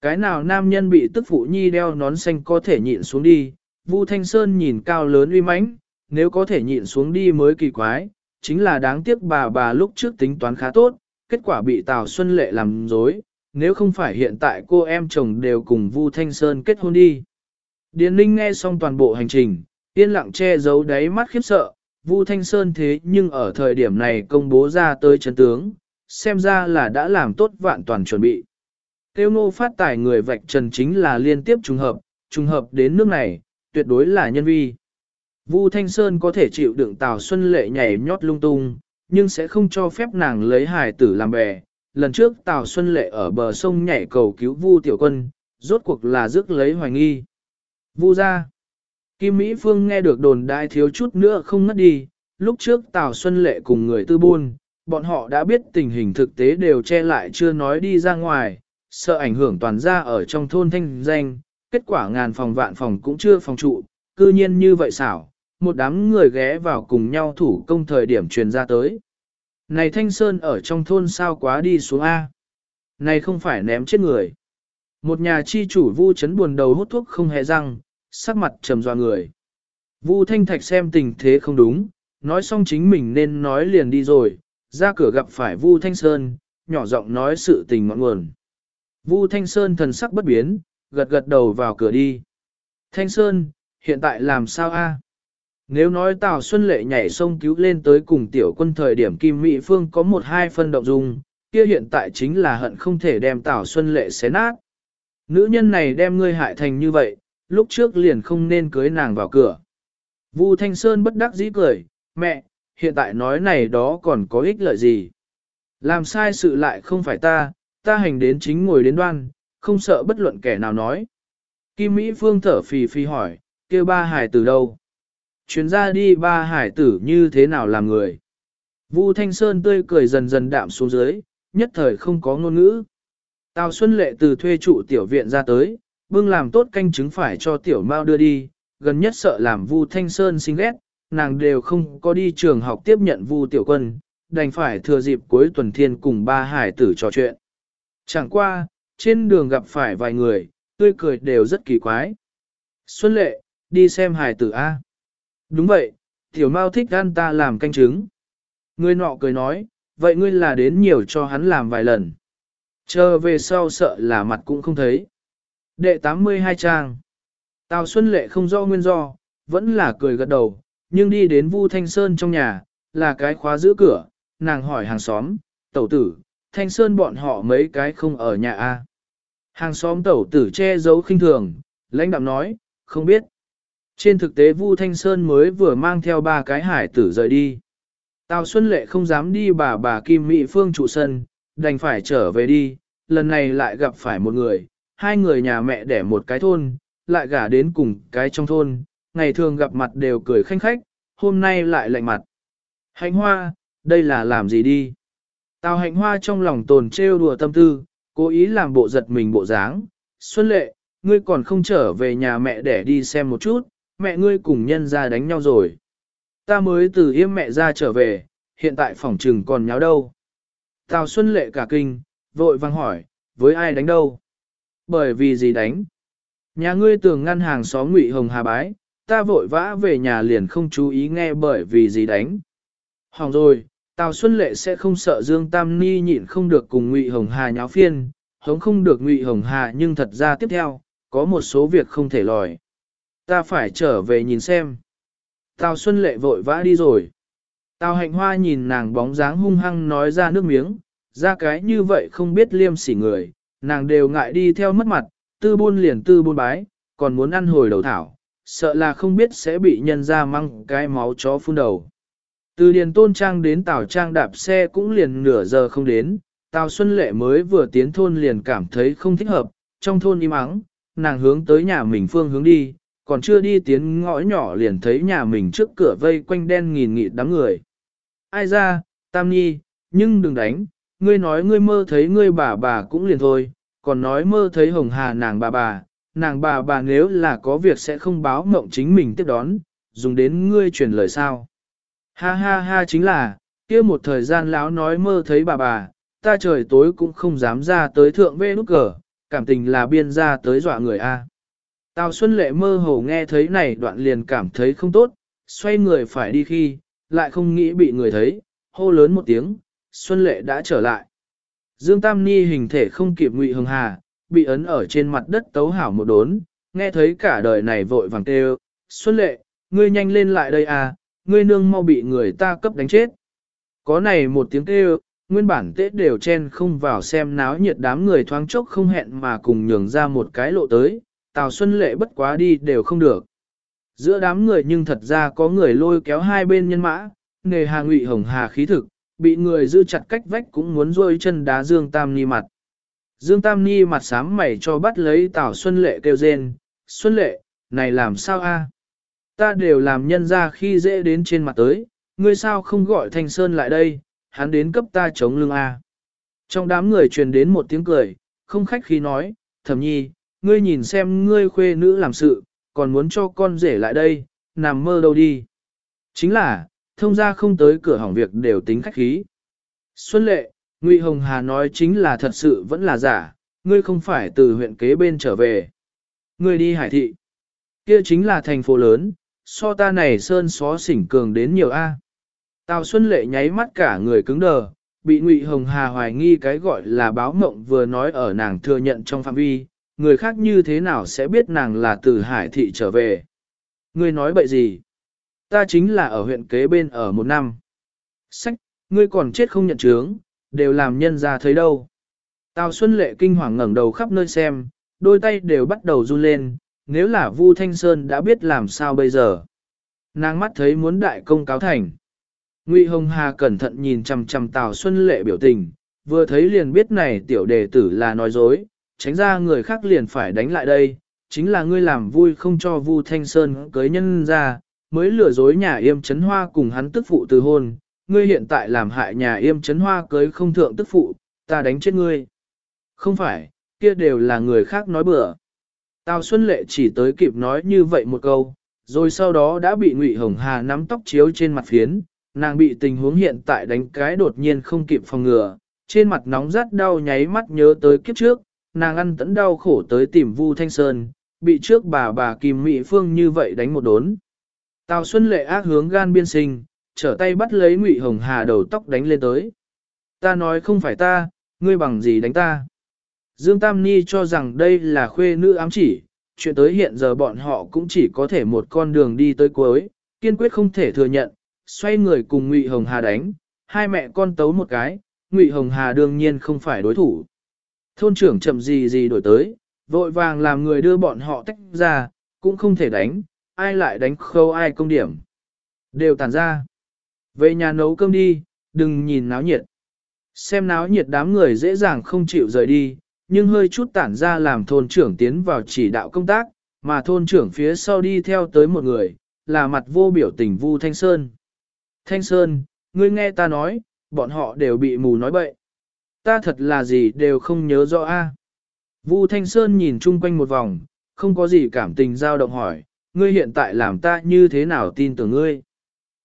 Cái nào nam nhân bị tức phụ nhi đeo nón xanh có thể nhịn xuống đi, Vu Thanh Sơn nhìn cao lớn uy mãnh, nếu có thể nhịn xuống đi mới kỳ quái, chính là đáng tiếc bà bà lúc trước tính toán khá tốt, kết quả bị Tào Xuân Lệ làm dối, nếu không phải hiện tại cô em chồng đều cùng Vu Thanh Sơn kết hôn đi. Điền Linh nghe xong toàn bộ hành trình, yên lặng che giấu đáy mắt khiếp sợ, Vu Thanh Sơn thế nhưng ở thời điểm này công bố ra tới chấn tướng, xem ra là đã làm tốt vạn toàn chuẩn bị. Tiêu nô phát tài người vạch trần chính là liên tiếp trùng hợp, trùng hợp đến nước này, tuyệt đối là nhân vi. Vu Thanh Sơn có thể chịu đựng Tào Xuân Lệ nhảy nhót lung tung, nhưng sẽ không cho phép nàng lấy hài tử làm bè. Lần trước Tào Xuân Lệ ở bờ sông nhảy cầu cứu Vu Tiểu Quân, rốt cuộc là rước lấy hoài nghi. Vu ra. Kim Mỹ Phương nghe được đồn đại thiếu chút nữa không ngất đi, lúc trước Tào Xuân Lệ cùng người tư buôn, bọn họ đã biết tình hình thực tế đều che lại chưa nói đi ra ngoài, sợ ảnh hưởng toàn gia ở trong thôn thanh danh, kết quả ngàn phòng vạn phòng cũng chưa phòng trụ, cư nhiên như vậy xảo, một đám người ghé vào cùng nhau thủ công thời điểm truyền ra tới. Này Thanh Sơn ở trong thôn sao quá đi xuống A. Này không phải ném chết người. Một nhà chi chủ vu chấn buồn đầu hút thuốc không hề răng, sắc mặt trầm doa người. Vu Thanh Thạch xem tình thế không đúng, nói xong chính mình nên nói liền đi rồi, ra cửa gặp phải Vu Thanh Sơn, nhỏ giọng nói sự tình ngọn nguồn. Vu Thanh Sơn thần sắc bất biến, gật gật đầu vào cửa đi. Thanh Sơn, hiện tại làm sao a? Nếu nói Tào Xuân Lệ nhảy sông cứu lên tới cùng tiểu quân thời điểm Kim Mỹ Phương có một hai phân động dung, kia hiện tại chính là hận không thể đem Tào Xuân Lệ xé nát. Nữ nhân này đem ngươi hại thành như vậy, lúc trước liền không nên cưới nàng vào cửa. Vu Thanh Sơn bất đắc dĩ cười, mẹ, hiện tại nói này đó còn có ích lợi gì. Làm sai sự lại không phải ta, ta hành đến chính ngồi đến đoan, không sợ bất luận kẻ nào nói. Kim Mỹ Phương thở phì phì hỏi, kêu ba hải tử đâu? Chuyến ra đi ba hải tử như thế nào làm người? Vu Thanh Sơn tươi cười dần dần đạm xuống dưới, nhất thời không có ngôn ngữ. Tào Xuân Lệ từ thuê trụ tiểu viện ra tới, bưng làm tốt canh chứng phải cho tiểu Mao đưa đi, gần nhất sợ làm Vu Thanh Sơn sinh ghét, nàng đều không có đi trường học tiếp nhận Vu tiểu quân, đành phải thừa dịp cuối tuần thiên cùng ba hải tử trò chuyện. Chẳng qua, trên đường gặp phải vài người, tươi cười đều rất kỳ quái. Xuân Lệ, đi xem hải tử A. Đúng vậy, tiểu mau thích ăn ta làm canh trứng. Người nọ cười nói, vậy ngươi là đến nhiều cho hắn làm vài lần. Chờ về sau sợ là mặt cũng không thấy. Đệ 82 trang. Tào Xuân Lệ không do nguyên do, vẫn là cười gật đầu, nhưng đi đến Vu Thanh Sơn trong nhà, là cái khóa giữ cửa, nàng hỏi hàng xóm, tẩu tử, Thanh Sơn bọn họ mấy cái không ở nhà a. À? Hàng xóm tẩu tử che giấu khinh thường, lãnh đạm nói, không biết. Trên thực tế Vu Thanh Sơn mới vừa mang theo ba cái hải tử rời đi. Tào Xuân Lệ không dám đi bà bà Kim Mỹ Phương trụ sân, đành phải trở về đi, lần này lại gặp phải một người, hai người nhà mẹ đẻ một cái thôn, lại gả đến cùng cái trong thôn, ngày thường gặp mặt đều cười khanh khách, hôm nay lại lạnh mặt. Hạnh hoa, đây là làm gì đi? Tào hạnh hoa trong lòng tồn trêu đùa tâm tư, cố ý làm bộ giật mình bộ dáng. Xuân lệ, ngươi còn không trở về nhà mẹ để đi xem một chút, mẹ ngươi cùng nhân ra đánh nhau rồi. Ta mới từ yêm mẹ ra trở về, hiện tại phòng trừng còn nháo đâu. Tào Xuân lệ cả kinh, vội vang hỏi, với ai đánh đâu? Bởi vì gì đánh? Nhà ngươi tường ngăn hàng xóm ngụy hồng hà bái, ta vội vã về nhà liền không chú ý nghe bởi vì gì đánh. Hỏng rồi, Tào Xuân Lệ sẽ không sợ Dương Tam Ni nhịn không được cùng Ngụy Hồng Hà nháo phiên, hống không được Ngụy Hồng Hà nhưng thật ra tiếp theo, có một số việc không thể lòi. Ta phải trở về nhìn xem. Tào Xuân Lệ vội vã đi rồi. Tào Hạnh Hoa nhìn nàng bóng dáng hung hăng nói ra nước miếng, ra cái như vậy không biết liêm sỉ người, nàng đều ngại đi theo mất mặt, tư buôn liền tư buôn bái, còn muốn ăn hồi đầu thảo, sợ là không biết sẽ bị nhân ra măng cái máu chó phun đầu. Từ Điền Tôn Trang đến Tào Trang đạp xe cũng liền nửa giờ không đến, Tào Xuân Lệ mới vừa tiến thôn liền cảm thấy không thích hợp, trong thôn im ắng, nàng hướng tới nhà mình phương hướng đi, còn chưa đi tiến ngõ nhỏ liền thấy nhà mình trước cửa vây quanh đen nghìn nghịt đám người. Ai ra, Tam Nhi, nhưng đừng đánh, ngươi nói ngươi mơ thấy ngươi bà bà cũng liền thôi, còn nói mơ thấy hồng hà nàng bà bà, nàng bà bà nếu là có việc sẽ không báo mộng chính mình tiếp đón, dùng đến ngươi truyền lời sao. Ha ha ha chính là, kia một thời gian lão nói mơ thấy bà bà, ta trời tối cũng không dám ra tới thượng vê nút cờ, cảm tình là biên ra tới dọa người a. Tào Xuân Lệ mơ hồ nghe thấy này đoạn liền cảm thấy không tốt, xoay người phải đi khi, lại không nghĩ bị người thấy, hô lớn một tiếng, Xuân Lệ đã trở lại. Dương Tam Ni hình thể không kịp ngụy hồng hà, bị ấn ở trên mặt đất tấu hảo một đốn, nghe thấy cả đời này vội vàng kêu, Xuân Lệ, ngươi nhanh lên lại đây à, ngươi nương mau bị người ta cấp đánh chết. Có này một tiếng kêu, nguyên bản tết đều chen không vào xem náo nhiệt đám người thoáng chốc không hẹn mà cùng nhường ra một cái lộ tới, Tào Xuân Lệ bất quá đi đều không được. Giữa đám người nhưng thật ra có người lôi kéo hai bên nhân mã, nghề hà ngụy hồng hà khí thực, bị người giữ chặt cách vách cũng muốn rôi chân đá Dương Tam Ni mặt. Dương Tam Ni mặt sám mày cho bắt lấy Tào Xuân Lệ kêu rên, Xuân Lệ, này làm sao a? Ta đều làm nhân ra khi dễ đến trên mặt tới, ngươi sao không gọi Thanh Sơn lại đây, hắn đến cấp ta chống lưng a. Trong đám người truyền đến một tiếng cười, không khách khí nói, thẩm nhi, ngươi nhìn xem ngươi khuê nữ làm sự, còn muốn cho con rể lại đây, nằm mơ đâu đi. Chính là, thông ra không tới cửa hỏng việc đều tính khách khí. Xuân lệ, Ngụy Hồng Hà nói chính là thật sự vẫn là giả, ngươi không phải từ huyện kế bên trở về. Ngươi đi hải thị. Kia chính là thành phố lớn, so ta này sơn xó xỉnh cường đến nhiều A. Tào Xuân Lệ nháy mắt cả người cứng đờ, bị Ngụy Hồng Hà hoài nghi cái gọi là báo mộng vừa nói ở nàng thừa nhận trong phạm vi, người khác như thế nào sẽ biết nàng là từ hải thị trở về. Ngươi nói bậy gì? Ta chính là ở huyện kế bên ở một năm. Sách, ngươi còn chết không nhận chướng, đều làm nhân ra thấy đâu. Tào Xuân Lệ kinh hoàng ngẩng đầu khắp nơi xem, đôi tay đều bắt đầu run lên, nếu là Vu Thanh Sơn đã biết làm sao bây giờ. Nàng mắt thấy muốn đại công cáo thành. Ngụy Hồng Hà cẩn thận nhìn chằm chằm Tào Xuân Lệ biểu tình, vừa thấy liền biết này tiểu đề tử là nói dối, tránh ra người khác liền phải đánh lại đây, chính là ngươi làm vui không cho Vu Thanh Sơn cưới nhân ra, mới lừa dối nhà yêm chấn hoa cùng hắn tức phụ từ hôn, ngươi hiện tại làm hại nhà yêm chấn hoa cưới không thượng tức phụ, ta đánh chết ngươi. Không phải, kia đều là người khác nói bừa. Tào Xuân Lệ chỉ tới kịp nói như vậy một câu, rồi sau đó đã bị Ngụy Hồng Hà nắm tóc chiếu trên mặt phiến, nàng bị tình huống hiện tại đánh cái đột nhiên không kịp phòng ngừa, trên mặt nóng rát đau nháy mắt nhớ tới kiếp trước, nàng ăn tẫn đau khổ tới tìm Vu Thanh Sơn, bị trước bà bà Kim Mỹ Phương như vậy đánh một đốn. Tào Xuân Lệ ác hướng gan biên sinh, trở tay bắt lấy Ngụy Hồng Hà đầu tóc đánh lên tới. Ta nói không phải ta, ngươi bằng gì đánh ta. Dương Tam Ni cho rằng đây là khuê nữ ám chỉ, chuyện tới hiện giờ bọn họ cũng chỉ có thể một con đường đi tới cuối, kiên quyết không thể thừa nhận, xoay người cùng Ngụy Hồng Hà đánh, hai mẹ con tấu một cái, Ngụy Hồng Hà đương nhiên không phải đối thủ. Thôn trưởng chậm gì gì đổi tới, vội vàng làm người đưa bọn họ tách ra, cũng không thể đánh, ai lại đánh khâu ai công điểm. Đều tàn ra. Về nhà nấu cơm đi, đừng nhìn náo nhiệt. Xem náo nhiệt đám người dễ dàng không chịu rời đi, nhưng hơi chút tản ra làm thôn trưởng tiến vào chỉ đạo công tác, mà thôn trưởng phía sau đi theo tới một người, là mặt vô biểu tình Vu Thanh Sơn. Thanh Sơn, ngươi nghe ta nói, bọn họ đều bị mù nói bậy. Ta thật là gì đều không nhớ rõ a. Vu Thanh Sơn nhìn chung quanh một vòng, không có gì cảm tình dao động hỏi, ngươi hiện tại làm ta như thế nào tin tưởng ngươi.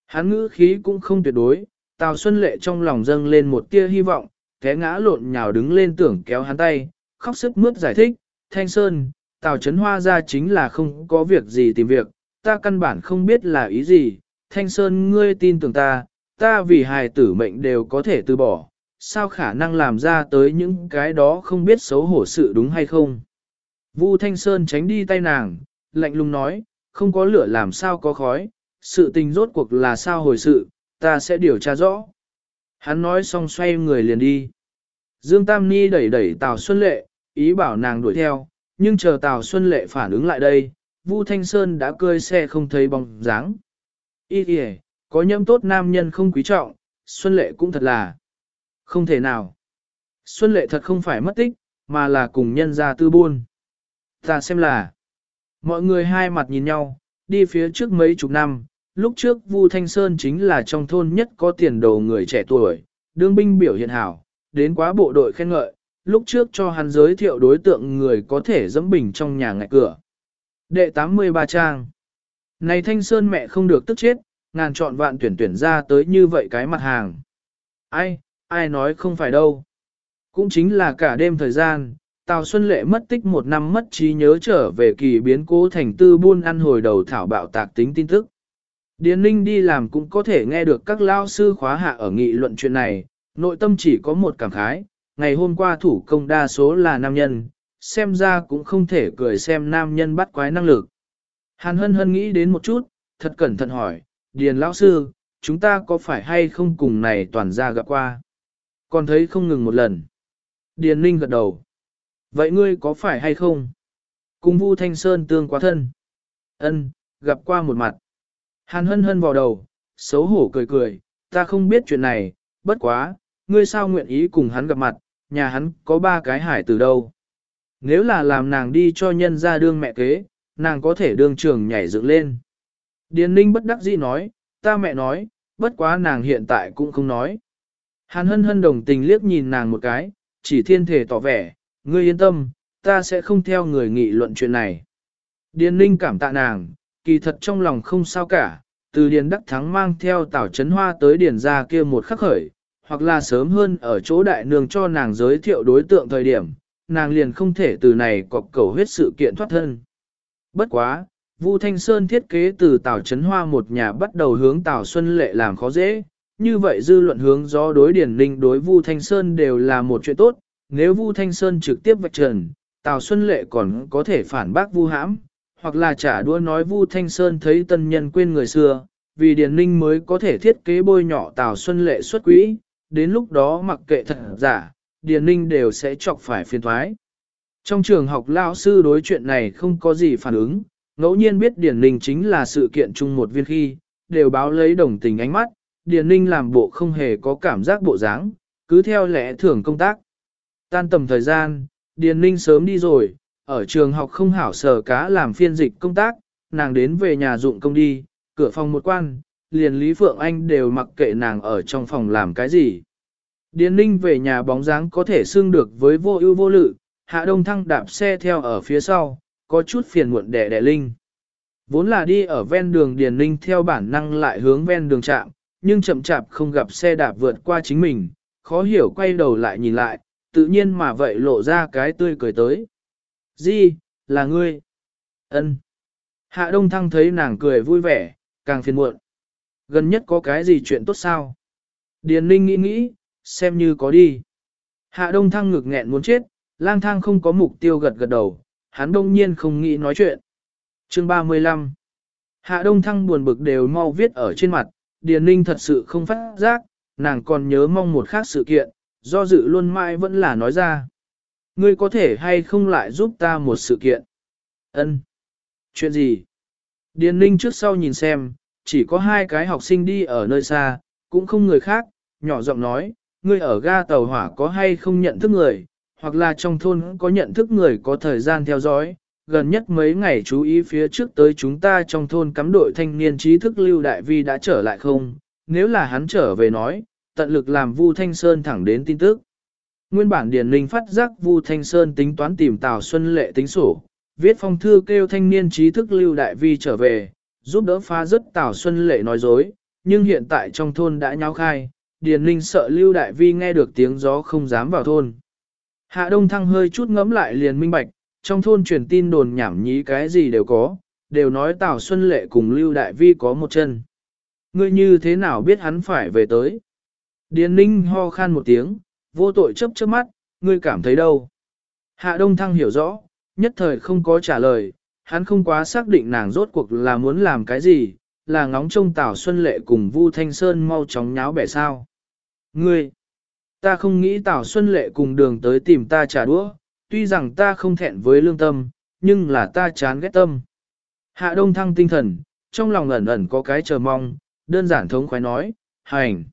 Hắn ngữ khí cũng không tuyệt đối, Tào Xuân Lệ trong lòng dâng lên một tia hy vọng, té ngã lộn nhào đứng lên tưởng kéo hắn tay, khóc sức mướt giải thích, Thanh Sơn, Tào Trấn Hoa ra chính là không có việc gì tìm việc, ta căn bản không biết là ý gì, Thanh Sơn ngươi tin tưởng ta, ta vì hài tử mệnh đều có thể từ bỏ, sao khả năng làm ra tới những cái đó không biết xấu hổ sự đúng hay không. Vu Thanh Sơn tránh đi tay nàng, lạnh lùng nói, không có lửa làm sao có khói, sự tình rốt cuộc là sao hồi sự, ta sẽ điều tra rõ. Hắn nói xong xoay người liền đi. Dương Tam Ni đẩy đẩy Tào Xuân Lệ, ý bảo nàng đuổi theo, nhưng chờ Tào Xuân Lệ phản ứng lại đây, Vu Thanh Sơn đã cơi xe không thấy bóng dáng. Ý kìa, có nhâm tốt nam nhân không quý trọng, Xuân Lệ cũng thật là không thể nào. Xuân Lệ thật không phải mất tích, mà là cùng nhân ra tư buôn. Ta xem là, mọi người hai mặt nhìn nhau, đi phía trước mấy chục năm, lúc trước Vu Thanh Sơn chính là trong thôn nhất có tiền đồ người trẻ tuổi, đương binh biểu hiện hảo, đến quá bộ đội khen ngợi, lúc trước cho hắn giới thiệu đối tượng người có thể dẫm bình trong nhà ngại cửa. Đệ 83 trang Này Thanh Sơn mẹ không được tức chết, ngàn chọn vạn tuyển tuyển ra tới như vậy cái mặt hàng. Ai, ai nói không phải đâu. Cũng chính là cả đêm thời gian, Tào Xuân Lệ mất tích một năm mất trí nhớ trở về kỳ biến cố thành tư buôn ăn hồi đầu thảo bạo tạc tính tin tức. Điền Ninh đi làm cũng có thể nghe được các lao sư khóa hạ ở nghị luận chuyện này, nội tâm chỉ có một cảm khái, ngày hôm qua thủ công đa số là nam nhân, xem ra cũng không thể cười xem nam nhân bắt quái năng lực. Hàn hân hân nghĩ đến một chút, thật cẩn thận hỏi, Điền lão sư, chúng ta có phải hay không cùng này toàn ra gặp qua? Còn thấy không ngừng một lần. Điền Ninh gật đầu. Vậy ngươi có phải hay không? Cùng Vu Thanh Sơn tương quá thân. Ân, gặp qua một mặt. Hàn hân hân vào đầu, xấu hổ cười cười, ta không biết chuyện này, bất quá, ngươi sao nguyện ý cùng hắn gặp mặt, nhà hắn có ba cái hải từ đâu. Nếu là làm nàng đi cho nhân ra đương mẹ kế, nàng có thể đương trường nhảy dựng lên. Điền ninh bất đắc dĩ nói, ta mẹ nói, bất quá nàng hiện tại cũng không nói. Hàn hân hân đồng tình liếc nhìn nàng một cái, chỉ thiên thể tỏ vẻ, ngươi yên tâm, ta sẽ không theo người nghị luận chuyện này. Điền ninh cảm tạ nàng, kỳ thật trong lòng không sao cả, từ Điền Đắc Thắng mang theo Tảo Trấn Hoa tới Điền ra kia một khắc khởi, hoặc là sớm hơn ở chỗ đại nương cho nàng giới thiệu đối tượng thời điểm, nàng liền không thể từ này cọc cầu huyết sự kiện thoát thân. Bất quá, Vu Thanh Sơn thiết kế từ Tảo Trấn Hoa một nhà bắt đầu hướng Tảo Xuân Lệ làm khó dễ, như vậy dư luận hướng do đối Điền Linh đối Vu Thanh Sơn đều là một chuyện tốt, nếu Vu Thanh Sơn trực tiếp vạch trần, Tào Xuân Lệ còn có thể phản bác Vu Hãm, hoặc là trả đũa nói Vu Thanh Sơn thấy tân nhân quên người xưa, vì Điền Ninh mới có thể thiết kế bôi nhỏ Tào Xuân Lệ xuất quỹ, đến lúc đó mặc kệ thật giả, Điền Ninh đều sẽ chọc phải phiền thoái. Trong trường học lao sư đối chuyện này không có gì phản ứng, ngẫu nhiên biết Điền Ninh chính là sự kiện chung một viên khi, đều báo lấy đồng tình ánh mắt, Điền Ninh làm bộ không hề có cảm giác bộ dáng, cứ theo lẽ thường công tác. Tan tầm thời gian, Điền Ninh sớm đi rồi, ở trường học không hảo sở cá làm phiên dịch công tác, nàng đến về nhà dụng công đi, cửa phòng một quan, liền Lý Phượng Anh đều mặc kệ nàng ở trong phòng làm cái gì. Điền Ninh về nhà bóng dáng có thể xưng được với vô ưu vô lự, Hạ Đông Thăng đạp xe theo ở phía sau, có chút phiền muộn đẻ đẻ Linh. Vốn là đi ở ven đường Điền Ninh theo bản năng lại hướng ven đường chạm, nhưng chậm chạp không gặp xe đạp vượt qua chính mình, khó hiểu quay đầu lại nhìn lại, tự nhiên mà vậy lộ ra cái tươi cười tới. Di, là ngươi. Ân. Hạ Đông Thăng thấy nàng cười vui vẻ, càng phiền muộn. Gần nhất có cái gì chuyện tốt sao? Điền Ninh nghĩ nghĩ, xem như có đi. Hạ Đông Thăng ngực nghẹn muốn chết, lang thang không có mục tiêu gật gật đầu, hắn đông nhiên không nghĩ nói chuyện. Chương 35 Hạ Đông Thăng buồn bực đều mau viết ở trên mặt, Điền Ninh thật sự không phát giác, nàng còn nhớ mong một khác sự kiện, do dự luôn mãi vẫn là nói ra. Ngươi có thể hay không lại giúp ta một sự kiện? Ân. Chuyện gì? Điền ninh trước sau nhìn xem, chỉ có hai cái học sinh đi ở nơi xa, cũng không người khác, nhỏ giọng nói, ngươi ở ga tàu hỏa có hay không nhận thức người, hoặc là trong thôn có nhận thức người có thời gian theo dõi, gần nhất mấy ngày chú ý phía trước tới chúng ta trong thôn cắm đội thanh niên trí thức Lưu Đại Vi đã trở lại không, nếu là hắn trở về nói, tận lực làm Vu Thanh Sơn thẳng đến tin tức. Nguyên bản Điền Linh phát giác Vu Thanh Sơn tính toán tìm Tào Xuân Lệ tính sổ, viết phong thư kêu thanh niên trí thức Lưu Đại Vi trở về, giúp đỡ phá rất Tào Xuân Lệ nói dối, nhưng hiện tại trong thôn đã nháo khai, Điền Linh sợ Lưu Đại Vi nghe được tiếng gió không dám vào thôn. Hạ Đông Thăng hơi chút ngẫm lại liền minh bạch, trong thôn truyền tin đồn nhảm nhí cái gì đều có, đều nói Tào Xuân Lệ cùng Lưu Đại Vi có một chân. Ngươi như thế nào biết hắn phải về tới? Điền Ninh ho khan một tiếng, vô tội chấp chớp mắt, ngươi cảm thấy đâu? Hạ Đông Thăng hiểu rõ, nhất thời không có trả lời, hắn không quá xác định nàng rốt cuộc là muốn làm cái gì, là ngóng trông Tào Xuân Lệ cùng Vu Thanh Sơn mau chóng nháo bẻ sao. Ngươi, ta không nghĩ Tào Xuân Lệ cùng đường tới tìm ta trả đũa, tuy rằng ta không thẹn với lương tâm, nhưng là ta chán ghét tâm. Hạ Đông Thăng tinh thần, trong lòng ẩn ẩn có cái chờ mong, đơn giản thống khoái nói, hành.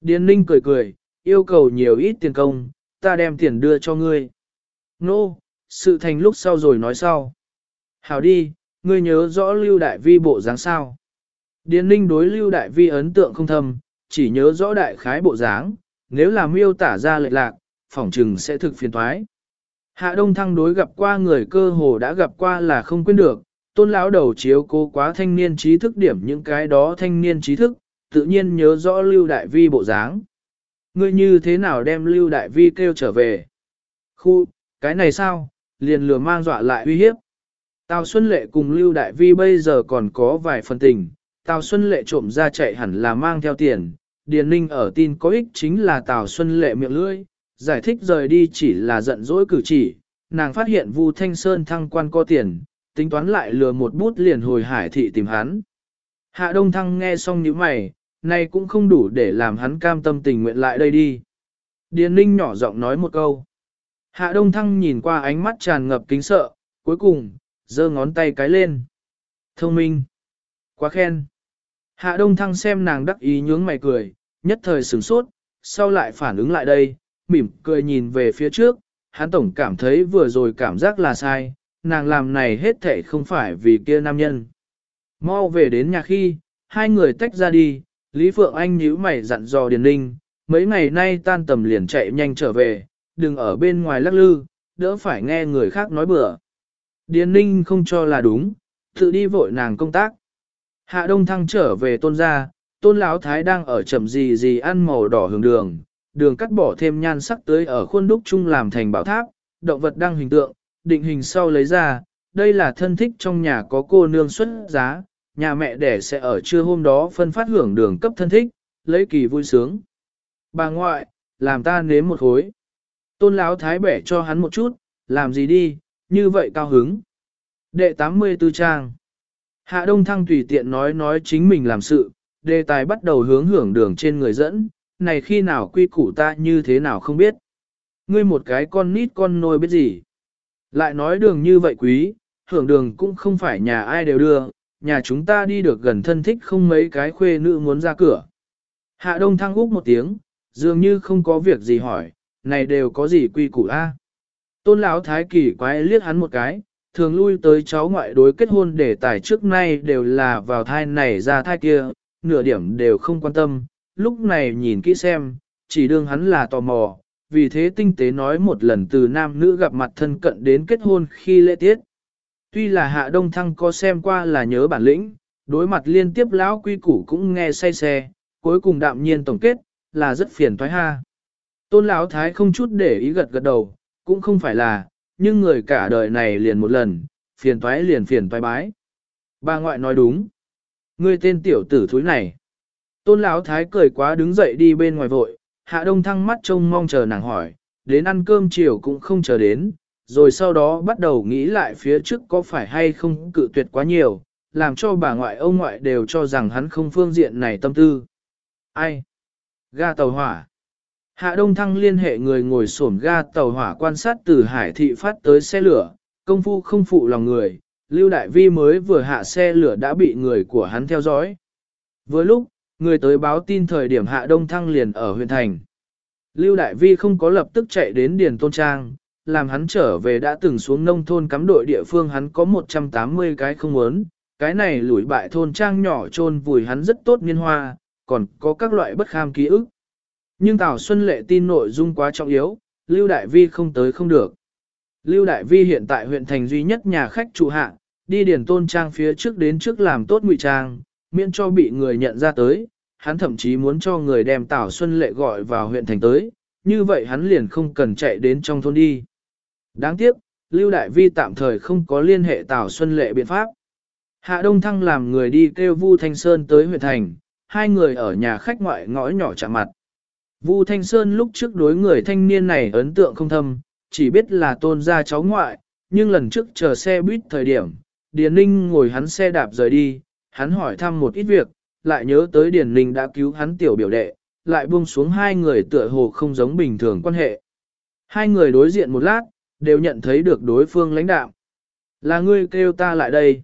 Điền Ninh cười cười, yêu cầu nhiều ít tiền công, ta đem tiền đưa cho ngươi. Nô, no, sự thành lúc sau rồi nói sau. Hảo đi, ngươi nhớ rõ Lưu Đại Vi bộ dáng sao. Điền Ninh đối Lưu Đại Vi ấn tượng không thâm, chỉ nhớ rõ đại khái bộ dáng, nếu là miêu tả ra lệch lạc, phỏng trừng sẽ thực phiền thoái. Hạ Đông Thăng đối gặp qua người cơ hồ đã gặp qua là không quên được, tôn lão đầu chiếu cố quá thanh niên trí thức điểm những cái đó thanh niên trí thức, tự nhiên nhớ rõ Lưu Đại Vi bộ dáng. Ngươi như thế nào đem Lưu Đại Vi kêu trở về? Khu, cái này sao, liền lừa mang dọa lại uy hiếp. Tào Xuân Lệ cùng Lưu Đại Vi bây giờ còn có vài phần tình, Tào Xuân Lệ trộm ra chạy hẳn là mang theo tiền, Điền Ninh ở tin có ích chính là Tào Xuân Lệ miệng lưỡi, giải thích rời đi chỉ là giận dỗi cử chỉ, nàng phát hiện Vu Thanh Sơn thăng quan có tiền, tính toán lại lừa một bút liền hồi hải thị tìm hắn. Hạ Đông Thăng nghe xong những mày, này cũng không đủ để làm hắn cam tâm tình nguyện lại đây đi. Điền Ninh nhỏ giọng nói một câu. Hạ Đông Thăng nhìn qua ánh mắt tràn ngập kính sợ, cuối cùng, giơ ngón tay cái lên. Thông minh. Quá khen. Hạ Đông Thăng xem nàng đắc ý nhướng mày cười, nhất thời sửng sốt, sau lại phản ứng lại đây, mỉm cười nhìn về phía trước, hắn tổng cảm thấy vừa rồi cảm giác là sai, nàng làm này hết thảy không phải vì kia nam nhân. Mau về đến nhà khi, hai người tách ra đi, Lý Phượng Anh nhíu mày dặn dò Điền Ninh, mấy ngày nay tan tầm liền chạy nhanh trở về, đừng ở bên ngoài lắc lư, đỡ phải nghe người khác nói bừa. Điền Ninh không cho là đúng, tự đi vội nàng công tác. Hạ Đông Thăng trở về tôn gia, tôn lão thái đang ở chậm gì gì ăn màu đỏ hưởng đường, đường cắt bỏ thêm nhan sắc tới ở khuôn đúc chung làm thành bảo tháp, động vật đang hình tượng, định hình sau lấy ra, đây là thân thích trong nhà có cô nương xuất giá, nhà mẹ đẻ sẽ ở trưa hôm đó phân phát hưởng đường cấp thân thích, lấy kỳ vui sướng. Bà ngoại, làm ta nếm một khối. Tôn lão thái bẻ cho hắn một chút, làm gì đi, như vậy cao hứng. Đệ 84 trang. Hạ Đông Thăng tùy tiện nói nói chính mình làm sự, đề tài bắt đầu hướng hưởng đường trên người dẫn, này khi nào quy củ ta như thế nào không biết. Ngươi một cái con nít con nôi biết gì. Lại nói đường như vậy quý, hưởng đường cũng không phải nhà ai đều đưa, nhà chúng ta đi được gần thân thích không mấy cái khuê nữ muốn ra cửa. Hạ Đông Thăng úc một tiếng, dường như không có việc gì hỏi, này đều có gì quy củ a? Tôn lão thái kỳ quái liếc hắn một cái, thường lui tới cháu ngoại đối kết hôn để tài trước nay đều là vào thai này ra thai kia, nửa điểm đều không quan tâm, lúc này nhìn kỹ xem, chỉ đương hắn là tò mò, vì thế tinh tế nói một lần từ nam nữ gặp mặt thân cận đến kết hôn khi lễ tiết. Tuy là hạ đông thăng có xem qua là nhớ bản lĩnh, đối mặt liên tiếp lão quy củ cũng nghe say xe, cuối cùng đạm nhiên tổng kết, là rất phiền toái ha. Tôn lão thái không chút để ý gật gật đầu, cũng không phải là, nhưng người cả đời này liền một lần, phiền toái liền phiền thoái bái. Bà ngoại nói đúng. Ngươi tên tiểu tử thúi này. Tôn lão thái cười quá đứng dậy đi bên ngoài vội, hạ đông thăng mắt trông mong chờ nàng hỏi, đến ăn cơm chiều cũng không chờ đến, rồi sau đó bắt đầu nghĩ lại phía trước có phải hay không cự tuyệt quá nhiều, làm cho bà ngoại ông ngoại đều cho rằng hắn không phương diện này tâm tư. Ai? Ga tàu hỏa. Hạ Đông Thăng liên hệ người ngồi sổm ga tàu hỏa quan sát từ hải thị phát tới xe lửa, công phu không phụ lòng người, Lưu Đại Vi mới vừa hạ xe lửa đã bị người của hắn theo dõi. Vừa lúc, người tới báo tin thời điểm Hạ Đông Thăng liền ở huyện thành. Lưu Đại Vi không có lập tức chạy đến Điền Tôn Trang, làm hắn trở về đã từng xuống nông thôn cắm đội địa phương hắn có 180 cái không muốn, cái này lủi bại thôn trang nhỏ trôn vùi hắn rất tốt niên hoa, còn có các loại bất kham ký ức. Nhưng Tào Xuân Lệ tin nội dung quá trọng yếu, Lưu Đại Vi không tới không được. Lưu Đại Vi hiện tại huyện thành duy nhất nhà khách trụ hạ, đi điển tôn trang phía trước đến trước làm tốt ngụy trang, miễn cho bị người nhận ra tới, hắn thậm chí muốn cho người đem Tào Xuân Lệ gọi vào huyện thành tới, như vậy hắn liền không cần chạy đến trong thôn đi. Đáng tiếc, Lưu Đại Vi tạm thời không có liên hệ Tào Xuân Lệ biện pháp. Hạ Đông Thăng làm người đi kêu Vu Thanh Sơn tới huyện thành, hai người ở nhà khách ngoại ngõ nhỏ chạm mặt. Vu Thanh Sơn lúc trước đối người thanh niên này ấn tượng không thâm, chỉ biết là tôn gia cháu ngoại, nhưng lần trước chờ xe buýt thời điểm, Điền Ninh ngồi hắn xe đạp rời đi, hắn hỏi thăm một ít việc, lại nhớ tới Điền Ninh đã cứu hắn tiểu biểu đệ, lại buông xuống hai người tựa hồ không giống bình thường quan hệ. Hai người đối diện một lát, đều nhận thấy được đối phương lãnh đạo. Là ngươi kêu ta lại đây.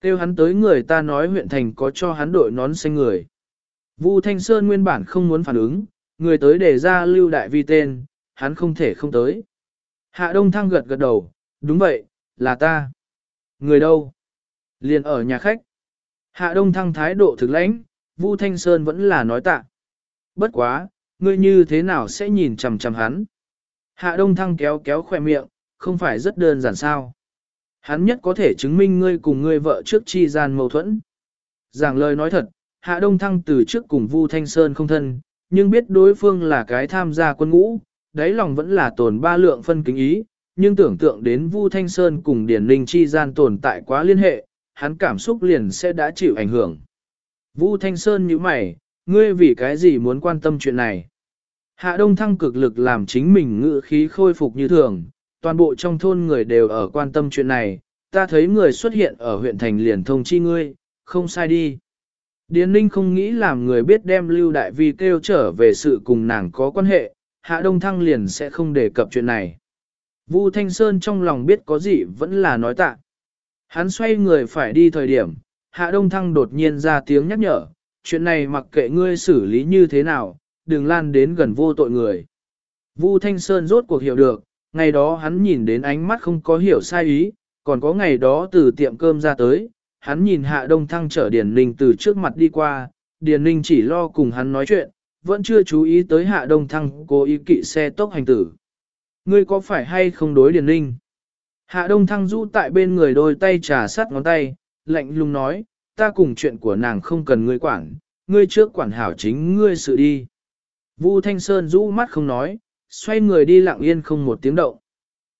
Kêu hắn tới người ta nói huyện thành có cho hắn đội nón xanh người. Vu Thanh Sơn nguyên bản không muốn phản ứng, người tới để ra lưu đại vi tên, hắn không thể không tới. Hạ Đông Thăng gật gật đầu, đúng vậy, là ta. Người đâu? Liền ở nhà khách. Hạ Đông Thăng thái độ thực lãnh, Vu Thanh Sơn vẫn là nói tạ. Bất quá, ngươi như thế nào sẽ nhìn chằm chằm hắn? Hạ Đông Thăng kéo kéo khỏe miệng, không phải rất đơn giản sao. Hắn nhất có thể chứng minh ngươi cùng ngươi vợ trước chi gian mâu thuẫn. Giảng lời nói thật, Hạ Đông Thăng từ trước cùng Vu Thanh Sơn không thân, nhưng biết đối phương là cái tham gia quân ngũ, đáy lòng vẫn là tồn ba lượng phân kính ý, nhưng tưởng tượng đến Vu Thanh Sơn cùng Điển Ninh chi gian tồn tại quá liên hệ, hắn cảm xúc liền sẽ đã chịu ảnh hưởng. Vu Thanh Sơn như mày, ngươi vì cái gì muốn quan tâm chuyện này? Hạ Đông Thăng cực lực làm chính mình ngự khí khôi phục như thường, toàn bộ trong thôn người đều ở quan tâm chuyện này, ta thấy người xuất hiện ở huyện thành liền thông chi ngươi, không sai đi. Điền Ninh không nghĩ làm người biết đem Lưu Đại Vi kêu trở về sự cùng nàng có quan hệ, Hạ Đông Thăng liền sẽ không đề cập chuyện này. Vu Thanh Sơn trong lòng biết có gì vẫn là nói tạ. Hắn xoay người phải đi thời điểm, Hạ Đông Thăng đột nhiên ra tiếng nhắc nhở, chuyện này mặc kệ ngươi xử lý như thế nào, đừng lan đến gần vô tội người. Vu Thanh Sơn rốt cuộc hiểu được, ngày đó hắn nhìn đến ánh mắt không có hiểu sai ý, còn có ngày đó từ tiệm cơm ra tới, hắn nhìn Hạ Đông Thăng chở Điền Ninh từ trước mặt đi qua, Điền Ninh chỉ lo cùng hắn nói chuyện, vẫn chưa chú ý tới Hạ Đông Thăng cố ý kỵ xe tốc hành tử. Ngươi có phải hay không đối Điền Ninh? Hạ Đông Thăng rũ tại bên người đôi tay trà sắt ngón tay, lạnh lùng nói, ta cùng chuyện của nàng không cần ngươi quản, ngươi trước quản hảo chính ngươi sự đi. Vu Thanh Sơn rũ mắt không nói, xoay người đi lặng yên không một tiếng động.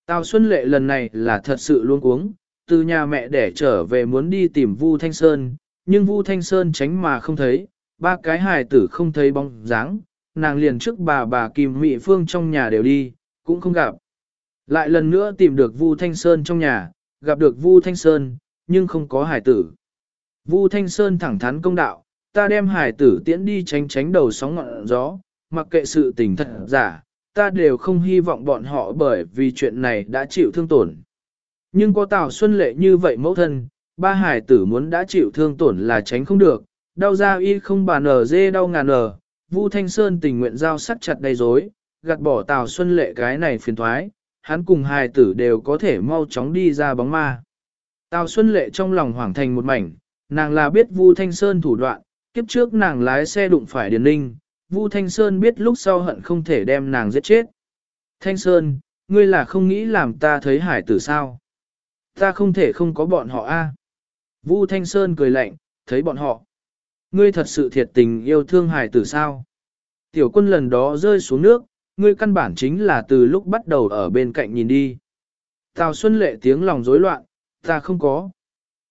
Tào Xuân Lệ lần này là thật sự luôn cuống, từ nhà mẹ để trở về muốn đi tìm Vu Thanh Sơn, nhưng Vu Thanh Sơn tránh mà không thấy, ba cái hài tử không thấy bóng dáng, nàng liền trước bà bà Kim Mị Phương trong nhà đều đi, cũng không gặp. Lại lần nữa tìm được Vu Thanh Sơn trong nhà, gặp được Vu Thanh Sơn, nhưng không có hài tử. Vu Thanh Sơn thẳng thắn công đạo, ta đem hài tử tiễn đi tránh tránh đầu sóng ngọn gió, mặc kệ sự tình thật giả, ta đều không hy vọng bọn họ bởi vì chuyện này đã chịu thương tổn. Nhưng có Tào Xuân Lệ như vậy mẫu thân, ba hải tử muốn đã chịu thương tổn là tránh không được, đau ra y không bà nở dê đau ngàn nở, Vu Thanh Sơn tình nguyện giao sắt chặt đầy dối, gạt bỏ Tào Xuân Lệ cái này phiền thoái, hắn cùng hài tử đều có thể mau chóng đi ra bóng ma. Tào Xuân Lệ trong lòng hoảng thành một mảnh, nàng là biết Vu Thanh Sơn thủ đoạn, kiếp trước nàng lái xe đụng phải Điền Ninh, Vu Thanh Sơn biết lúc sau hận không thể đem nàng giết chết. Thanh Sơn, ngươi là không nghĩ làm ta thấy hải tử sao? Ta không thể không có bọn họ a. Vu Thanh Sơn cười lạnh, thấy bọn họ. Ngươi thật sự thiệt tình yêu thương hải tử sao? Tiểu quân lần đó rơi xuống nước, ngươi căn bản chính là từ lúc bắt đầu ở bên cạnh nhìn đi. Tào Xuân lệ tiếng lòng rối loạn, ta không có.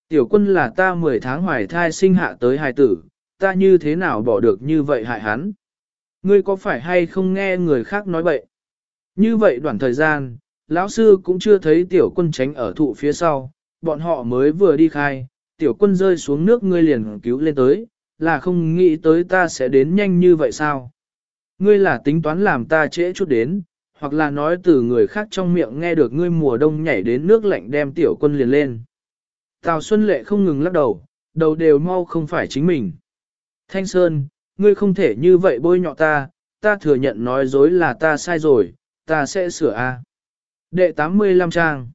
Tiểu quân là ta 10 tháng hoài thai sinh hạ tới hài tử, ta như thế nào bỏ được như vậy hại hắn. Ngươi có phải hay không nghe người khác nói bậy? Như vậy đoạn thời gian, lão sư cũng chưa thấy tiểu quân tránh ở thụ phía sau, bọn họ mới vừa đi khai, tiểu quân rơi xuống nước ngươi liền cứu lên tới, là không nghĩ tới ta sẽ đến nhanh như vậy sao? Ngươi là tính toán làm ta trễ chút đến, hoặc là nói từ người khác trong miệng nghe được ngươi mùa đông nhảy đến nước lạnh đem tiểu quân liền lên. Tào Xuân Lệ không ngừng lắc đầu, đầu đều mau không phải chính mình. Thanh Sơn, ngươi không thể như vậy bôi nhọ ta, ta thừa nhận nói dối là ta sai rồi, ta sẽ sửa a. Đệ 85 trang.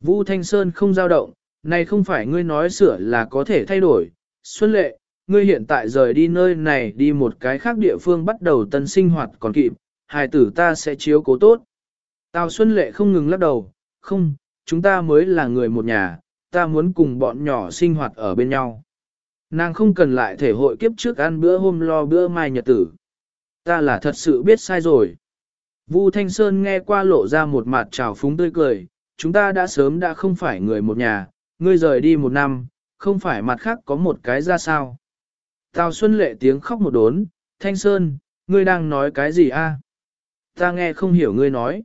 Vũ Thanh Sơn không dao động, này không phải ngươi nói sửa là có thể thay đổi. Xuân lệ, ngươi hiện tại rời đi nơi này đi một cái khác địa phương bắt đầu tân sinh hoạt còn kịp, hài tử ta sẽ chiếu cố tốt. Tào Xuân lệ không ngừng lắc đầu, không, chúng ta mới là người một nhà, ta muốn cùng bọn nhỏ sinh hoạt ở bên nhau. Nàng không cần lại thể hội kiếp trước ăn bữa hôm lo bữa mai nhật tử. Ta là thật sự biết sai rồi. Vu Thanh Sơn nghe qua lộ ra một mặt trào phúng tươi cười, chúng ta đã sớm đã không phải người một nhà, ngươi rời đi một năm, không phải mặt khác có một cái ra sao. Tào Xuân Lệ tiếng khóc một đốn, Thanh Sơn, ngươi đang nói cái gì a? Ta nghe không hiểu ngươi nói.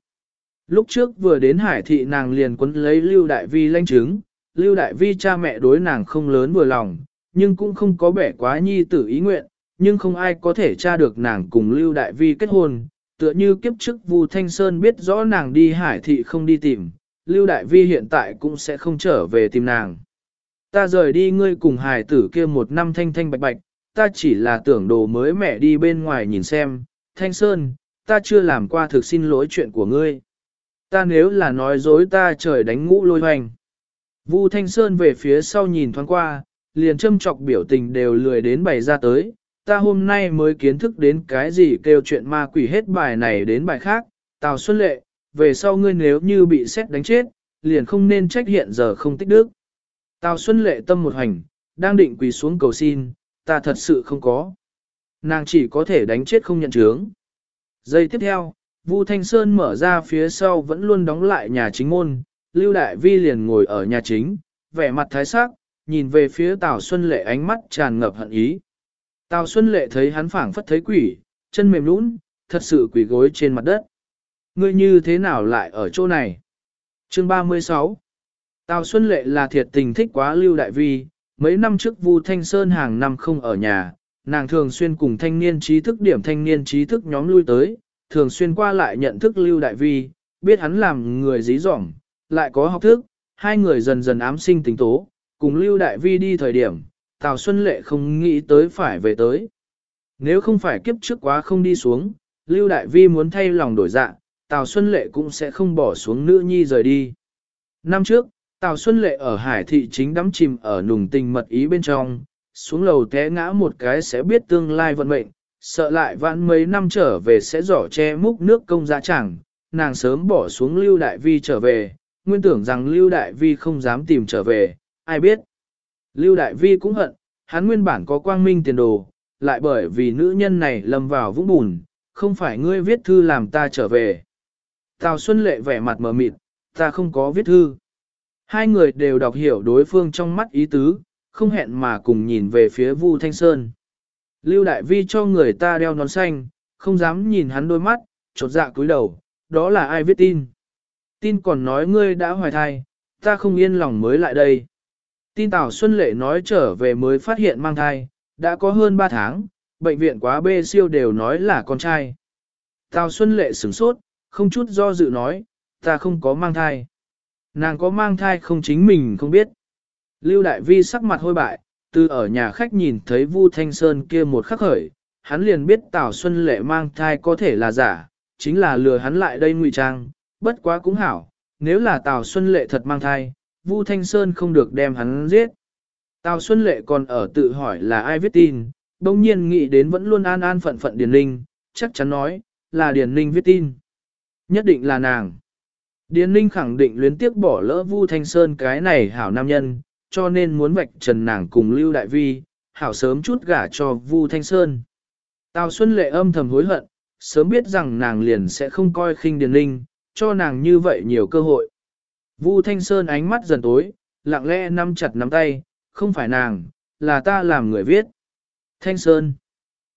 Lúc trước vừa đến hải thị nàng liền quấn lấy Lưu Đại Vi lanh chứng, Lưu Đại Vi cha mẹ đối nàng không lớn vừa lòng, nhưng cũng không có bẻ quá nhi tử ý nguyện, nhưng không ai có thể tra được nàng cùng Lưu Đại Vi kết hôn, tựa như kiếp trước Vu Thanh Sơn biết rõ nàng đi hải thị không đi tìm, Lưu Đại Vi hiện tại cũng sẽ không trở về tìm nàng. Ta rời đi ngươi cùng hải tử kia một năm thanh thanh bạch bạch, ta chỉ là tưởng đồ mới mẹ đi bên ngoài nhìn xem, Thanh Sơn, ta chưa làm qua thực xin lỗi chuyện của ngươi. Ta nếu là nói dối ta trời đánh ngũ lôi hoành. Vu Thanh Sơn về phía sau nhìn thoáng qua, liền châm chọc biểu tình đều lười đến bày ra tới. Ta hôm nay mới kiến thức đến cái gì kêu chuyện ma quỷ hết bài này đến bài khác. Tào Xuân Lệ, về sau ngươi nếu như bị xét đánh chết, liền không nên trách hiện giờ không tích đức. Tào Xuân Lệ tâm một hành, đang định quỳ xuống cầu xin, ta thật sự không có. Nàng chỉ có thể đánh chết không nhận chướng. Giây tiếp theo, Vu Thanh Sơn mở ra phía sau vẫn luôn đóng lại nhà chính môn, Lưu Đại Vi liền ngồi ở nhà chính, vẻ mặt thái sắc, nhìn về phía Tào Xuân Lệ ánh mắt tràn ngập hận ý. Tào Xuân Lệ thấy hắn phảng phất thấy quỷ, chân mềm lún, thật sự quỷ gối trên mặt đất. Ngươi như thế nào lại ở chỗ này? Chương 36 Tào Xuân Lệ là thiệt tình thích quá Lưu Đại Vi, mấy năm trước Vu Thanh Sơn hàng năm không ở nhà, nàng thường xuyên cùng thanh niên trí thức điểm thanh niên trí thức nhóm lui tới, thường xuyên qua lại nhận thức Lưu Đại Vi, biết hắn làm người dí dỏm, lại có học thức, hai người dần dần ám sinh tình tố, cùng Lưu Đại Vi đi thời điểm, Tào Xuân Lệ không nghĩ tới phải về tới. Nếu không phải kiếp trước quá không đi xuống, Lưu Đại Vi muốn thay lòng đổi dạ, Tào Xuân Lệ cũng sẽ không bỏ xuống nữ nhi rời đi. Năm trước, Tào Xuân Lệ ở Hải Thị chính đắm chìm ở nùng tình mật ý bên trong, xuống lầu té ngã một cái sẽ biết tương lai vận mệnh, sợ lại vãn mấy năm trở về sẽ giỏ che múc nước công giá chẳng, nàng sớm bỏ xuống Lưu Đại Vi trở về, nguyên tưởng rằng Lưu Đại Vi không dám tìm trở về, ai biết. Lưu Đại Vi cũng hận, hắn nguyên bản có quang minh tiền đồ, lại bởi vì nữ nhân này lâm vào vũng bùn, không phải ngươi viết thư làm ta trở về. Tào Xuân Lệ vẻ mặt mờ mịt, ta không có viết thư. Hai người đều đọc hiểu đối phương trong mắt ý tứ, không hẹn mà cùng nhìn về phía Vu Thanh Sơn. Lưu Đại Vi cho người ta đeo nón xanh, không dám nhìn hắn đôi mắt, chột dạ cúi đầu, đó là ai viết tin. Tin còn nói ngươi đã hoài thai, ta không yên lòng mới lại đây. Tin Tào Xuân Lệ nói trở về mới phát hiện mang thai, đã có hơn 3 tháng, bệnh viện quá bê siêu đều nói là con trai. Tào Xuân Lệ sửng sốt, không chút do dự nói, ta không có mang thai. Nàng có mang thai không chính mình không biết. Lưu Đại Vi sắc mặt hôi bại, từ ở nhà khách nhìn thấy Vu Thanh Sơn kia một khắc khởi, hắn liền biết Tào Xuân Lệ mang thai có thể là giả, chính là lừa hắn lại đây ngụy trang, bất quá cũng hảo, nếu là Tào Xuân Lệ thật mang thai, Vu Thanh Sơn không được đem hắn giết. Tào Xuân Lệ còn ở tự hỏi là ai viết tin, bỗng nhiên nghĩ đến vẫn luôn an an phận phận Điền Ninh, chắc chắn nói, là Điền Ninh viết tin. Nhất định là nàng. Điền Ninh khẳng định luyến tiếc bỏ lỡ Vu Thanh Sơn cái này hảo nam nhân, cho nên muốn vạch trần nàng cùng Lưu Đại Vi, hảo sớm chút gả cho Vu Thanh Sơn. Tào Xuân Lệ âm thầm hối hận, sớm biết rằng nàng liền sẽ không coi khinh Điền Ninh, cho nàng như vậy nhiều cơ hội. Vu Thanh Sơn ánh mắt dần tối, lặng lẽ nắm chặt nắm tay, không phải nàng, là ta làm người viết. Thanh Sơn.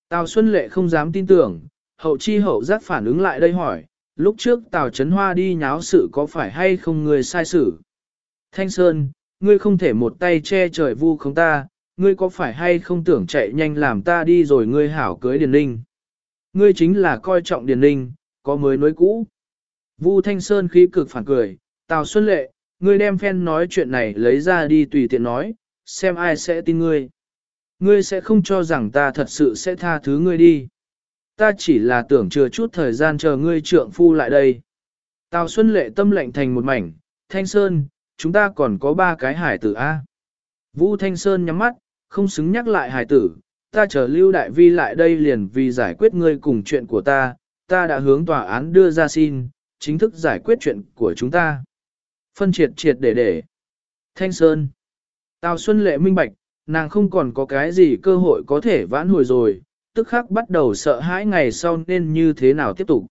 Tào Xuân Lệ không dám tin tưởng, hậu chi hậu giác phản ứng lại đây hỏi, lúc trước Tào Trấn Hoa đi nháo sự có phải hay không người sai sự? Thanh Sơn, ngươi không thể một tay che trời vu không ta, ngươi có phải hay không tưởng chạy nhanh làm ta đi rồi ngươi hảo cưới Điền Ninh? Ngươi chính là coi trọng Điền Ninh, có mới nối cũ. Vu Thanh Sơn khí cực phản cười, Tào Xuân Lệ, ngươi đem phen nói chuyện này lấy ra đi tùy tiện nói, xem ai sẽ tin ngươi. Ngươi sẽ không cho rằng ta thật sự sẽ tha thứ ngươi đi. Ta chỉ là tưởng chờ chút thời gian chờ ngươi trượng phu lại đây. Tào Xuân Lệ tâm lệnh thành một mảnh, Thanh Sơn, chúng ta còn có ba cái hải tử A. Vũ Thanh Sơn nhắm mắt, không xứng nhắc lại hải tử, ta chờ Lưu Đại Vi lại đây liền vì giải quyết ngươi cùng chuyện của ta, ta đã hướng tòa án đưa ra xin, chính thức giải quyết chuyện của chúng ta. Phân triệt triệt để để. Thanh Sơn. Tào Xuân Lệ minh bạch, nàng không còn có cái gì cơ hội có thể vãn hồi rồi, tức khắc bắt đầu sợ hãi ngày sau nên như thế nào tiếp tục.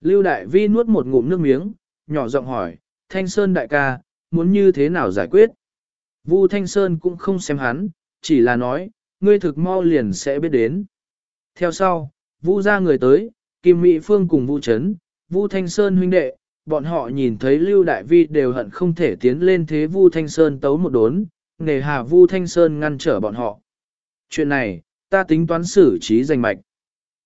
Lưu Đại Vi nuốt một ngụm nước miếng, nhỏ giọng hỏi, Thanh Sơn đại ca, muốn như thế nào giải quyết? Vu Thanh Sơn cũng không xem hắn, chỉ là nói, ngươi thực mau liền sẽ biết đến. Theo sau, Vu ra người tới, Kim Mỹ Phương cùng Vu Trấn, Vu Thanh Sơn huynh đệ, bọn họ nhìn thấy Lưu Đại Vi đều hận không thể tiến lên thế Vu Thanh Sơn tấu một đốn, nề hà Vu Thanh Sơn ngăn trở bọn họ. Chuyện này, ta tính toán xử trí danh mạch.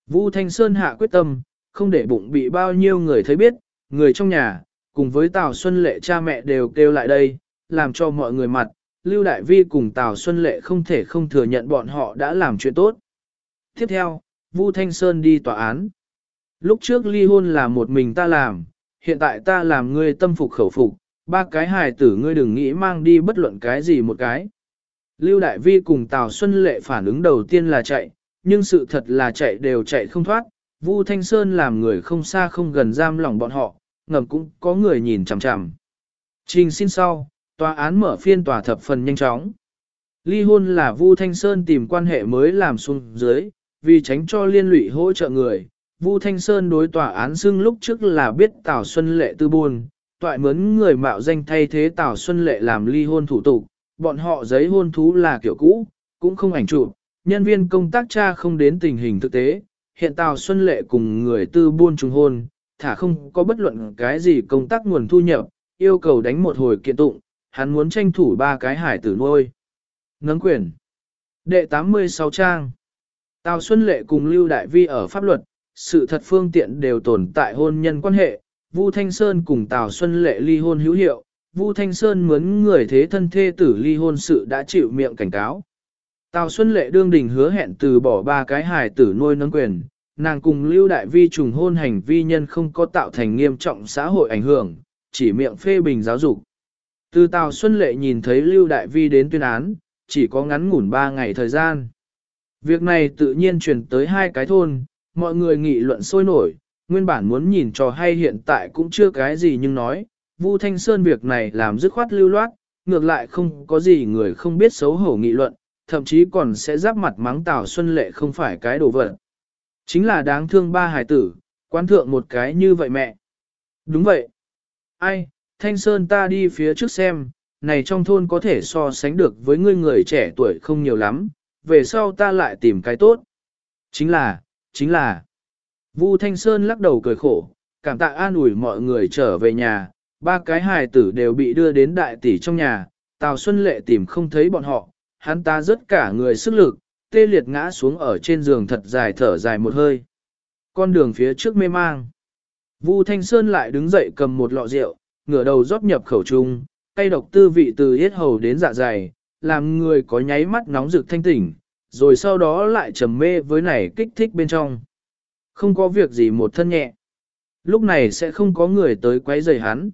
Vu Thanh Sơn hạ quyết tâm, không để bụng bị bao nhiêu người thấy biết, người trong nhà, cùng với Tào Xuân Lệ cha mẹ đều kêu lại đây, làm cho mọi người mặt, Lưu Đại Vi cùng Tào Xuân Lệ không thể không thừa nhận bọn họ đã làm chuyện tốt. Tiếp theo, Vu Thanh Sơn đi tòa án. Lúc trước ly hôn là một mình ta làm, hiện tại ta làm ngươi tâm phục khẩu phục, ba cái hài tử ngươi đừng nghĩ mang đi bất luận cái gì một cái. Lưu Đại Vi cùng Tào Xuân Lệ phản ứng đầu tiên là chạy, nhưng sự thật là chạy đều chạy không thoát. Vu Thanh Sơn làm người không xa không gần giam lòng bọn họ, ngầm cũng có người nhìn chằm chằm. Trình xin sau, tòa án mở phiên tòa thập phần nhanh chóng. Ly hôn là Vu Thanh Sơn tìm quan hệ mới làm xuống dưới, vì tránh cho liên lụy hỗ trợ người. Vu Thanh Sơn đối tòa án xưng lúc trước là biết Tào Xuân Lệ tư buồn, toại mướn người mạo danh thay thế Tào Xuân Lệ làm ly hôn thủ tục, bọn họ giấy hôn thú là kiểu cũ, cũng không ảnh chụp, nhân viên công tác tra không đến tình hình thực tế, hiện Tào Xuân Lệ cùng người tư buôn trùng hôn, thả không có bất luận cái gì công tác nguồn thu nhập, yêu cầu đánh một hồi kiện tụng, hắn muốn tranh thủ ba cái hải tử nuôi. Ngấn quyền. Đệ 86 trang. Tào Xuân Lệ cùng Lưu Đại Vi ở pháp luật, sự thật phương tiện đều tồn tại hôn nhân quan hệ, Vu Thanh Sơn cùng Tào Xuân Lệ ly hôn hữu hiệu, Vu Thanh Sơn mướn người thế thân thê tử ly hôn sự đã chịu miệng cảnh cáo. Tào Xuân Lệ đương đình hứa hẹn từ bỏ ba cái hài tử nuôi nấng quyền, nàng cùng Lưu Đại Vi trùng hôn hành vi nhân không có tạo thành nghiêm trọng xã hội ảnh hưởng, chỉ miệng phê bình giáo dục. Từ Tào Xuân Lệ nhìn thấy Lưu Đại Vi đến tuyên án, chỉ có ngắn ngủn ba ngày thời gian. Việc này tự nhiên truyền tới hai cái thôn, mọi người nghị luận sôi nổi, nguyên bản muốn nhìn trò hay hiện tại cũng chưa cái gì nhưng nói, Vu Thanh Sơn việc này làm dứt khoát lưu loát, ngược lại không có gì người không biết xấu hổ nghị luận, thậm chí còn sẽ giáp mặt mắng Tào Xuân Lệ không phải cái đồ vật. Chính là đáng thương ba hài tử, quan thượng một cái như vậy mẹ. Đúng vậy. Ai, Thanh Sơn ta đi phía trước xem, này trong thôn có thể so sánh được với ngươi người trẻ tuổi không nhiều lắm, về sau ta lại tìm cái tốt. Chính là, chính là. Vu Thanh Sơn lắc đầu cười khổ, cảm tạ an ủi mọi người trở về nhà, ba cái hài tử đều bị đưa đến đại tỷ trong nhà, Tào Xuân Lệ tìm không thấy bọn họ, hắn ta rất cả người sức lực, tê liệt ngã xuống ở trên giường thật dài thở dài một hơi. Con đường phía trước mê mang. Vu Thanh Sơn lại đứng dậy cầm một lọ rượu, ngửa đầu rót nhập khẩu trung, cây độc tư vị từ yết hầu đến dạ dày, làm người có nháy mắt nóng rực thanh tỉnh, rồi sau đó lại trầm mê với này kích thích bên trong. Không có việc gì một thân nhẹ. Lúc này sẽ không có người tới quấy rầy hắn.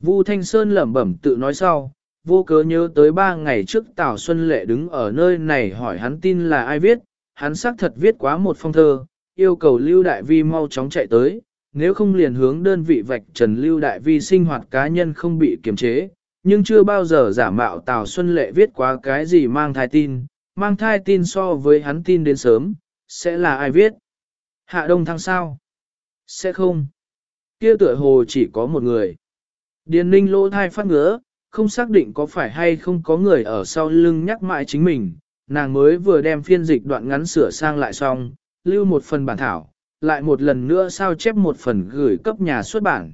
Vu Thanh Sơn lẩm bẩm tự nói sau, vô cớ nhớ tới ba ngày trước Tào Xuân Lệ đứng ở nơi này hỏi hắn tin là ai viết, hắn xác thật viết quá một phong thơ, yêu cầu Lưu Đại Vi mau chóng chạy tới, nếu không liền hướng đơn vị vạch trần Lưu Đại Vi sinh hoạt cá nhân không bị kiềm chế, nhưng chưa bao giờ giả mạo Tào Xuân Lệ viết quá cái gì mang thai tin, mang thai tin so với hắn tin đến sớm, sẽ là ai viết? Hạ Đông Thăng sao? Sẽ không. Kia tựa hồ chỉ có một người. Điền ninh lỗ thai phát ngứa, không xác định có phải hay không có người ở sau lưng nhắc mãi chính mình, nàng mới vừa đem phiên dịch đoạn ngắn sửa sang lại xong, lưu một phần bản thảo, lại một lần nữa sao chép một phần gửi cấp nhà xuất bản.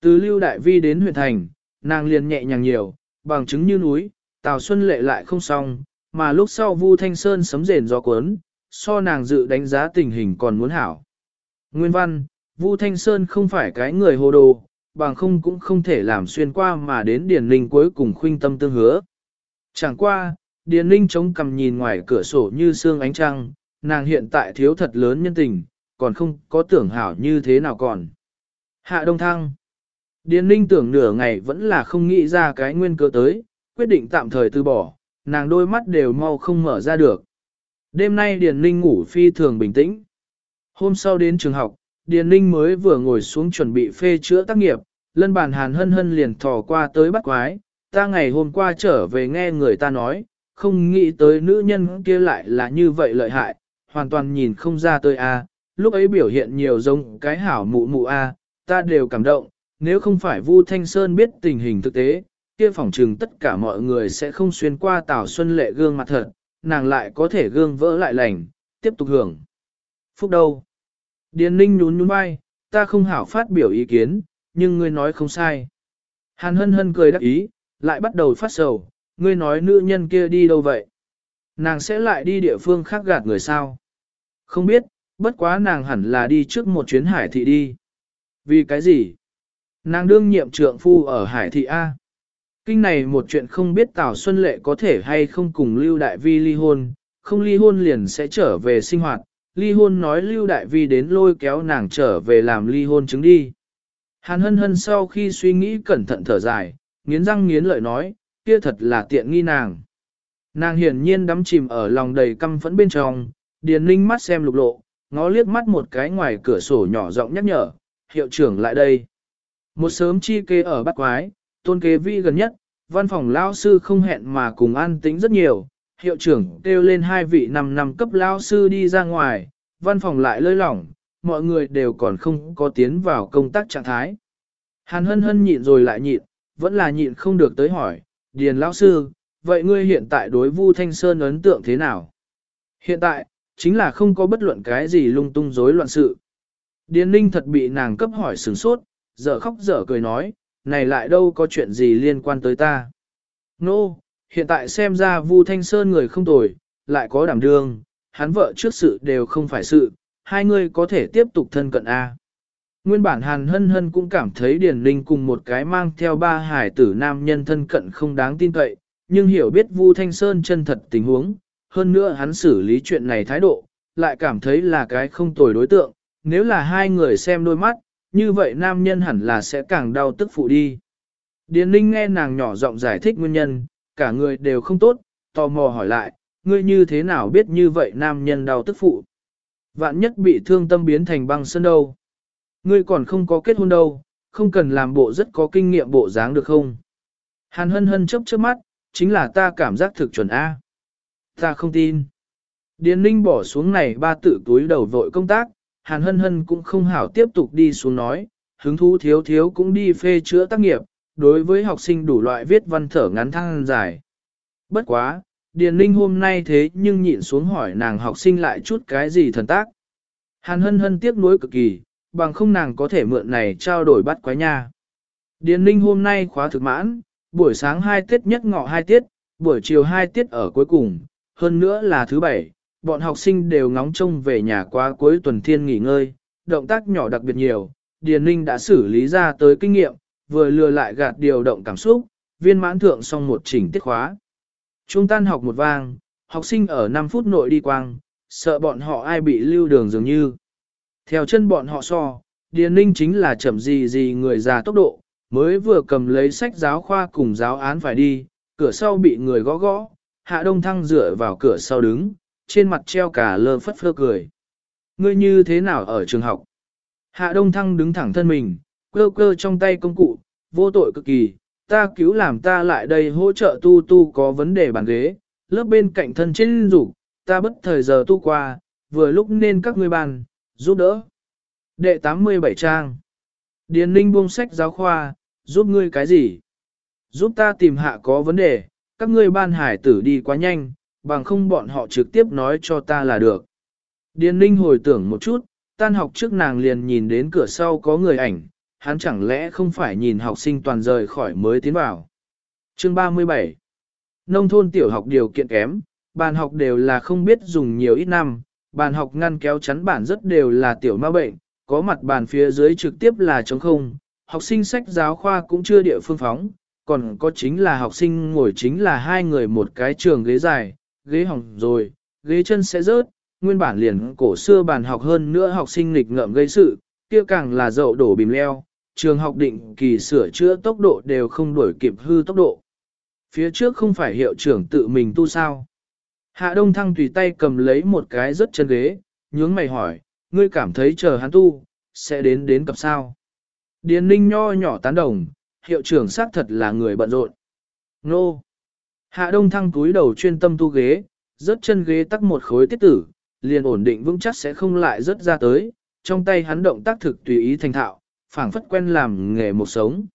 Từ lưu đại vi đến huyện thành, nàng liền nhẹ nhàng nhiều, bằng chứng như núi, Tào Xuân lệ lại không xong, mà lúc sau Vu Thanh Sơn sấm rền gió cuốn, so nàng dự đánh giá tình hình còn muốn hảo. Nguyên văn, Vu Thanh Sơn không phải cái người hồ đồ, bằng không cũng không thể làm xuyên qua mà đến Điền Linh cuối cùng khuynh tâm tương hứa. Chẳng qua, Điền Linh chống cầm nhìn ngoài cửa sổ như sương ánh trăng, nàng hiện tại thiếu thật lớn nhân tình, còn không có tưởng hảo như thế nào còn. Hạ Đông Thăng Điền Linh tưởng nửa ngày vẫn là không nghĩ ra cái nguyên cơ tới, quyết định tạm thời từ bỏ, nàng đôi mắt đều mau không mở ra được. Đêm nay Điền Ninh ngủ phi thường bình tĩnh. Hôm sau đến trường học, Điền Ninh mới vừa ngồi xuống chuẩn bị phê chữa tác nghiệp, lân bàn hàn hân hân liền thò qua tới bắt quái, ta ngày hôm qua trở về nghe người ta nói, không nghĩ tới nữ nhân kia lại là như vậy lợi hại, hoàn toàn nhìn không ra tới a. lúc ấy biểu hiện nhiều giống cái hảo mụ mụ a, ta đều cảm động, nếu không phải Vu Thanh Sơn biết tình hình thực tế, kia phỏng trừng tất cả mọi người sẽ không xuyên qua Tào Xuân Lệ gương mặt thật, nàng lại có thể gương vỡ lại lành, tiếp tục hưởng. Phúc đâu? Điền Ninh nhún nhún vai, ta không hảo phát biểu ý kiến, nhưng ngươi nói không sai. Hàn hân hân cười đắc ý, lại bắt đầu phát sầu, ngươi nói nữ nhân kia đi đâu vậy? Nàng sẽ lại đi địa phương khác gạt người sao? Không biết, bất quá nàng hẳn là đi trước một chuyến hải thị đi. Vì cái gì? Nàng đương nhiệm trượng phu ở hải thị A. Kinh này một chuyện không biết Tào Xuân Lệ có thể hay không cùng Lưu Đại Vi ly hôn, không ly hôn liền sẽ trở về sinh hoạt, ly hôn nói Lưu Đại Vi đến lôi kéo nàng trở về làm ly hôn chứng đi. Hàn hân hân sau khi suy nghĩ cẩn thận thở dài, nghiến răng nghiến lợi nói, kia thật là tiện nghi nàng. Nàng hiển nhiên đắm chìm ở lòng đầy căm phẫn bên trong, điền ninh mắt xem lục lộ, ngó liếc mắt một cái ngoài cửa sổ nhỏ giọng nhắc nhở, hiệu trưởng lại đây. Một sớm chi kê ở bắt quái, tôn kế vi gần nhất, văn phòng lao sư không hẹn mà cùng an tính rất nhiều, hiệu trưởng kêu lên hai vị năm năm cấp lao sư đi ra ngoài, văn phòng lại lơi lỏng, mọi người đều còn không có tiến vào công tác trạng thái. Hàn hân hân nhịn rồi lại nhịn, vẫn là nhịn không được tới hỏi, Điền lão sư, vậy ngươi hiện tại đối Vu Thanh Sơn ấn tượng thế nào? Hiện tại, chính là không có bất luận cái gì lung tung rối loạn sự. Điền Ninh thật bị nàng cấp hỏi sửng sốt, dở khóc dở cười nói, này lại đâu có chuyện gì liên quan tới ta. Nô, no, hiện tại xem ra Vu Thanh Sơn người không tồi, lại có đảm đương, hắn vợ trước sự đều không phải sự, hai người có thể tiếp tục thân cận A. Nguyên bản Hàn Hân Hân cũng cảm thấy Điền Linh cùng một cái mang theo ba hải tử nam nhân thân cận không đáng tin cậy, nhưng hiểu biết Vu Thanh Sơn chân thật tình huống, hơn nữa hắn xử lý chuyện này thái độ, lại cảm thấy là cái không tồi đối tượng, nếu là hai người xem đôi mắt, như vậy nam nhân hẳn là sẽ càng đau tức phụ đi. Điền Linh nghe nàng nhỏ giọng giải thích nguyên nhân, cả người đều không tốt, tò mò hỏi lại, ngươi như thế nào biết như vậy nam nhân đau tức phụ? Vạn nhất bị thương tâm biến thành băng sơn đâu? Ngươi còn không có kết hôn đâu, không cần làm bộ rất có kinh nghiệm bộ dáng được không? Hàn hân hân chớp chớp mắt, chính là ta cảm giác thực chuẩn A. Ta không tin. Điền linh bỏ xuống này ba tự túi đầu vội công tác, Hàn hân hân cũng không hảo tiếp tục đi xuống nói, hứng thú thiếu thiếu cũng đi phê chữa tác nghiệp, đối với học sinh đủ loại viết văn thở ngắn thăng dài. Bất quá, Điền Ninh hôm nay thế nhưng nhịn xuống hỏi nàng học sinh lại chút cái gì thần tác. Hàn hân hân tiếc nuối cực kỳ, bằng không nàng có thể mượn này trao đổi bắt quái nha. Điền Ninh hôm nay khóa thực mãn, buổi sáng 2 tiết nhất ngọ 2 tiết, buổi chiều 2 tiết ở cuối cùng, hơn nữa là thứ bảy, bọn học sinh đều ngóng trông về nhà qua cuối tuần thiên nghỉ ngơi, động tác nhỏ đặc biệt nhiều, Điền Ninh đã xử lý ra tới kinh nghiệm, vừa lừa lại gạt điều động cảm xúc, viên mãn thượng xong một chỉnh tiết khóa. Trung tan học một vang, học sinh ở 5 phút nội đi quang, sợ bọn họ ai bị lưu đường dường như. Theo chân bọn họ so, Điền Ninh chính là chậm gì gì người già tốc độ, mới vừa cầm lấy sách giáo khoa cùng giáo án phải đi, cửa sau bị người gõ gõ, Hạ Đông Thăng dựa vào cửa sau đứng, trên mặt treo cả lơ phất phơ cười. Ngươi như thế nào ở trường học? Hạ Đông Thăng đứng thẳng thân mình, cơ cơ trong tay công cụ, vô tội cực kỳ, ta cứu làm ta lại đây hỗ trợ tu tu có vấn đề bàn ghế, lớp bên cạnh thân trên rủ, ta bất thời giờ tu qua, vừa lúc nên các ngươi bàn, giúp đỡ. Đệ 87 trang. Điền ninh buông sách giáo khoa, giúp ngươi cái gì? Giúp ta tìm hạ có vấn đề, các ngươi ban hải tử đi quá nhanh, bằng không bọn họ trực tiếp nói cho ta là được. Điền ninh hồi tưởng một chút, tan học trước nàng liền nhìn đến cửa sau có người ảnh, hắn chẳng lẽ không phải nhìn học sinh toàn rời khỏi mới tiến vào. Chương 37 Nông thôn tiểu học điều kiện kém, bàn học đều là không biết dùng nhiều ít năm, bàn học ngăn kéo chắn bản rất đều là tiểu ma bệnh, có mặt bàn phía dưới trực tiếp là trống không, học sinh sách giáo khoa cũng chưa địa phương phóng, còn có chính là học sinh ngồi chính là hai người một cái trường ghế dài, ghế hỏng rồi, ghế chân sẽ rớt, nguyên bản liền cổ xưa bàn học hơn nữa học sinh nghịch ngợm gây sự, kia càng là dậu đổ bìm leo, trường học định kỳ sửa chữa tốc độ đều không đuổi kịp hư tốc độ. Phía trước không phải hiệu trưởng tự mình tu sao. Hạ Đông Thăng tùy tay cầm lấy một cái rất chân ghế, nhướng mày hỏi, ngươi cảm thấy chờ hắn tu, sẽ đến đến cặp sao. Điền ninh nho nhỏ tán đồng, hiệu trưởng xác thật là người bận rộn. Nô! Hạ Đông Thăng túi đầu chuyên tâm tu ghế, rớt chân ghế tắc một khối tiết tử, liền ổn định vững chắc sẽ không lại rớt ra tới, trong tay hắn động tác thực tùy ý thành thạo, phảng phất quen làm nghề một sống.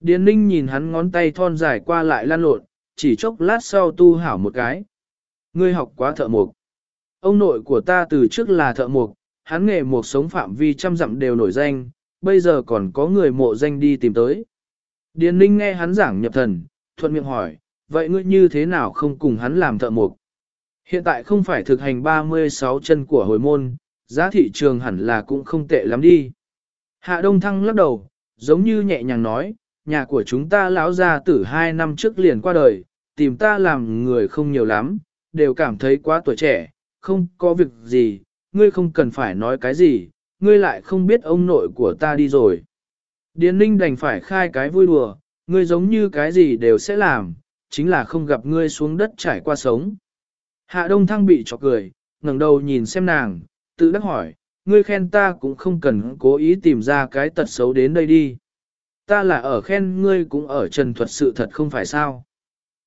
Điền ninh nhìn hắn ngón tay thon dài qua lại lan lộn, chỉ chốc lát sau tu hảo một cái. Ngươi học quá thợ mộc. Ông nội của ta từ trước là thợ mộc, hắn nghề mộc sống phạm vi trăm dặm đều nổi danh, bây giờ còn có người mộ danh đi tìm tới. Điền ninh nghe hắn giảng nhập thần, thuận miệng hỏi, vậy ngươi như thế nào không cùng hắn làm thợ mộc? Hiện tại không phải thực hành 36 chân của hồi môn, giá thị trường hẳn là cũng không tệ lắm đi. Hạ Đông Thăng lắc đầu, giống như nhẹ nhàng nói, nhà của chúng ta lão ra tử hai năm trước liền qua đời, tìm ta làm người không nhiều lắm, đều cảm thấy quá tuổi trẻ, không có việc gì, ngươi không cần phải nói cái gì, ngươi lại không biết ông nội của ta đi rồi. Điền Ninh đành phải khai cái vui đùa, ngươi giống như cái gì đều sẽ làm, chính là không gặp ngươi xuống đất trải qua sống. Hạ Đông Thăng bị chọc cười, ngẩng đầu nhìn xem nàng, tự đắc hỏi, ngươi khen ta cũng không cần cố ý tìm ra cái tật xấu đến đây đi. Ta là ở khen ngươi cũng ở trần thuật sự thật không phải sao.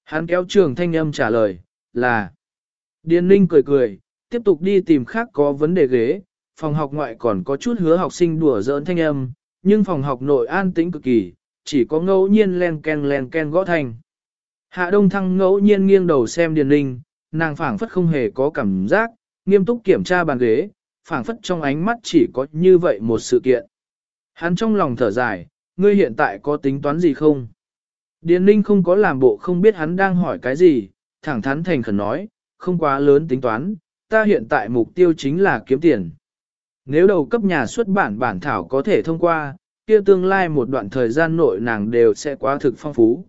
Hắn kéo trường thanh âm trả lời, là. Điền Ninh cười cười, tiếp tục đi tìm khác có vấn đề ghế, phòng học ngoại còn có chút hứa học sinh đùa giỡn thanh âm, nhưng phòng học nội an tĩnh cực kỳ, chỉ có ngẫu nhiên len ken len ken gõ thành. Hạ Đông Thăng ngẫu nhiên nghiêng đầu xem Điền Linh, nàng phảng phất không hề có cảm giác, nghiêm túc kiểm tra bàn ghế, phảng phất trong ánh mắt chỉ có như vậy một sự kiện. Hắn trong lòng thở dài, ngươi hiện tại có tính toán gì không? Điền Linh không có làm bộ không biết hắn đang hỏi cái gì, thẳng thắn thành khẩn nói, không quá lớn tính toán, ta hiện tại mục tiêu chính là kiếm tiền. Nếu đầu cấp nhà xuất bản bản thảo có thể thông qua, kia tương lai một đoạn thời gian nội nàng đều sẽ quá thực phong phú.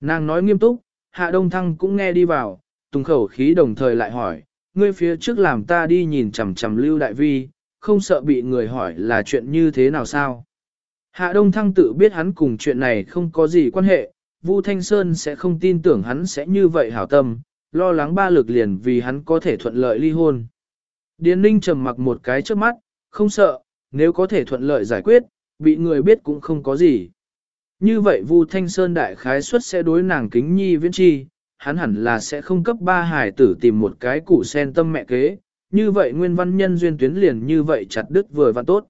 Nàng nói nghiêm túc, Hạ Đông Thăng cũng nghe đi vào, tùng khẩu khí đồng thời lại hỏi, ngươi phía trước làm ta đi nhìn chằm chằm Lưu Đại Vi, không sợ bị người hỏi là chuyện như thế nào sao? Hạ Đông Thăng tự biết hắn cùng chuyện này không có gì quan hệ, Vu Thanh Sơn sẽ không tin tưởng hắn sẽ như vậy hảo tâm, lo lắng ba lực liền vì hắn có thể thuận lợi ly hôn. Điền Ninh trầm mặc một cái trước mắt, không sợ, nếu có thể thuận lợi giải quyết, bị người biết cũng không có gì. Như vậy Vu Thanh Sơn đại khái suất sẽ đối nàng kính nhi viễn chi, hắn hẳn là sẽ không cấp ba hải tử tìm một cái củ sen tâm mẹ kế, như vậy nguyên văn nhân duyên tuyến liền như vậy chặt đứt vừa và tốt.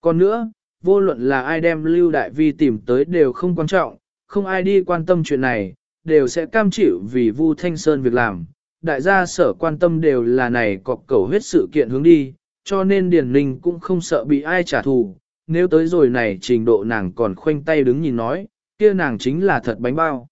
Còn nữa, vô luận là ai đem Lưu Đại Vi tìm tới đều không quan trọng, không ai đi quan tâm chuyện này, đều sẽ cam chịu vì Vu Thanh Sơn việc làm. Đại gia sở quan tâm đều là này cọc cầu huyết sự kiện hướng đi, cho nên Điền Ninh cũng không sợ bị ai trả thù. Nếu tới rồi này trình độ nàng còn khoanh tay đứng nhìn nói, kia nàng chính là thật bánh bao.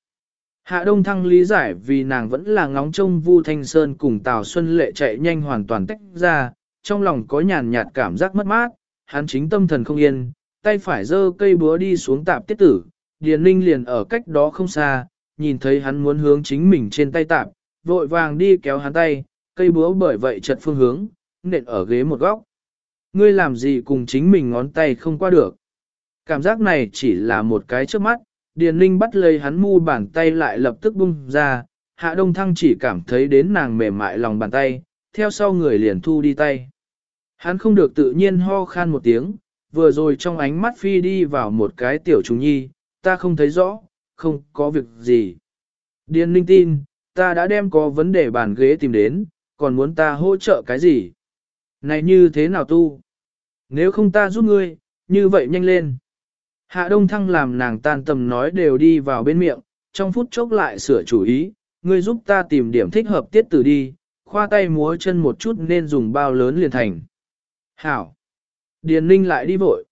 Hạ Đông Thăng lý giải vì nàng vẫn là ngóng trông Vu Thanh Sơn cùng Tào Xuân Lệ chạy nhanh hoàn toàn tách ra, trong lòng có nhàn nhạt cảm giác mất mát, hắn chính tâm thần không yên, tay phải giơ cây búa đi xuống tạp tiết tử, Điền Ninh liền ở cách đó không xa, nhìn thấy hắn muốn hướng chính mình trên tay tạp, vội vàng đi kéo hắn tay, cây búa bởi vậy chật phương hướng, nện ở ghế một góc. Ngươi làm gì cùng chính mình ngón tay không qua được. Cảm giác này chỉ là một cái trước mắt, Điền Linh bắt lấy hắn mu bàn tay lại lập tức bung ra, Hạ Đông Thăng chỉ cảm thấy đến nàng mềm mại lòng bàn tay, theo sau người liền thu đi tay. Hắn không được tự nhiên ho khan một tiếng, vừa rồi trong ánh mắt phi đi vào một cái tiểu trùng nhi, ta không thấy rõ, không có việc gì. Điền Linh tin, ta đã đem có vấn đề bàn ghế tìm đến, còn muốn ta hỗ trợ cái gì? Này như thế nào tu? Nếu không ta giúp ngươi, như vậy nhanh lên. Hạ Đông Thăng làm nàng tan tầm nói đều đi vào bên miệng, trong phút chốc lại sửa chủ ý, ngươi giúp ta tìm điểm thích hợp tiết tử đi, khoa tay múa chân một chút nên dùng bao lớn liền thành. Hảo! Điền Ninh lại đi vội.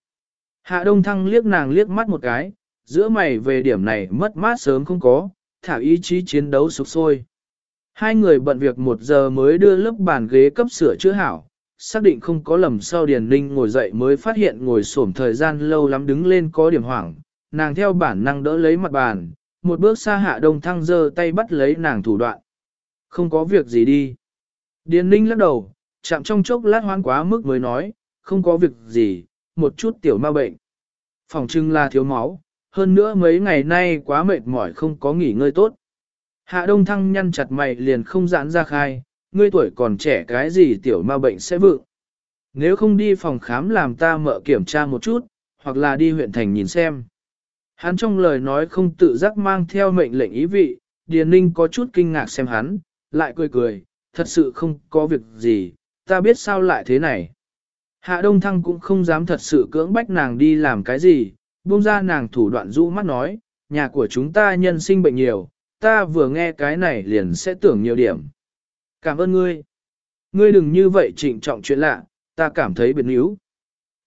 Hạ Đông Thăng liếc nàng liếc mắt một cái, giữa mày về điểm này mất mát sớm không có, thả ý chí chiến đấu sụp sôi. Hai người bận việc một giờ mới đưa lớp bàn ghế cấp sửa chữa hảo, xác định không có lầm sau Điền Ninh ngồi dậy mới phát hiện ngồi xổm thời gian lâu lắm đứng lên có điểm hoảng, nàng theo bản năng đỡ lấy mặt bàn, một bước xa hạ đông thăng giơ tay bắt lấy nàng thủ đoạn. Không có việc gì đi. Điền Ninh lắc đầu, chạm trong chốc lát hoán quá mức mới nói, không có việc gì, một chút tiểu ma bệnh. Phòng trưng là thiếu máu, hơn nữa mấy ngày nay quá mệt mỏi không có nghỉ ngơi tốt. Hạ đông thăng nhăn chặt mày liền không giãn ra khai, ngươi tuổi còn trẻ cái gì tiểu ma bệnh sẽ vượng. Nếu không đi phòng khám làm ta mợ kiểm tra một chút, hoặc là đi huyện thành nhìn xem. Hắn trong lời nói không tự giác mang theo mệnh lệnh ý vị, Điền Ninh có chút kinh ngạc xem hắn, lại cười cười, thật sự không có việc gì, ta biết sao lại thế này. Hạ Đông Thăng cũng không dám thật sự cưỡng bách nàng đi làm cái gì, buông ra nàng thủ đoạn rũ mắt nói, nhà của chúng ta nhân sinh bệnh nhiều, ta vừa nghe cái này liền sẽ tưởng nhiều điểm. Cảm ơn ngươi. Ngươi đừng như vậy trịnh trọng chuyện lạ, ta cảm thấy biệt níu.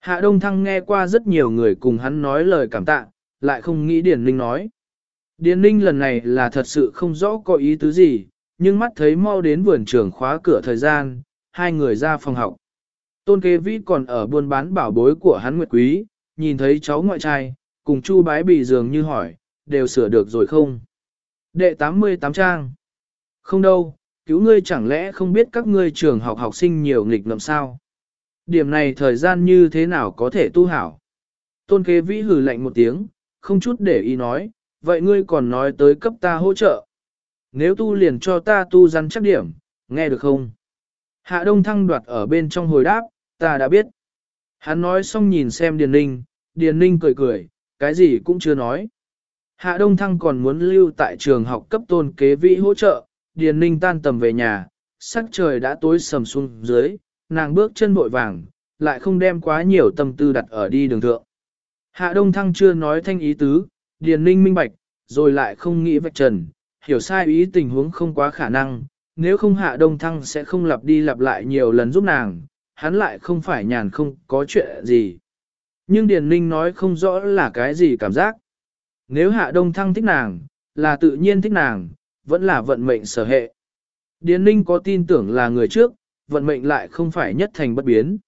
Hạ Đông Thăng nghe qua rất nhiều người cùng hắn nói lời cảm tạ, lại không nghĩ Điền Ninh nói. Điền Ninh lần này là thật sự không rõ có ý tứ gì, nhưng mắt thấy mau đến vườn trường khóa cửa thời gian, hai người ra phòng học. Tôn kế vĩ còn ở buôn bán bảo bối của hắn Nguyệt Quý, nhìn thấy cháu ngoại trai, cùng chu bái bị dường như hỏi, đều sửa được rồi không? Đệ 88 trang. Không đâu, cứu ngươi chẳng lẽ không biết các ngươi trường học học sinh nhiều nghịch ngợm sao? Điểm này thời gian như thế nào có thể tu hảo? Tôn kế vĩ hử lạnh một tiếng, không chút để ý nói, vậy ngươi còn nói tới cấp ta hỗ trợ. Nếu tu liền cho ta tu rắn chắc điểm, nghe được không? Hạ Đông Thăng đoạt ở bên trong hồi đáp, ta đã biết. Hắn nói xong nhìn xem Điền Ninh, Điền Ninh cười cười, cái gì cũng chưa nói. Hạ Đông Thăng còn muốn lưu tại trường học cấp tôn kế vĩ hỗ trợ, Điền Ninh tan tầm về nhà, sắc trời đã tối sầm xuống dưới, nàng bước chân bội vàng, lại không đem quá nhiều tâm tư đặt ở đi đường thượng. Hạ Đông Thăng chưa nói thanh ý tứ, Điền Ninh minh bạch, rồi lại không nghĩ vạch trần, hiểu sai ý tình huống không quá khả năng, nếu không Hạ Đông Thăng sẽ không lặp đi lặp lại nhiều lần giúp nàng, hắn lại không phải nhàn không có chuyện gì. Nhưng Điền Ninh nói không rõ là cái gì cảm giác. Nếu Hạ Đông Thăng thích nàng, là tự nhiên thích nàng, vẫn là vận mệnh sở hệ. Điền Ninh có tin tưởng là người trước, vận mệnh lại không phải nhất thành bất biến.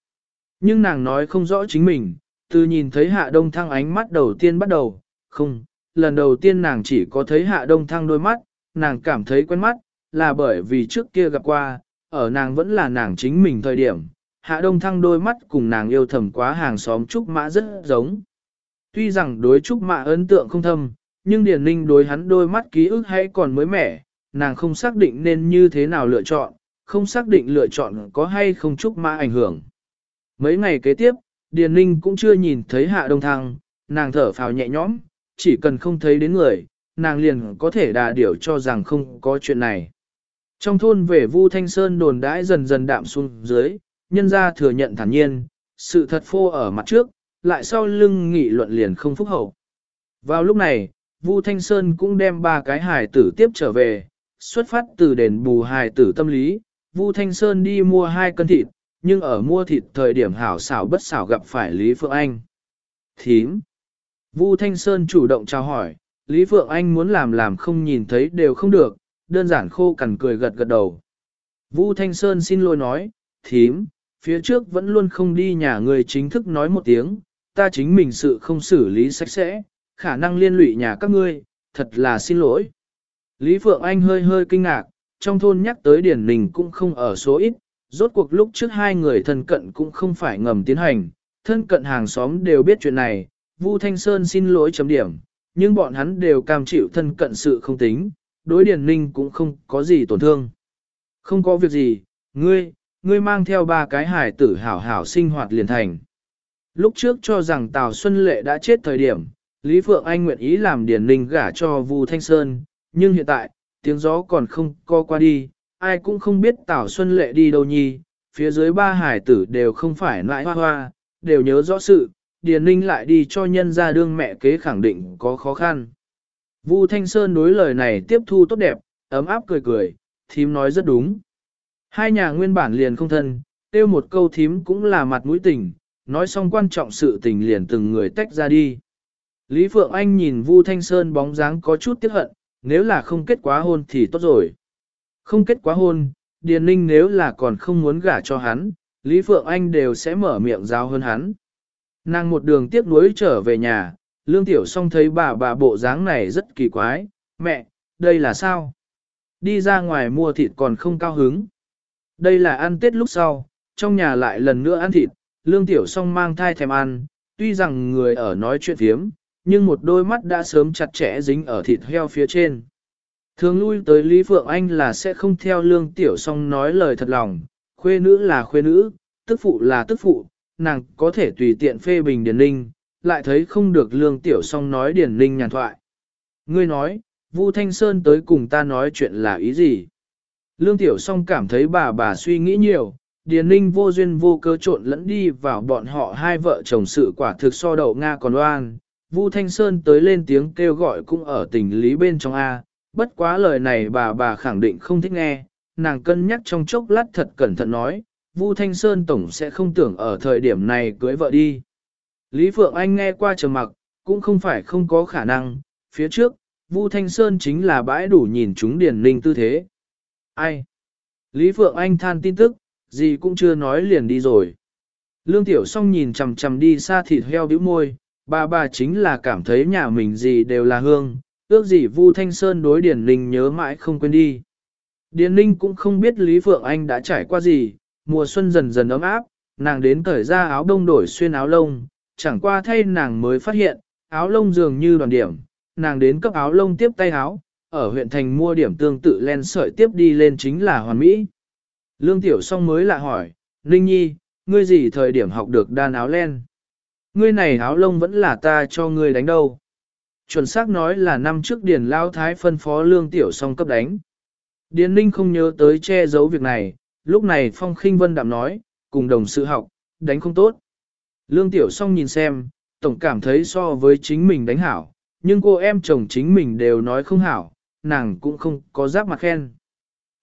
Nhưng nàng nói không rõ chính mình, từ nhìn thấy Hạ Đông Thăng ánh mắt đầu tiên bắt đầu, không, lần đầu tiên nàng chỉ có thấy Hạ Đông Thăng đôi mắt, nàng cảm thấy quen mắt, là bởi vì trước kia gặp qua, ở nàng vẫn là nàng chính mình thời điểm, Hạ Đông Thăng đôi mắt cùng nàng yêu thầm quá hàng xóm Trúc Mã rất giống. Tuy rằng đối Trúc Mã ấn tượng không thâm, nhưng Điền Ninh đối hắn đôi mắt ký ức hay còn mới mẻ, nàng không xác định nên như thế nào lựa chọn, không xác định lựa chọn có hay không chúc Mã ảnh hưởng. Mấy ngày kế tiếp, Điền Ninh cũng chưa nhìn thấy Hạ Đông Thăng, nàng thở phào nhẹ nhõm, chỉ cần không thấy đến người, nàng liền có thể đà điểu cho rằng không có chuyện này. Trong thôn về Vu Thanh Sơn đồn đãi dần dần đạm xuống dưới, nhân ra thừa nhận thản nhiên, sự thật phô ở mặt trước, lại sau lưng nghị luận liền không phúc hậu. Vào lúc này, Vu Thanh Sơn cũng đem ba cái hài tử tiếp trở về, xuất phát từ đền bù hài tử tâm lý, Vu Thanh Sơn đi mua hai cân thịt, nhưng ở mua thịt thời điểm hảo xảo bất xảo gặp phải Lý Phượng Anh. Thím. Vu Thanh Sơn chủ động chào hỏi, Lý Phượng Anh muốn làm làm không nhìn thấy đều không được, đơn giản khô cằn cười gật gật đầu. Vu Thanh Sơn xin lỗi nói, thím, phía trước vẫn luôn không đi nhà người chính thức nói một tiếng, ta chính mình sự không xử lý sạch sẽ, khả năng liên lụy nhà các ngươi, thật là xin lỗi. Lý Phượng Anh hơi hơi kinh ngạc, trong thôn nhắc tới Điển Ninh cũng không ở số ít, rốt cuộc lúc trước hai người thân cận cũng không phải ngầm tiến hành, thân cận hàng xóm đều biết chuyện này, Vu Thanh Sơn xin lỗi chấm điểm, nhưng bọn hắn đều cam chịu thân cận sự không tính, đối Điển Ninh cũng không có gì tổn thương. Không có việc gì, ngươi, ngươi mang theo ba cái hải tử hảo hảo sinh hoạt liền thành. Lúc trước cho rằng Tào Xuân Lệ đã chết thời điểm, Lý Phượng Anh nguyện ý làm Điền Ninh gả cho Vu Thanh Sơn, nhưng hiện tại, tiếng gió còn không co qua đi, ai cũng không biết Tảo Xuân Lệ đi đâu nhi, phía dưới ba hải tử đều không phải nãi hoa hoa, đều nhớ rõ sự, Điền Ninh lại đi cho nhân ra đương mẹ kế khẳng định có khó khăn. Vu Thanh Sơn đối lời này tiếp thu tốt đẹp, ấm áp cười cười, thím nói rất đúng. Hai nhà nguyên bản liền không thân, tiêu một câu thím cũng là mặt mũi tình, nói xong quan trọng sự tình liền từng người tách ra đi. Lý Phượng Anh nhìn Vu Thanh Sơn bóng dáng có chút tiếc hận, nếu là không kết quá hôn thì tốt rồi. Không kết quá hôn, Điền Ninh nếu là còn không muốn gả cho hắn, Lý Phượng Anh đều sẽ mở miệng giao hơn hắn. Nàng một đường tiếp nối trở về nhà, Lương Tiểu Song thấy bà bà bộ dáng này rất kỳ quái, mẹ, đây là sao? Đi ra ngoài mua thịt còn không cao hứng. Đây là ăn Tết lúc sau, trong nhà lại lần nữa ăn thịt, Lương Tiểu Song mang thai thèm ăn, tuy rằng người ở nói chuyện thiếm, nhưng một đôi mắt đã sớm chặt chẽ dính ở thịt heo phía trên. Thường lui tới Lý Phượng Anh là sẽ không theo Lương Tiểu Song nói lời thật lòng, khuê nữ là khuê nữ, tức phụ là tức phụ, nàng có thể tùy tiện phê bình Điền Ninh, lại thấy không được Lương Tiểu Song nói Điền Ninh nhàn thoại. Ngươi nói, Vu Thanh Sơn tới cùng ta nói chuyện là ý gì? Lương Tiểu Song cảm thấy bà bà suy nghĩ nhiều, Điền Ninh vô duyên vô cớ trộn lẫn đi vào bọn họ hai vợ chồng sự quả thực so đậu Nga còn oan, Vu Thanh Sơn tới lên tiếng kêu gọi cũng ở tình lý bên trong A, bất quá lời này bà bà khẳng định không thích nghe, nàng cân nhắc trong chốc lát thật cẩn thận nói, Vu Thanh Sơn tổng sẽ không tưởng ở thời điểm này cưới vợ đi. Lý Phượng Anh nghe qua trầm mặc, cũng không phải không có khả năng, phía trước, Vu Thanh Sơn chính là bãi đủ nhìn chúng điển linh tư thế. Ai? Lý Phượng Anh than tin tức, gì cũng chưa nói liền đi rồi. Lương Tiểu Song nhìn chằm chằm đi xa thịt heo bĩu môi, bà bà chính là cảm thấy nhà mình gì đều là hương, ước gì Vu Thanh Sơn đối Điền Linh nhớ mãi không quên đi. Điền Linh cũng không biết Lý Phượng Anh đã trải qua gì, mùa xuân dần dần ấm áp, nàng đến cởi ra áo đông đổi xuyên áo lông, chẳng qua thay nàng mới phát hiện, áo lông dường như đoàn điểm, nàng đến cấp áo lông tiếp tay áo, ở huyện thành mua điểm tương tự len sợi tiếp đi lên chính là hoàn mỹ. Lương Tiểu Song mới lại hỏi, Ninh Nhi, ngươi gì thời điểm học được đan áo len? Ngươi này áo lông vẫn là ta cho ngươi đánh đâu. Chuẩn xác nói là năm trước Điền Lao Thái phân phó Lương Tiểu Song cấp đánh. Điền Ninh không nhớ tới che giấu việc này, lúc này Phong khinh Vân đạm nói, cùng đồng sự học, đánh không tốt. Lương Tiểu Song nhìn xem, tổng cảm thấy so với chính mình đánh hảo, nhưng cô em chồng chính mình đều nói không hảo, nàng cũng không có giáp mặt khen.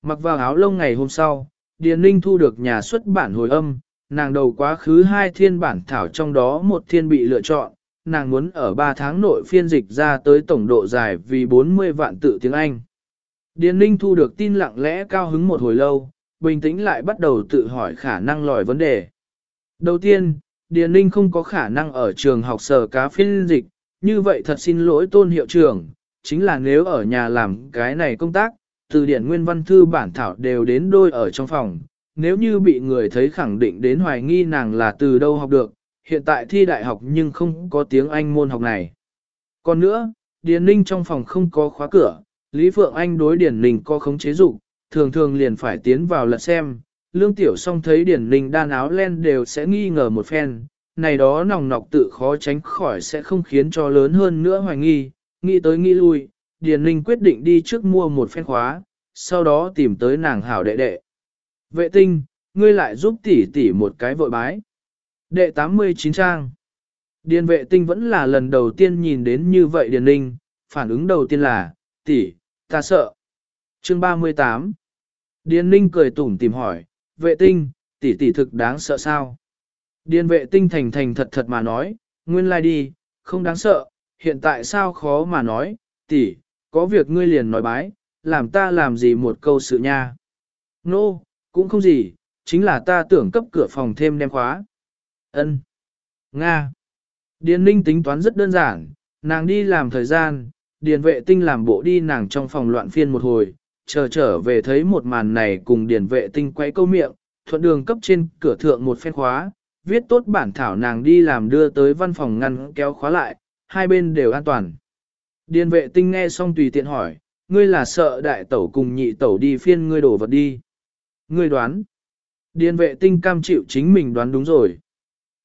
Mặc vào áo lông ngày hôm sau, Điền Ninh thu được nhà xuất bản hồi âm, nàng đầu quá khứ hai thiên bản thảo trong đó một thiên bị lựa chọn, nàng muốn ở 3 tháng nội phiên dịch ra tới tổng độ dài vì 40 vạn tự tiếng Anh. Điền Ninh thu được tin lặng lẽ cao hứng một hồi lâu, bình tĩnh lại bắt đầu tự hỏi khả năng lòi vấn đề. Đầu tiên, Điền Ninh không có khả năng ở trường học sở cá phiên dịch, như vậy thật xin lỗi tôn hiệu trưởng, chính là nếu ở nhà làm cái này công tác, từ điển nguyên văn thư bản thảo đều đến đôi ở trong phòng, nếu như bị người thấy khẳng định đến hoài nghi nàng là từ đâu học được, hiện tại thi đại học nhưng không có tiếng Anh môn học này. Còn nữa, Điền Ninh trong phòng không có khóa cửa, Lý Phượng Anh đối Điền Ninh có khống chế dục thường thường liền phải tiến vào lật xem. Lương Tiểu Song thấy Điền Ninh đan áo len đều sẽ nghi ngờ một phen, này đó nòng nọc tự khó tránh khỏi sẽ không khiến cho lớn hơn nữa hoài nghi, nghĩ tới nghĩ lui, Điền Ninh quyết định đi trước mua một phen khóa, sau đó tìm tới nàng hảo đệ đệ. Vệ tinh, ngươi lại giúp tỷ tỷ một cái vội bái. Đệ 89 trang. Điền vệ tinh vẫn là lần đầu tiên nhìn đến như vậy Điền Ninh, phản ứng đầu tiên là, tỷ, ta sợ. Chương 38. Điền Ninh cười tủm tìm hỏi, vệ tinh, tỷ tỷ thực đáng sợ sao? Điền vệ tinh thành thành thật thật mà nói, nguyên lai like đi, không đáng sợ, hiện tại sao khó mà nói, tỷ, có việc ngươi liền nói bái, làm ta làm gì một câu sự nha. Nô, no, cũng không gì, chính là ta tưởng cấp cửa phòng thêm đem khóa. Ân. Nga. Điền ninh tính toán rất đơn giản, nàng đi làm thời gian, điền vệ tinh làm bộ đi nàng trong phòng loạn phiên một hồi, chờ trở về thấy một màn này cùng điền vệ tinh quay câu miệng, thuận đường cấp trên cửa thượng một phen khóa, viết tốt bản thảo nàng đi làm đưa tới văn phòng ngăn kéo khóa lại, hai bên đều an toàn. Điền vệ tinh nghe xong tùy tiện hỏi, ngươi là sợ đại tẩu cùng nhị tẩu đi phiên ngươi đổ vật đi. Ngươi đoán. Điền vệ tinh cam chịu chính mình đoán đúng rồi.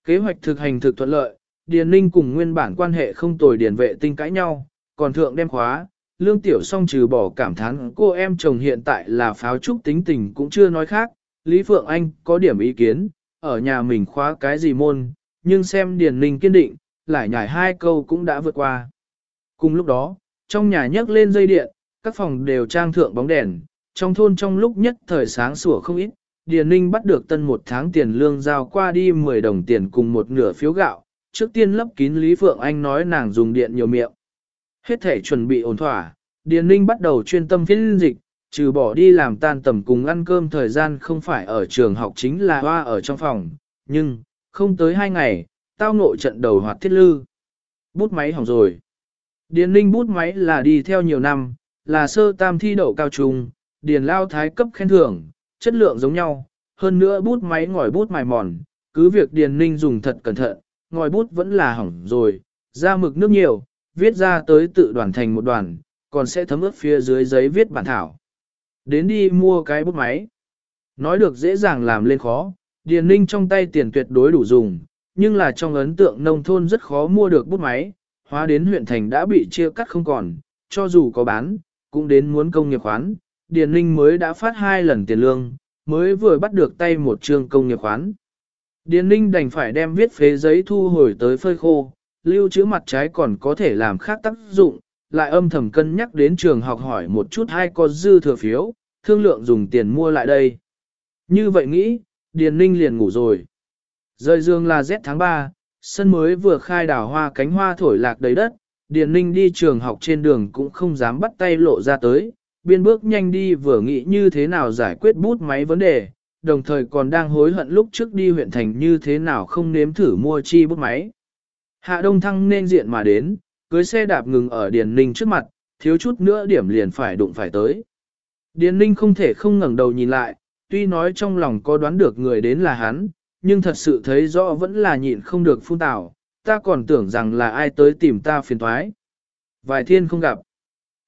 Kế hoạch thực hành thực thuận lợi, Điền Ninh cùng nguyên bản quan hệ không tồi điền vệ tinh cãi nhau, còn thượng đem khóa, lương tiểu song trừ bỏ cảm thán cô em chồng hiện tại là pháo trúc tính tình cũng chưa nói khác, Lý Phượng Anh có điểm ý kiến, ở nhà mình khóa cái gì môn, nhưng xem Điền Ninh kiên định, lại nhảy hai câu cũng đã vượt qua. Cùng lúc đó, trong nhà nhấc lên dây điện, các phòng đều trang thượng bóng đèn, trong thôn trong lúc nhất thời sáng sủa không ít, Điền Ninh bắt được tân một tháng tiền lương giao qua đi 10 đồng tiền cùng một nửa phiếu gạo, trước tiên lấp kín Lý Phượng Anh nói nàng dùng điện nhiều miệng. Hết thể chuẩn bị ổn thỏa, Điền Ninh bắt đầu chuyên tâm phiên dịch, trừ bỏ đi làm tan tầm cùng ăn cơm thời gian không phải ở trường học chính là hoa ở trong phòng, nhưng, không tới hai ngày, tao ngộ trận đầu hoạt thiết lư. Bút máy hỏng rồi. Điền Ninh bút máy là đi theo nhiều năm, là sơ tam thi đậu cao trung, Điền Lao Thái cấp khen thưởng, chất lượng giống nhau, hơn nữa bút máy ngòi bút mài mòn, cứ việc Điền Ninh dùng thật cẩn thận, ngòi bút vẫn là hỏng rồi, ra mực nước nhiều, viết ra tới tự đoàn thành một đoàn, còn sẽ thấm ướt phía dưới giấy viết bản thảo. Đến đi mua cái bút máy. Nói được dễ dàng làm lên khó, Điền Ninh trong tay tiền tuyệt đối đủ dùng, nhưng là trong ấn tượng nông thôn rất khó mua được bút máy, hóa đến huyện thành đã bị chia cắt không còn, cho dù có bán, cũng đến muốn công nghiệp khoán, Điền Ninh mới đã phát hai lần tiền lương, mới vừa bắt được tay một trường công nghiệp khoán. Điền Ninh đành phải đem viết phế giấy thu hồi tới phơi khô, lưu trữ mặt trái còn có thể làm khác tác dụng, lại âm thầm cân nhắc đến trường học hỏi một chút hai có dư thừa phiếu, thương lượng dùng tiền mua lại đây. Như vậy nghĩ, Điền Ninh liền ngủ rồi. Rời dương là rét tháng 3, sân mới vừa khai đào hoa cánh hoa thổi lạc đầy đất, Điền Ninh đi trường học trên đường cũng không dám bắt tay lộ ra tới, biên bước nhanh đi vừa nghĩ như thế nào giải quyết bút máy vấn đề, đồng thời còn đang hối hận lúc trước đi huyện thành như thế nào không nếm thử mua chi bút máy. Hạ Đông Thăng nên diện mà đến, cưới xe đạp ngừng ở Điền Ninh trước mặt, thiếu chút nữa điểm liền phải đụng phải tới. Điền Ninh không thể không ngẩng đầu nhìn lại, tuy nói trong lòng có đoán được người đến là hắn, nhưng thật sự thấy rõ vẫn là nhịn không được phun tảo, ta còn tưởng rằng là ai tới tìm ta phiền thoái. Vài thiên không gặp.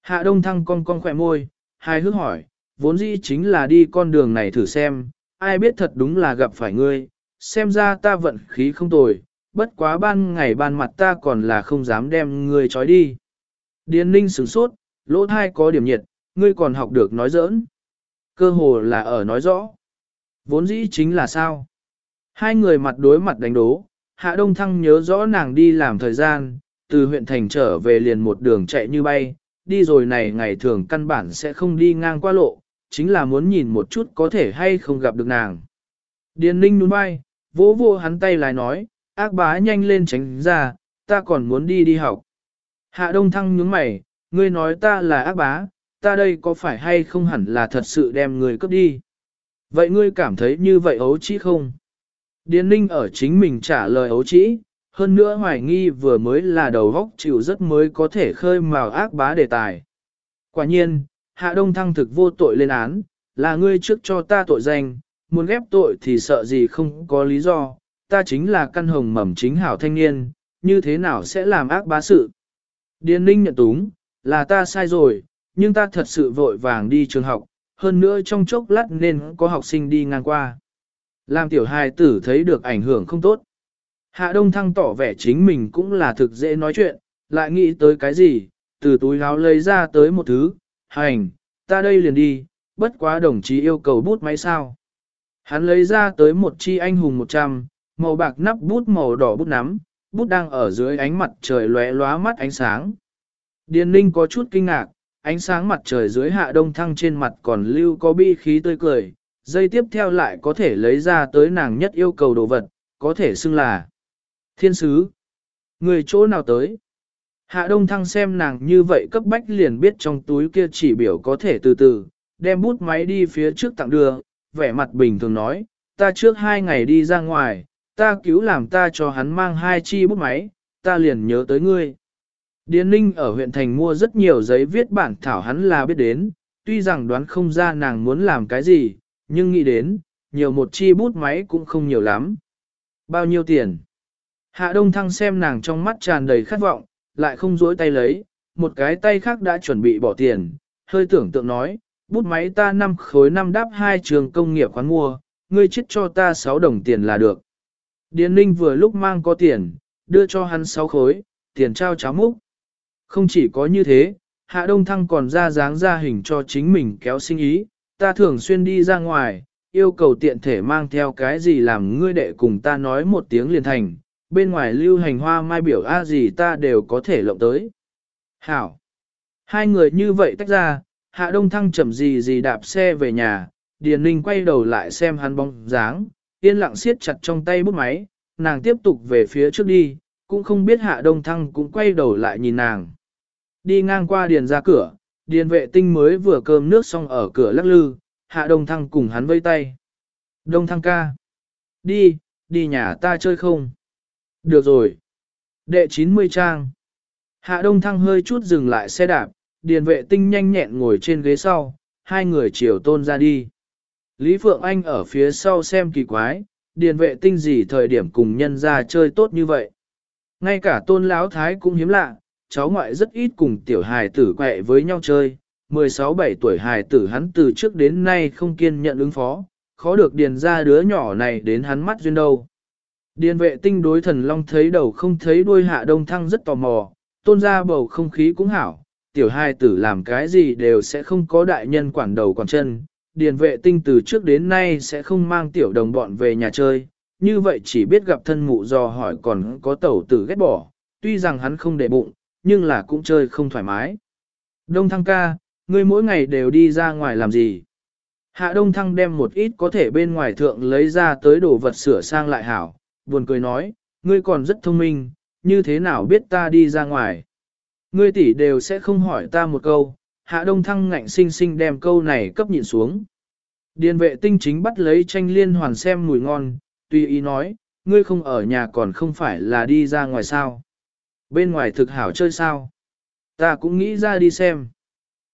Hạ Đông Thăng cong cong khỏe môi, hai hước hỏi, vốn dĩ chính là đi con đường này thử xem, ai biết thật đúng là gặp phải ngươi, xem ra ta vận khí không tồi, bất quá ban ngày ban mặt ta còn là không dám đem ngươi trói đi. Điền ninh sửng sốt, lỗ thai có điểm nhiệt, ngươi còn học được nói giỡn. Cơ hồ là ở nói rõ. Vốn dĩ chính là sao? Hai người mặt đối mặt đánh đố, Hạ Đông Thăng nhớ rõ nàng đi làm thời gian, từ huyện thành trở về liền một đường chạy như bay, đi rồi này ngày thường căn bản sẽ không đi ngang qua lộ, chính là muốn nhìn một chút có thể hay không gặp được nàng. Điền ninh nhún vai, vỗ vô hắn tay lại nói, ác bá nhanh lên tránh ra, ta còn muốn đi đi học. Hạ đông thăng nhướng mày, ngươi nói ta là ác bá, ta đây có phải hay không hẳn là thật sự đem người cướp đi. Vậy ngươi cảm thấy như vậy ấu trĩ không? Điền ninh ở chính mình trả lời ấu trĩ, hơn nữa hoài nghi vừa mới là đầu góc chịu rất mới có thể khơi mào ác bá đề tài. Quả nhiên, Hạ Đông Thăng thực vô tội lên án, là ngươi trước cho ta tội danh, muốn ghép tội thì sợ gì không có lý do, ta chính là căn hồng mầm chính hảo thanh niên, như thế nào sẽ làm ác bá sự. Điền Ninh nhận túng, là ta sai rồi, nhưng ta thật sự vội vàng đi trường học, hơn nữa trong chốc lát nên có học sinh đi ngang qua. Làm tiểu hài tử thấy được ảnh hưởng không tốt. Hạ Đông Thăng tỏ vẻ chính mình cũng là thực dễ nói chuyện, lại nghĩ tới cái gì, từ túi áo lấy ra tới một thứ, hành, ta đây liền đi, bất quá đồng chí yêu cầu bút máy sao. Hắn lấy ra tới một chi anh hùng 100, màu bạc nắp bút màu đỏ bút nắm, bút đang ở dưới ánh mặt trời lóe lóa mắt ánh sáng. Điền ninh có chút kinh ngạc, ánh sáng mặt trời dưới hạ đông thăng trên mặt còn lưu có bi khí tươi cười, dây tiếp theo lại có thể lấy ra tới nàng nhất yêu cầu đồ vật, có thể xưng là thiên sứ. Người chỗ nào tới? Hạ Đông Thăng xem nàng như vậy cấp bách liền biết trong túi kia chỉ biểu có thể từ từ, đem bút máy đi phía trước tặng đưa, vẻ mặt bình thường nói, ta trước hai ngày đi ra ngoài, ta cứu làm ta cho hắn mang hai chi bút máy, ta liền nhớ tới ngươi. Điền Ninh ở huyện thành mua rất nhiều giấy viết bản thảo hắn là biết đến, tuy rằng đoán không ra nàng muốn làm cái gì, nhưng nghĩ đến, nhiều một chi bút máy cũng không nhiều lắm. Bao nhiêu tiền? Hạ Đông Thăng xem nàng trong mắt tràn đầy khát vọng, lại không dối tay lấy, một cái tay khác đã chuẩn bị bỏ tiền, hơi tưởng tượng nói, bút máy ta năm khối năm đáp hai trường công nghiệp khoán mua, ngươi chết cho ta 6 đồng tiền là được. Điền Ninh vừa lúc mang có tiền, đưa cho hắn 6 khối, tiền trao cháo múc. Không chỉ có như thế, Hạ Đông Thăng còn ra dáng ra hình cho chính mình kéo sinh ý, ta thường xuyên đi ra ngoài, yêu cầu tiện thể mang theo cái gì làm ngươi đệ cùng ta nói một tiếng liền thành, bên ngoài lưu hành hoa mai biểu a gì ta đều có thể lộng tới. Hảo! Hai người như vậy tách ra, Hạ Đông Thăng chậm gì gì đạp xe về nhà, Điền Ninh quay đầu lại xem hắn bóng dáng, yên lặng siết chặt trong tay bút máy, nàng tiếp tục về phía trước đi, cũng không biết Hạ Đông Thăng cũng quay đầu lại nhìn nàng. Đi ngang qua Điền ra cửa, Điền vệ tinh mới vừa cơm nước xong ở cửa lắc lư, Hạ Đông Thăng cùng hắn vây tay. Đông Thăng ca! Đi, đi nhà ta chơi không? Được rồi. Đệ 90 trang. Hạ Đông Thăng hơi chút dừng lại xe đạp, điền vệ tinh nhanh nhẹn ngồi trên ghế sau, hai người chiều tôn ra đi. Lý Phượng Anh ở phía sau xem kỳ quái, điền vệ tinh gì thời điểm cùng nhân ra chơi tốt như vậy. Ngay cả tôn lão thái cũng hiếm lạ, cháu ngoại rất ít cùng tiểu hài tử quẹ với nhau chơi. 16-17 tuổi hài tử hắn từ trước đến nay không kiên nhận ứng phó, khó được điền ra đứa nhỏ này đến hắn mắt duyên đâu. Điền vệ tinh đối thần long thấy đầu không thấy đuôi hạ đông thăng rất tò mò, tôn ra bầu không khí cũng hảo, tiểu hai tử làm cái gì đều sẽ không có đại nhân quản đầu quản chân. Điền vệ tinh từ trước đến nay sẽ không mang tiểu đồng bọn về nhà chơi, như vậy chỉ biết gặp thân mụ do hỏi còn có tẩu tử ghét bỏ, tuy rằng hắn không để bụng, nhưng là cũng chơi không thoải mái. Đông thăng ca, ngươi mỗi ngày đều đi ra ngoài làm gì? Hạ Đông Thăng đem một ít có thể bên ngoài thượng lấy ra tới đồ vật sửa sang lại hảo, buồn cười nói, ngươi còn rất thông minh, như thế nào biết ta đi ra ngoài? Ngươi tỷ đều sẽ không hỏi ta một câu, Hạ Đông Thăng ngạnh sinh sinh đem câu này cấp nhịn xuống. Điền vệ tinh chính bắt lấy tranh liên hoàn xem mùi ngon, tùy ý nói, ngươi không ở nhà còn không phải là đi ra ngoài sao. Bên ngoài thực hảo chơi sao? Ta cũng nghĩ ra đi xem.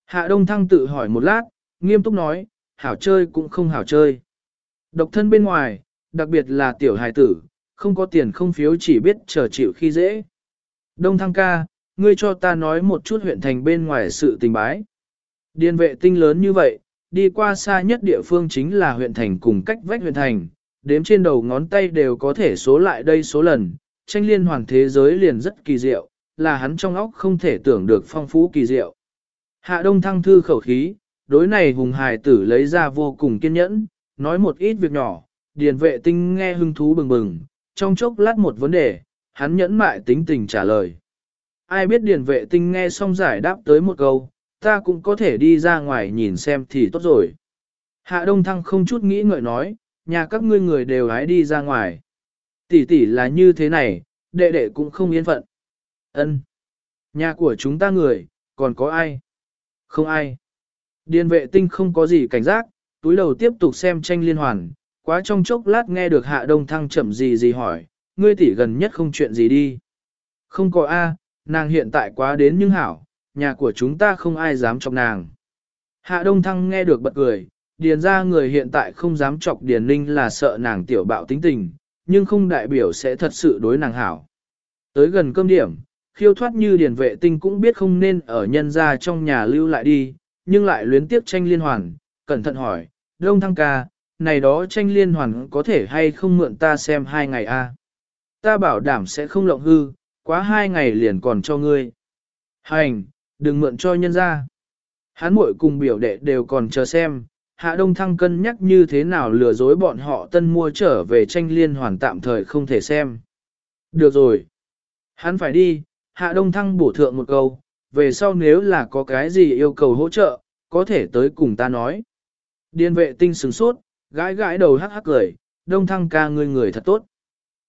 Hạ Đông Thăng tự hỏi một lát, nghiêm túc nói, hảo chơi cũng không hảo chơi. Độc thân bên ngoài, đặc biệt là tiểu hài tử, không có tiền không phiếu chỉ biết chờ chịu khi dễ. Đông Thăng ca, ngươi cho ta nói một chút huyện thành bên ngoài sự tình bái. Điền vệ tinh lớn như vậy, đi qua xa nhất địa phương chính là huyện thành cùng cách vách huyện thành, đếm trên đầu ngón tay đều có thể số lại đây số lần, tranh liên hoàn thế giới liền rất kỳ diệu, là hắn trong óc không thể tưởng được phong phú kỳ diệu. Hạ Đông Thăng thư khẩu khí, đối này hùng hài tử lấy ra vô cùng kiên nhẫn, nói một ít việc nhỏ, điền vệ tinh nghe hứng thú bừng bừng, trong chốc lát một vấn đề, hắn nhẫn mại tính tình trả lời. Ai biết điền vệ tinh nghe xong giải đáp tới một câu, ta cũng có thể đi ra ngoài nhìn xem thì tốt rồi. Hạ Đông Thăng không chút nghĩ ngợi nói, nhà các ngươi người đều hái đi ra ngoài. Tỷ tỷ là như thế này, đệ đệ cũng không yên phận. Ân, Nhà của chúng ta người, còn có ai? Không ai. Điền vệ tinh không có gì cảnh giác, túi đầu tiếp tục xem tranh liên hoàn, quá trong chốc lát nghe được hạ đông thăng chậm gì gì hỏi, ngươi tỷ gần nhất không chuyện gì đi. Không có A, nàng hiện tại quá đến nhưng hảo, nhà của chúng ta không ai dám chọc nàng. Hạ đông thăng nghe được bật cười, điền ra người hiện tại không dám chọc điền ninh là sợ nàng tiểu bạo tính tình, nhưng không đại biểu sẽ thật sự đối nàng hảo. Tới gần cơm điểm, khiêu thoát như điền vệ tinh cũng biết không nên ở nhân ra trong nhà lưu lại đi, nhưng lại luyến tiếp tranh liên hoàn, cẩn thận hỏi, đông thăng ca, này đó tranh liên hoàn có thể hay không mượn ta xem hai ngày a? Ta bảo đảm sẽ không lộng hư, quá hai ngày liền còn cho ngươi. Hành, đừng mượn cho nhân ra. Hán muội cùng biểu đệ đều còn chờ xem, hạ đông thăng cân nhắc như thế nào lừa dối bọn họ tân mua trở về tranh liên hoàn tạm thời không thể xem. Được rồi. Hắn phải đi, hạ đông thăng bổ thượng một câu, về sau nếu là có cái gì yêu cầu hỗ trợ, có thể tới cùng ta nói. điên vệ tinh sừng sốt, gãi gãi đầu hắc hắc cười, đông thăng ca ngươi người thật tốt.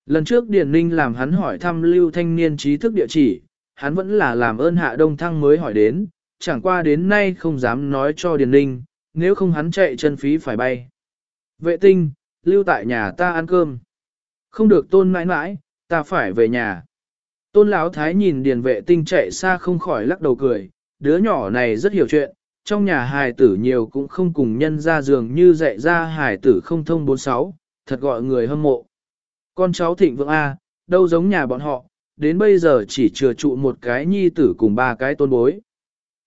Lần trước Điền Ninh làm hắn hỏi thăm lưu thanh niên trí thức địa chỉ, hắn vẫn là làm ơn hạ đông thăng mới hỏi đến, chẳng qua đến nay không dám nói cho Điền Ninh, nếu không hắn chạy chân phí phải bay. Vệ tinh, lưu tại nhà ta ăn cơm. Không được tôn mãi mãi, ta phải về nhà. Tôn Lão Thái nhìn điền vệ tinh chạy xa không khỏi lắc đầu cười, đứa nhỏ này rất hiểu chuyện, trong nhà hài tử nhiều cũng không cùng nhân ra giường như dạy ra hài tử không thông bốn sáu, thật gọi người hâm mộ. Con cháu thịnh vượng A, đâu giống nhà bọn họ, đến bây giờ chỉ chừa trụ một cái nhi tử cùng ba cái tôn bối.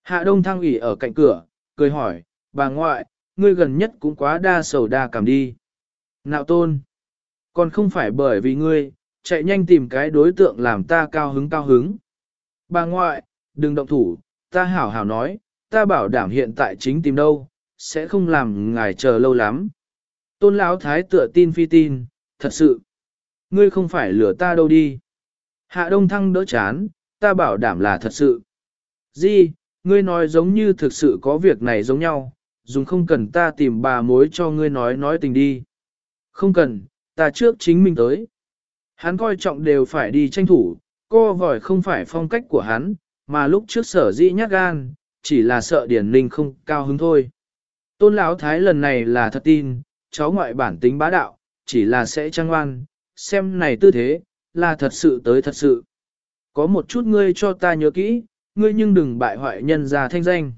Hạ Đông Thăng ủy ở cạnh cửa, cười hỏi, bà ngoại, ngươi gần nhất cũng quá đa sầu đa cảm đi. Nạo tôn, còn không phải bởi vì ngươi, chạy nhanh tìm cái đối tượng làm ta cao hứng cao hứng. Bà ngoại, đừng động thủ, ta hảo hảo nói, ta bảo đảm hiện tại chính tìm đâu, sẽ không làm ngài chờ lâu lắm. Tôn lão thái tựa tin phi tin, thật sự. Ngươi không phải lừa ta đâu đi. Hạ đông thăng đỡ chán, ta bảo đảm là thật sự. Di, ngươi nói giống như thực sự có việc này giống nhau, dùng không cần ta tìm bà mối cho ngươi nói nói tình đi. Không cần, ta trước chính mình tới. Hắn coi trọng đều phải đi tranh thủ, co vòi không phải phong cách của hắn, mà lúc trước sở dĩ nhát gan, chỉ là sợ Điển Ninh không cao hứng thôi. Tôn Lão Thái lần này là thật tin, cháu ngoại bản tính bá đạo, chỉ là sẽ trang ngoan, xem này tư thế, là thật sự tới thật sự. Có một chút ngươi cho ta nhớ kỹ, ngươi nhưng đừng bại hoại nhân ra thanh danh.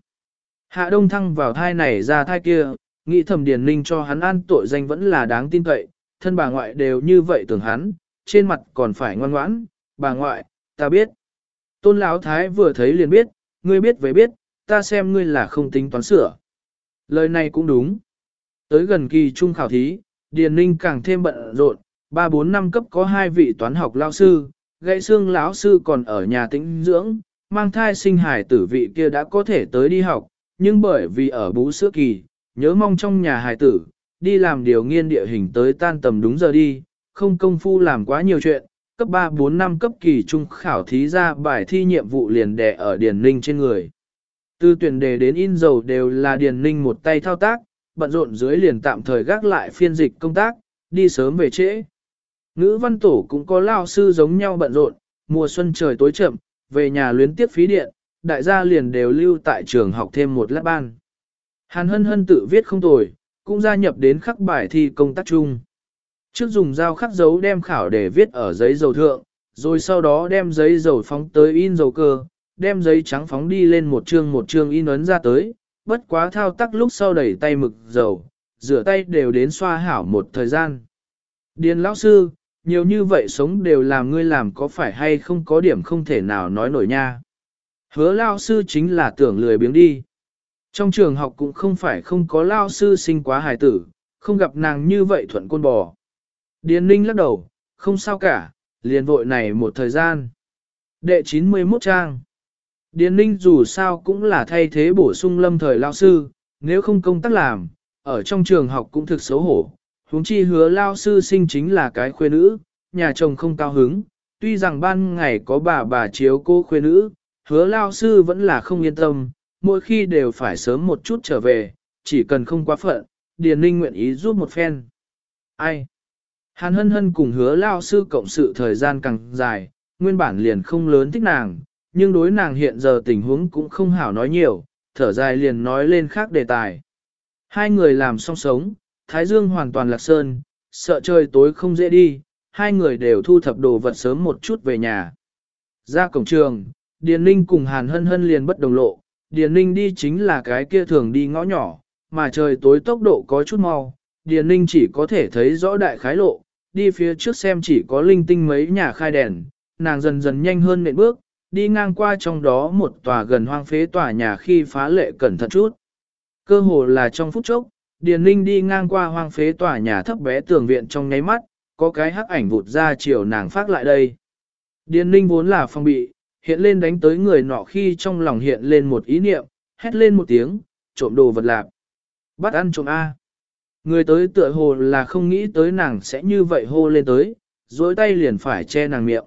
Hạ Đông Thăng vào thai này ra thai kia, nghĩ thầm Điền Ninh cho hắn an tội danh vẫn là đáng tin cậy, thân bà ngoại đều như vậy tưởng hắn, trên mặt còn phải ngoan ngoãn, bà ngoại, ta biết. Tôn Lão Thái vừa thấy liền biết, ngươi biết về biết, ta xem ngươi là không tính toán sửa. Lời này cũng đúng. Tới gần kỳ trung khảo thí, Điền Ninh càng thêm bận rộn, 3-4 năm cấp có hai vị toán học lao sư, gãy xương lão sư còn ở nhà tĩnh dưỡng, mang thai sinh hải tử vị kia đã có thể tới đi học, nhưng bởi vì ở bú sữa kỳ, nhớ mong trong nhà hải tử, đi làm điều nghiên địa hình tới tan tầm đúng giờ đi, không công phu làm quá nhiều chuyện, cấp 3 4 năm cấp kỳ trung khảo thí ra bài thi nhiệm vụ liền đè ở Điền Ninh trên người. Từ tuyển đề đến in dầu đều là Điền Ninh một tay thao tác, bận rộn dưới liền tạm thời gác lại phiên dịch công tác, đi sớm về trễ. Ngữ văn tổ cũng có lao sư giống nhau bận rộn, mùa xuân trời tối chậm, về nhà luyến tiếp phí điện, đại gia liền đều lưu tại trường học thêm một lát ban. Hàn hân hân tự viết không tồi, cũng gia nhập đến khắc bài thi công tác chung. Trước dùng dao khắc dấu đem khảo để viết ở giấy dầu thượng, rồi sau đó đem giấy dầu phóng tới in dầu cơ, đem giấy trắng phóng đi lên một chương một chương in ấn ra tới, bất quá thao tác lúc sau đẩy tay mực dầu, rửa tay đều đến xoa hảo một thời gian. Điền lão sư, nhiều như vậy sống đều làm ngươi làm có phải hay không có điểm không thể nào nói nổi nha. Hứa lao sư chính là tưởng lười biếng đi. Trong trường học cũng không phải không có lao sư sinh quá hài tử, không gặp nàng như vậy thuận côn bò. Điền ninh lắc đầu, không sao cả, liền vội này một thời gian. Đệ 91 trang. Điền ninh dù sao cũng là thay thế bổ sung lâm thời lao sư, nếu không công tác làm, ở trong trường học cũng thực xấu hổ. huống chi hứa lao sư sinh chính là cái khuê nữ, nhà chồng không cao hứng, tuy rằng ban ngày có bà bà chiếu cô khuê nữ, hứa lao sư vẫn là không yên tâm, mỗi khi đều phải sớm một chút trở về, chỉ cần không quá phận, Điền Ninh nguyện ý giúp một phen. Ai? Hàn hân hân cùng hứa lao sư cộng sự thời gian càng dài, nguyên bản liền không lớn thích nàng, nhưng đối nàng hiện giờ tình huống cũng không hảo nói nhiều, thở dài liền nói lên khác đề tài. Hai người làm song sống, Thái Dương hoàn toàn lạc sơn, sợ trời tối không dễ đi, hai người đều thu thập đồ vật sớm một chút về nhà. Ra cổng trường, Điền Ninh cùng Hàn Hân Hân liền bất đồng lộ, Điền Ninh đi chính là cái kia thường đi ngõ nhỏ, mà trời tối tốc độ có chút mau, Điền Ninh chỉ có thể thấy rõ đại khái lộ, đi phía trước xem chỉ có linh tinh mấy nhà khai đèn, nàng dần dần nhanh hơn nệm bước, đi ngang qua trong đó một tòa gần hoang phế tòa nhà khi phá lệ cẩn thận chút. Cơ hồ là trong phút chốc, Điền Ninh đi ngang qua hoang phế tòa nhà thấp bé tường viện trong nháy mắt, có cái hắc ảnh vụt ra chiều nàng phát lại đây. Điền Ninh vốn là phong bị, hiện lên đánh tới người nọ khi trong lòng hiện lên một ý niệm, hét lên một tiếng, trộm đồ vật lạc. Bắt ăn trộm A. Người tới tựa hồ là không nghĩ tới nàng sẽ như vậy hô lên tới, dối tay liền phải che nàng miệng.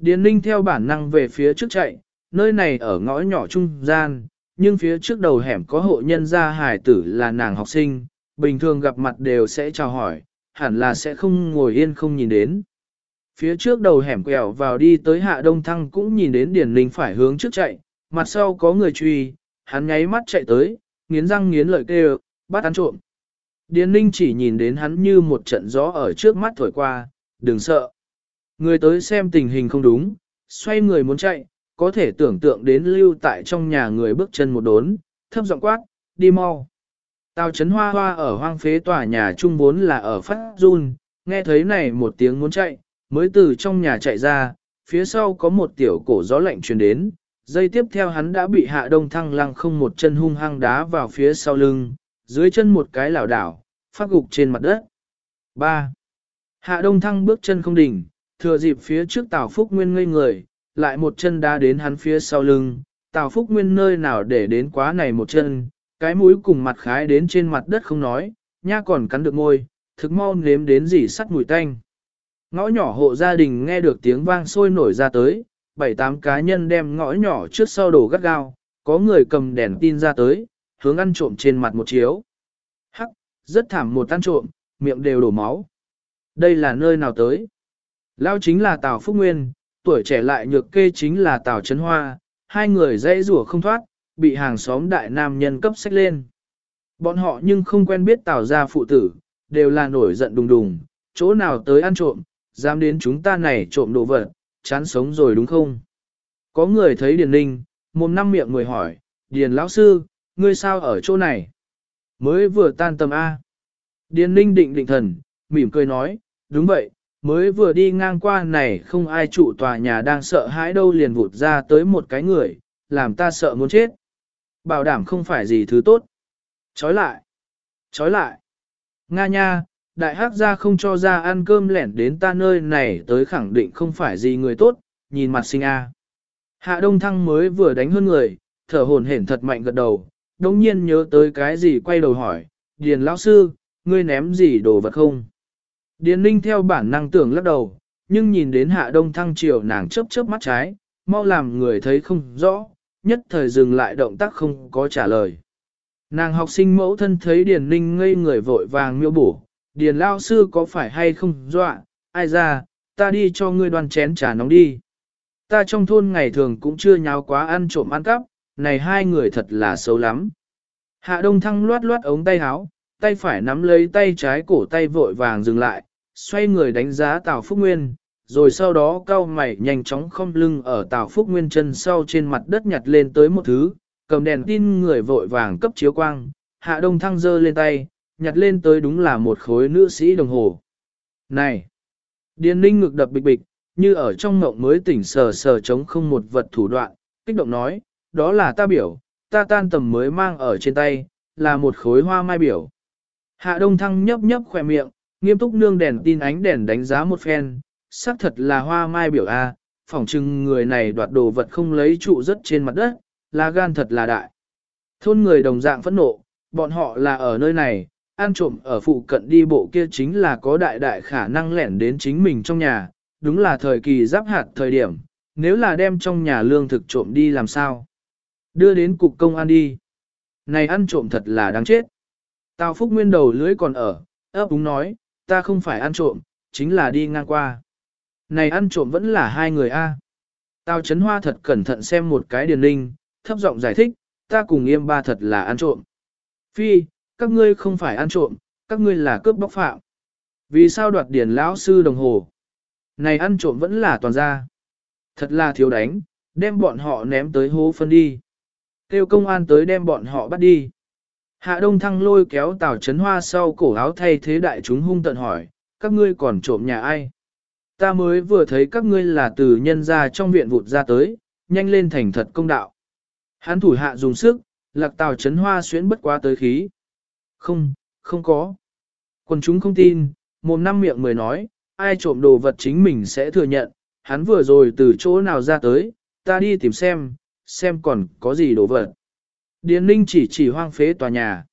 Điền ninh theo bản năng về phía trước chạy, nơi này ở ngõ nhỏ trung gian, nhưng phía trước đầu hẻm có hộ nhân gia hài tử là nàng học sinh, bình thường gặp mặt đều sẽ chào hỏi, hẳn là sẽ không ngồi yên không nhìn đến. Phía trước đầu hẻm quẹo vào đi tới hạ đông thăng cũng nhìn đến Điền Ninh phải hướng trước chạy, mặt sau có người truy, hắn nháy mắt chạy tới, nghiến răng nghiến lợi kêu, bắt ăn trộm. Điền Ninh chỉ nhìn đến hắn như một trận gió ở trước mắt thổi qua, đừng sợ. Người tới xem tình hình không đúng, xoay người muốn chạy, có thể tưởng tượng đến lưu tại trong nhà người bước chân một đốn, thấp giọng quát, đi mau. Tào chấn hoa hoa ở hoang phế tòa nhà trung vốn là ở phát run, nghe thấy này một tiếng muốn chạy, mới từ trong nhà chạy ra, phía sau có một tiểu cổ gió lạnh truyền đến, dây tiếp theo hắn đã bị hạ đông thăng lăng không một chân hung hăng đá vào phía sau lưng, dưới chân một cái lảo đảo, phát gục trên mặt đất. 3. Hạ đông thăng bước chân không đỉnh, thừa dịp phía trước Tào Phúc Nguyên ngây người, lại một chân đá đến hắn phía sau lưng, Tào Phúc Nguyên nơi nào để đến quá này một chân, cái mũi cùng mặt khái đến trên mặt đất không nói, nha còn cắn được môi, thực mau nếm đến dỉ sắt mùi tanh. Ngõ nhỏ hộ gia đình nghe được tiếng vang sôi nổi ra tới, bảy tám cá nhân đem ngõ nhỏ trước sau đổ gắt gao, có người cầm đèn tin ra tới, hướng ăn trộm trên mặt một chiếu. Hắc, rất thảm một ăn trộm, miệng đều đổ máu. Đây là nơi nào tới? Lao chính là Tào Phúc Nguyên, tuổi trẻ lại nhược kê chính là Tào Trấn Hoa, hai người dãy rủa không thoát, bị hàng xóm đại nam nhân cấp sách lên. Bọn họ nhưng không quen biết Tào gia phụ tử, đều là nổi giận đùng đùng, chỗ nào tới ăn trộm, dám đến chúng ta này trộm đồ vật, chán sống rồi đúng không? Có người thấy Điền Ninh, mồm năm miệng người hỏi, Điền lão sư, ngươi sao ở chỗ này? Mới vừa tan tầm A. Điền Ninh định định thần, mỉm cười nói, đúng vậy, mới vừa đi ngang qua này không ai trụ tòa nhà đang sợ hãi đâu liền vụt ra tới một cái người, làm ta sợ muốn chết. Bảo đảm không phải gì thứ tốt. Chói lại. Chói lại. Nga nha, đại hắc gia không cho ra ăn cơm lẻn đến ta nơi này tới khẳng định không phải gì người tốt, nhìn mặt sinh a. Hạ Đông Thăng mới vừa đánh hơn người, thở hổn hển thật mạnh gật đầu, đồng nhiên nhớ tới cái gì quay đầu hỏi, Điền lão sư, ngươi ném gì đồ vật không? Điền Ninh theo bản năng tưởng lắc đầu, nhưng nhìn đến hạ đông thăng chiều nàng chớp chớp mắt trái, mau làm người thấy không rõ, nhất thời dừng lại động tác không có trả lời. Nàng học sinh mẫu thân thấy Điền Ninh ngây người vội vàng miêu bổ, Điền Lao sư có phải hay không dọa, ai ra, ta đi cho ngươi đoàn chén trà nóng đi. Ta trong thôn ngày thường cũng chưa nháo quá ăn trộm ăn cắp, này hai người thật là xấu lắm. Hạ Đông Thăng loát loát ống tay áo, tay phải nắm lấy tay trái cổ tay vội vàng dừng lại, xoay người đánh giá Tào Phúc Nguyên, rồi sau đó cao mày nhanh chóng không lưng ở Tào Phúc Nguyên chân sau trên mặt đất nhặt lên tới một thứ, cầm đèn tin người vội vàng cấp chiếu quang, Hạ Đông Thăng giơ lên tay, nhặt lên tới đúng là một khối nữ sĩ đồng hồ. Này! Điền Ninh ngực đập bịch bịch, như ở trong ngộng mới tỉnh sờ sờ chống không một vật thủ đoạn, kích động nói, đó là ta biểu, ta tan tầm mới mang ở trên tay, là một khối hoa mai biểu. Hạ Đông Thăng nhấp nhấp khỏe miệng, nghiêm túc nương đèn tin ánh đèn đánh giá một phen, xác thật là hoa mai biểu A, phỏng chừng người này đoạt đồ vật không lấy trụ rất trên mặt đất, là gan thật là đại. Thôn người đồng dạng phẫn nộ, bọn họ là ở nơi này, ăn trộm ở phụ cận đi bộ kia chính là có đại đại khả năng lẻn đến chính mình trong nhà, đúng là thời kỳ giáp hạt thời điểm, nếu là đem trong nhà lương thực trộm đi làm sao? Đưa đến cục công an đi. Này ăn trộm thật là đáng chết. Tào Phúc Nguyên đầu lưỡi còn ở, ấp úng nói, ta không phải ăn trộm, chính là đi ngang qua. Này ăn trộm vẫn là hai người a. Tào chấn Hoa thật cẩn thận xem một cái điền linh, thấp giọng giải thích, ta cùng yêm ba thật là ăn trộm. Phi, các ngươi không phải ăn trộm, các ngươi là cướp bóc phạm. Vì sao đoạt điền lão sư đồng hồ? Này ăn trộm vẫn là toàn gia. Thật là thiếu đánh, đem bọn họ ném tới hố phân đi. Kêu công an tới đem bọn họ bắt đi. Hạ Đông Thăng lôi kéo Tào Trấn Hoa sau cổ áo thay thế đại chúng hung tận hỏi, các ngươi còn trộm nhà ai? Ta mới vừa thấy các ngươi là từ nhân ra trong viện vụt ra tới, nhanh lên thành thật công đạo. Hắn thủ hạ dùng sức, lạc Tào Trấn Hoa xuyến bất quá tới khí. Không, không có. Quân chúng không tin, mồm năm miệng mới nói, ai trộm đồ vật chính mình sẽ thừa nhận, hắn vừa rồi từ chỗ nào ra tới, ta đi tìm xem, xem còn có gì đồ vật. Điền Ninh chỉ chỉ hoang phế tòa nhà.